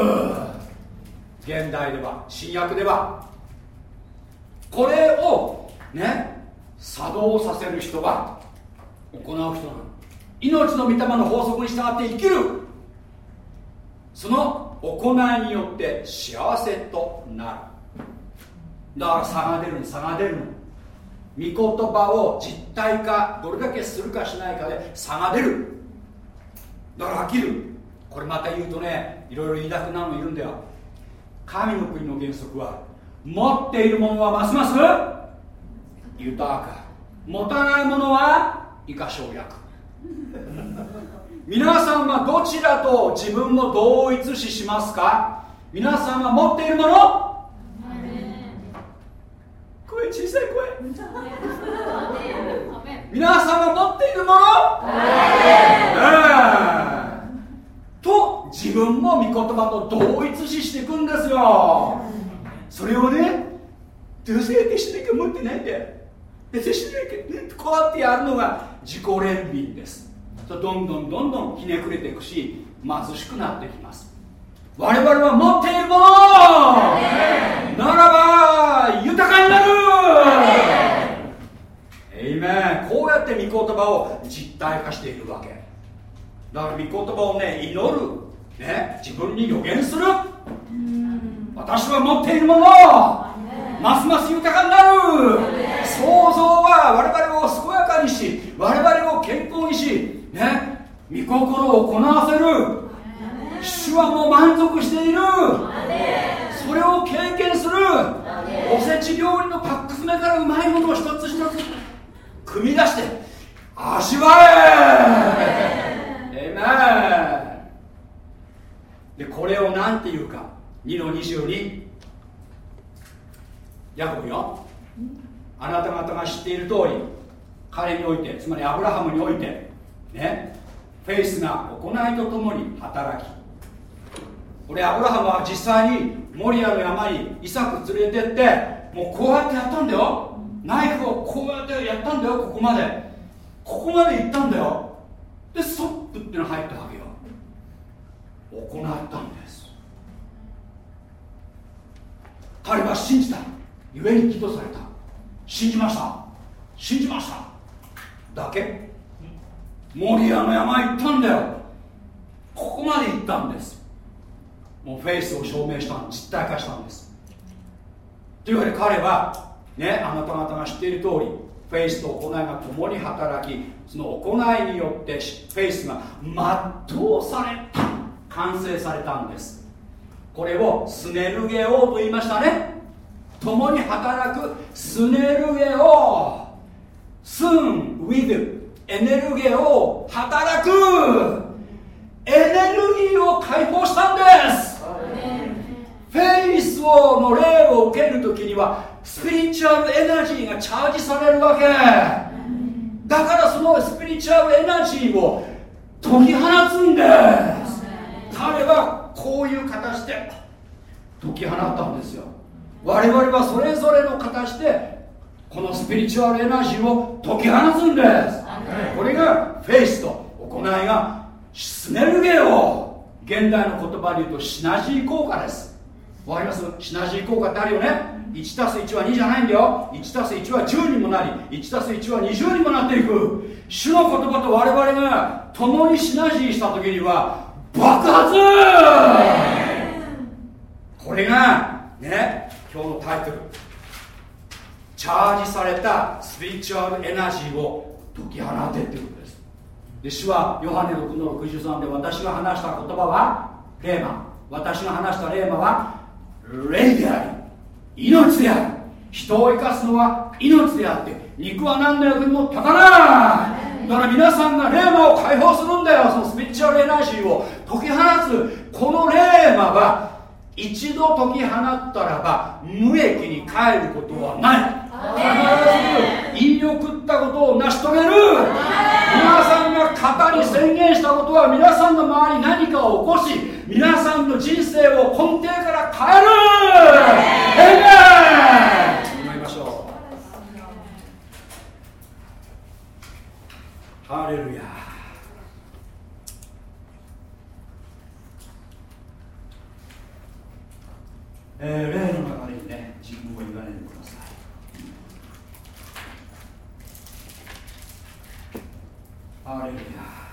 現代では新約では。これをね作動させる人が行う人なの。命の御霊の法則に従って生きる。その行いによって幸せとなる。だから差が出るの差が出るの。御言葉を実体化どれだけするかしないかで差が出る。だから飽きる。これまた言うとねいろいろ言いたくなるのいるんだよ。神の国の原則は持っているものはますます？豊か。持たないものは以下省略皆さんはどちらと自分を同一視しますか？皆さんは持っているもの声小さい声。皆さんが持っているもの、ええ。と自分も御言葉と同一視していくんですよ。それをね女性ってしなきゃ持ってないんだよ。しなきゃねこうやってやるのが自己憐憫です。どんどんどんどんひねくれていくし貧しくなってきます。我々は持っているもの。ならば豊かになるメンこうやって御言葉を実体化しているわけ。だから御言葉をね祈る、ね、自分に予言する。私は持っているもの。ますます豊かになる。創造は我々を健やかにし我々を健康にしね御心を行わせる。主はもう満足している。それを経験する。おせち料理のパック詰めからうまいも組み出して味わえ!えめでこれを何て言うか2の22ヤコブよ。あなた方が知っている通り彼においてつまりアブラハムにおいてねフェイスが行いとともに働きこれアブラハムは実際にモリアの山にイサク連れてってもうこうやってやったんだよ。ナイフをこうやってやったんだよここまで。ここまで行ったんだよ。でストップっていうのが入ったわけよ。行ったんです。彼は信じた。故に起訴された。信じました。信じました。だけ。モリアの山行ったんだよ。ここまで行ったんです。もうフェイスを証明した実体化したんです。というわけで彼はねあなた方が知っている通りフェイスと行いが共に働きその行いによってフェイスが全うされた完成されたんです。これをσυνεργέω と言いましたね。共に働くスネルゲオ。スンウィズエネルゲオ働く。エネルギーを解放したんです。フェイスをの霊を受けるときにはスピリチュアルエナジーがチャージされるわけ。だからそのスピリチュアルエナジーを解き放つんです彼はこういう形で解き放ったんですよ。我々はそれぞれの形でこのスピリチュアルエナジーを解き放つんです。これがフェイスと行いがスネルゲを現代の言葉で言うとシナジー効果です。わかります？シナジー効果ってあるよね1たす1は2じゃないんだよ。1たす1は10にもなり1たす1は20にもなっていく。主の言葉と我々が共にシナジーした時には爆発。これがね今日のタイトル。チャージされたスピリチュアルエナジーを解き放てっていうことです。で主はヨハネの9の63で私が話した言葉はレーマ。私が話したレーマは霊であり命である。人を生かすのは命であって肉は何の役にも立たない。だから皆さんがレーマを解放するんだよ。そのスピリチュアルエナジーを解き放つ。このレーマは一度解き放ったらば無益に帰ることはない。必ず言い送ったことを成し遂げる。皆さんが型に宣言したことは皆さんの周りに何かを起こし皆さんの人生を根底から変える。エイメン。祈りましょう。ハレルヤ。えー、例の中にね自分を委ねてくださいハ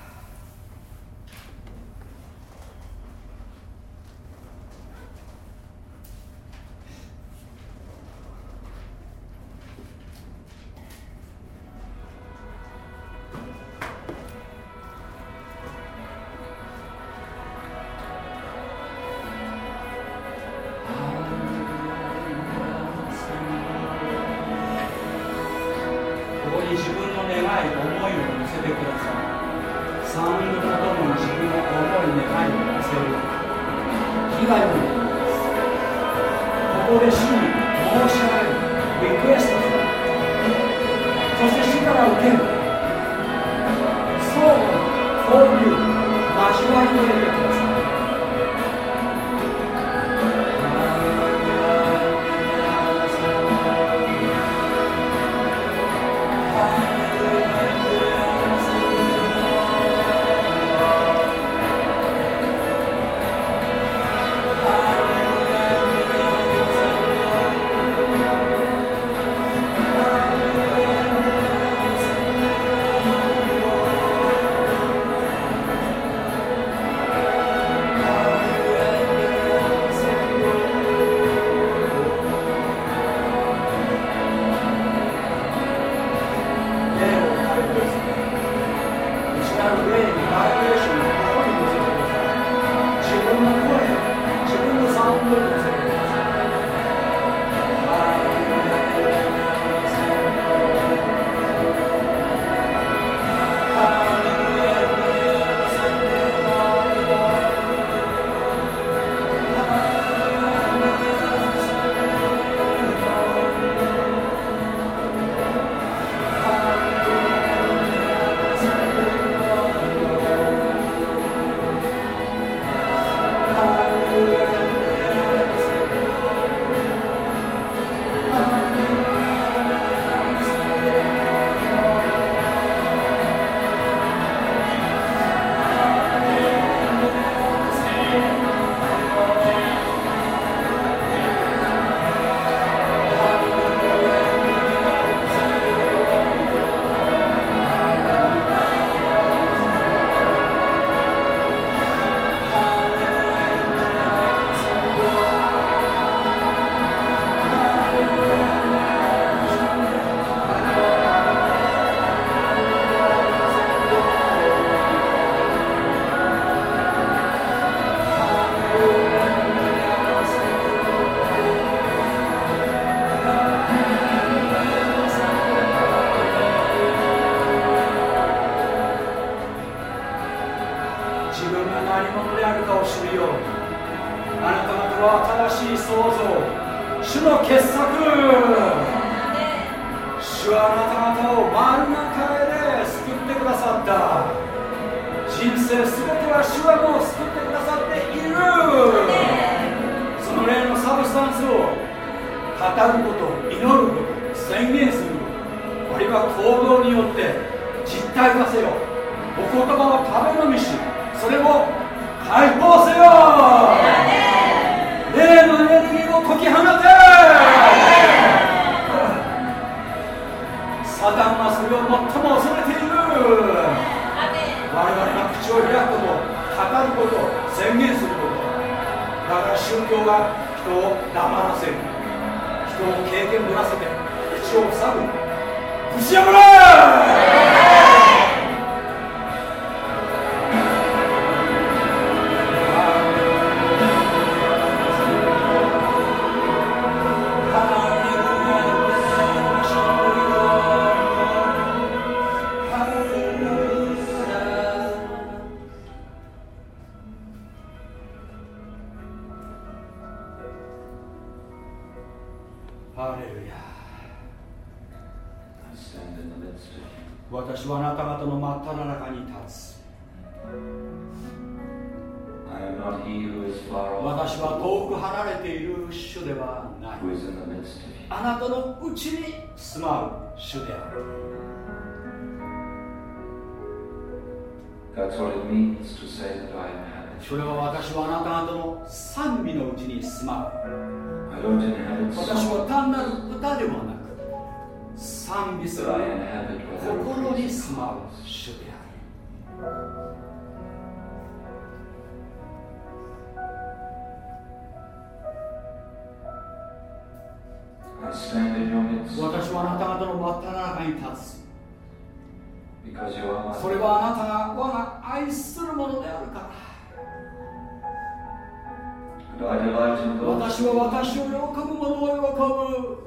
私は私を喜ぶ者を喜ぶ。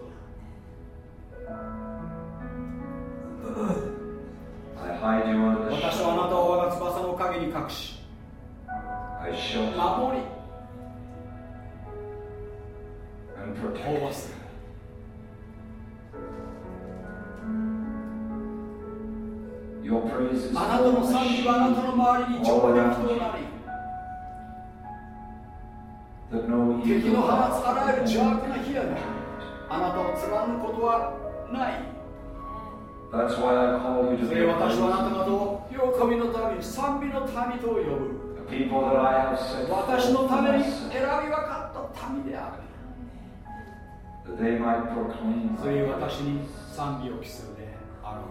私を喜ぶ私はあなたを我が翼の影に隠し。守り。保護する Your praise あなたの賛美はあなたの周りに超人となり。敵の放つあらゆる邪悪な火矢があなたを貫くことはない That's why I call you to そ be 私はあな praise た方を喜びの民賛美の民と呼ぶ people that I have set 私のた for めに選び分かった民である that they might proclaim そういう私に賛美を期するであろう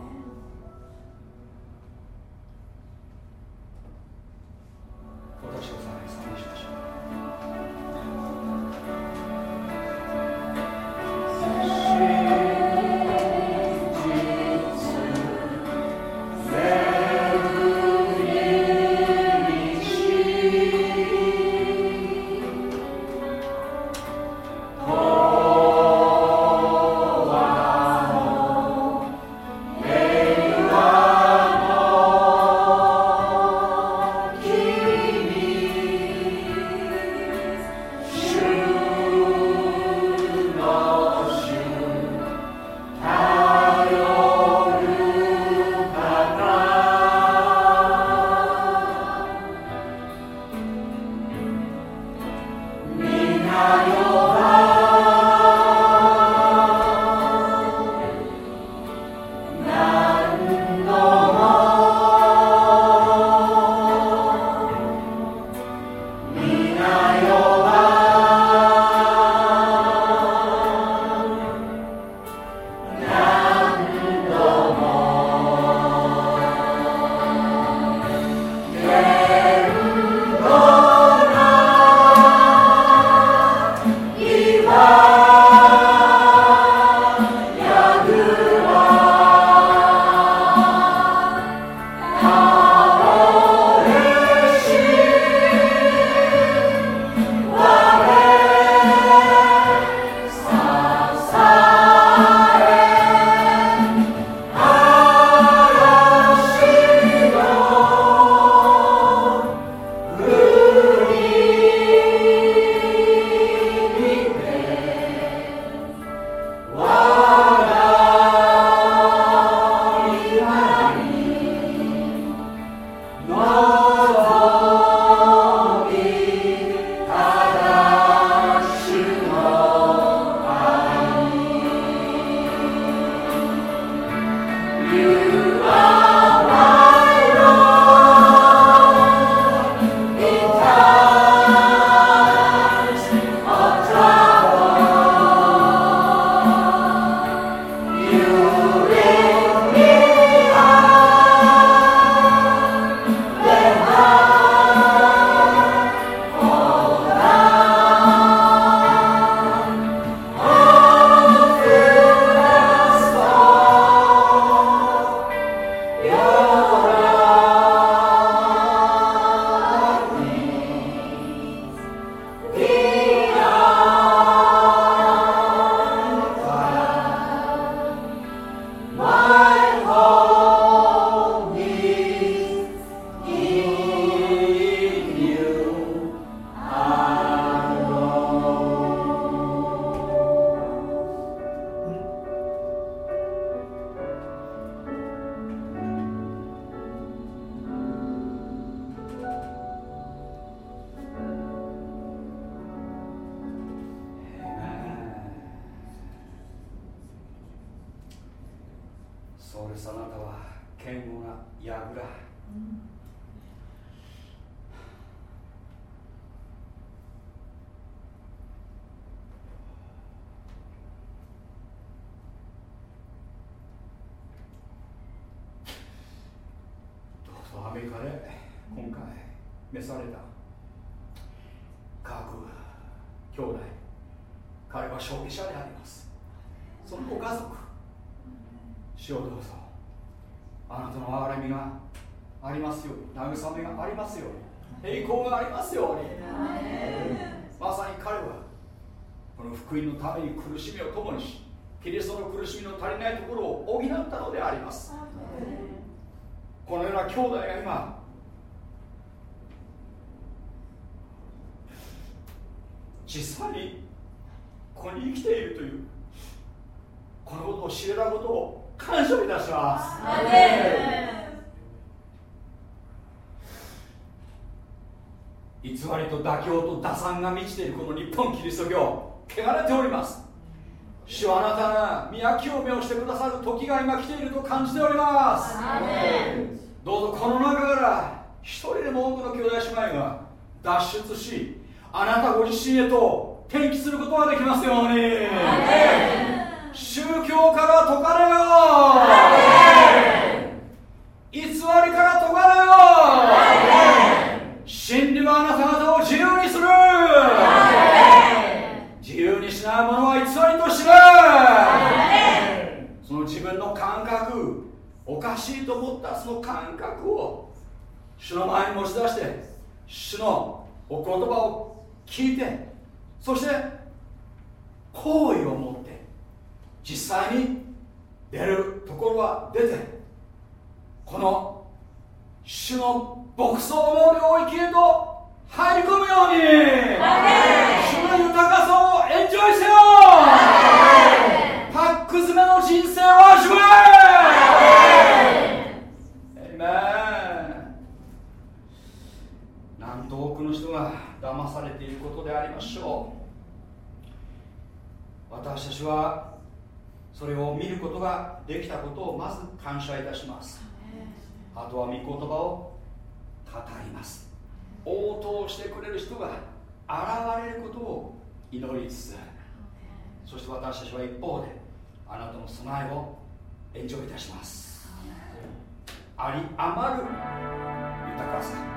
私をさらに賛美しましょう打算が満ちているこの日本キリスト教汚れております。主はあなたが宮清めをしてくださる時が今来ていると感じております。どうぞこの中から一人でも多くの兄弟姉妹が脱出しあなたご自身へと転機することができますように。宗教から解かれよ偽りから解かれよ真理はあなた方を自由にする自由にしないものは偽りと知れその自分の感覚しいと思ったその感覚を主の前に持ち出して主のお言葉を聞いてそして好意を持って実際に出るところは出てこの主の牧草の領域へと入り込むように。主の豊かさをエンジョイせよ。パック詰めの人生を味わえエイメンなんと多くの人が騙されていることでありましょう。私たちはそれを見ることができたことをまず感謝いたします。あとは御言葉を語ります。応答してくれる人が現れることを祈りつつ。そして私たちは一方であなたの備えをエンジョイいたします。あり余る豊かさ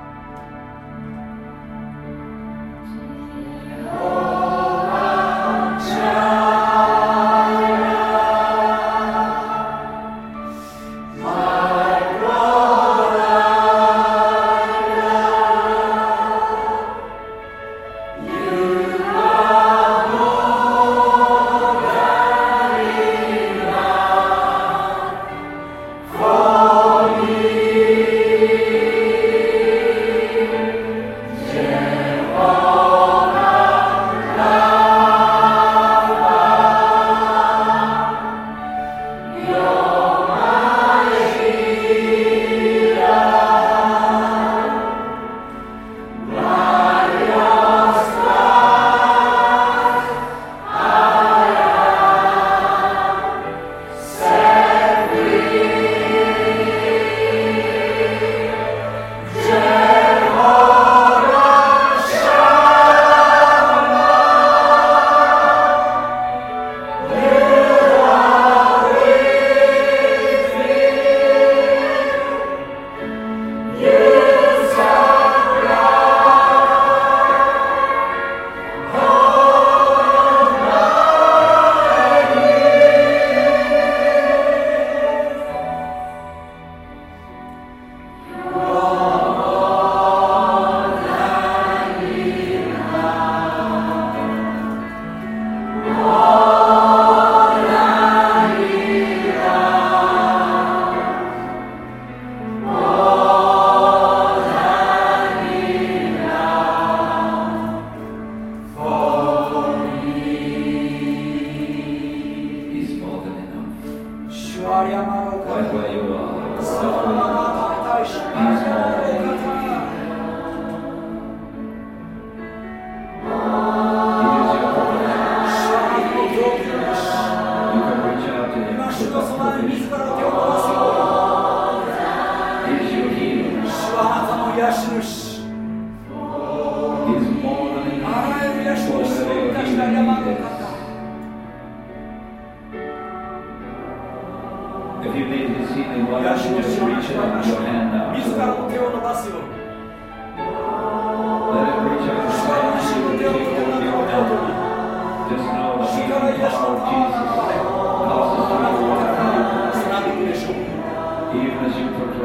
Even as you must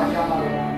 interpret.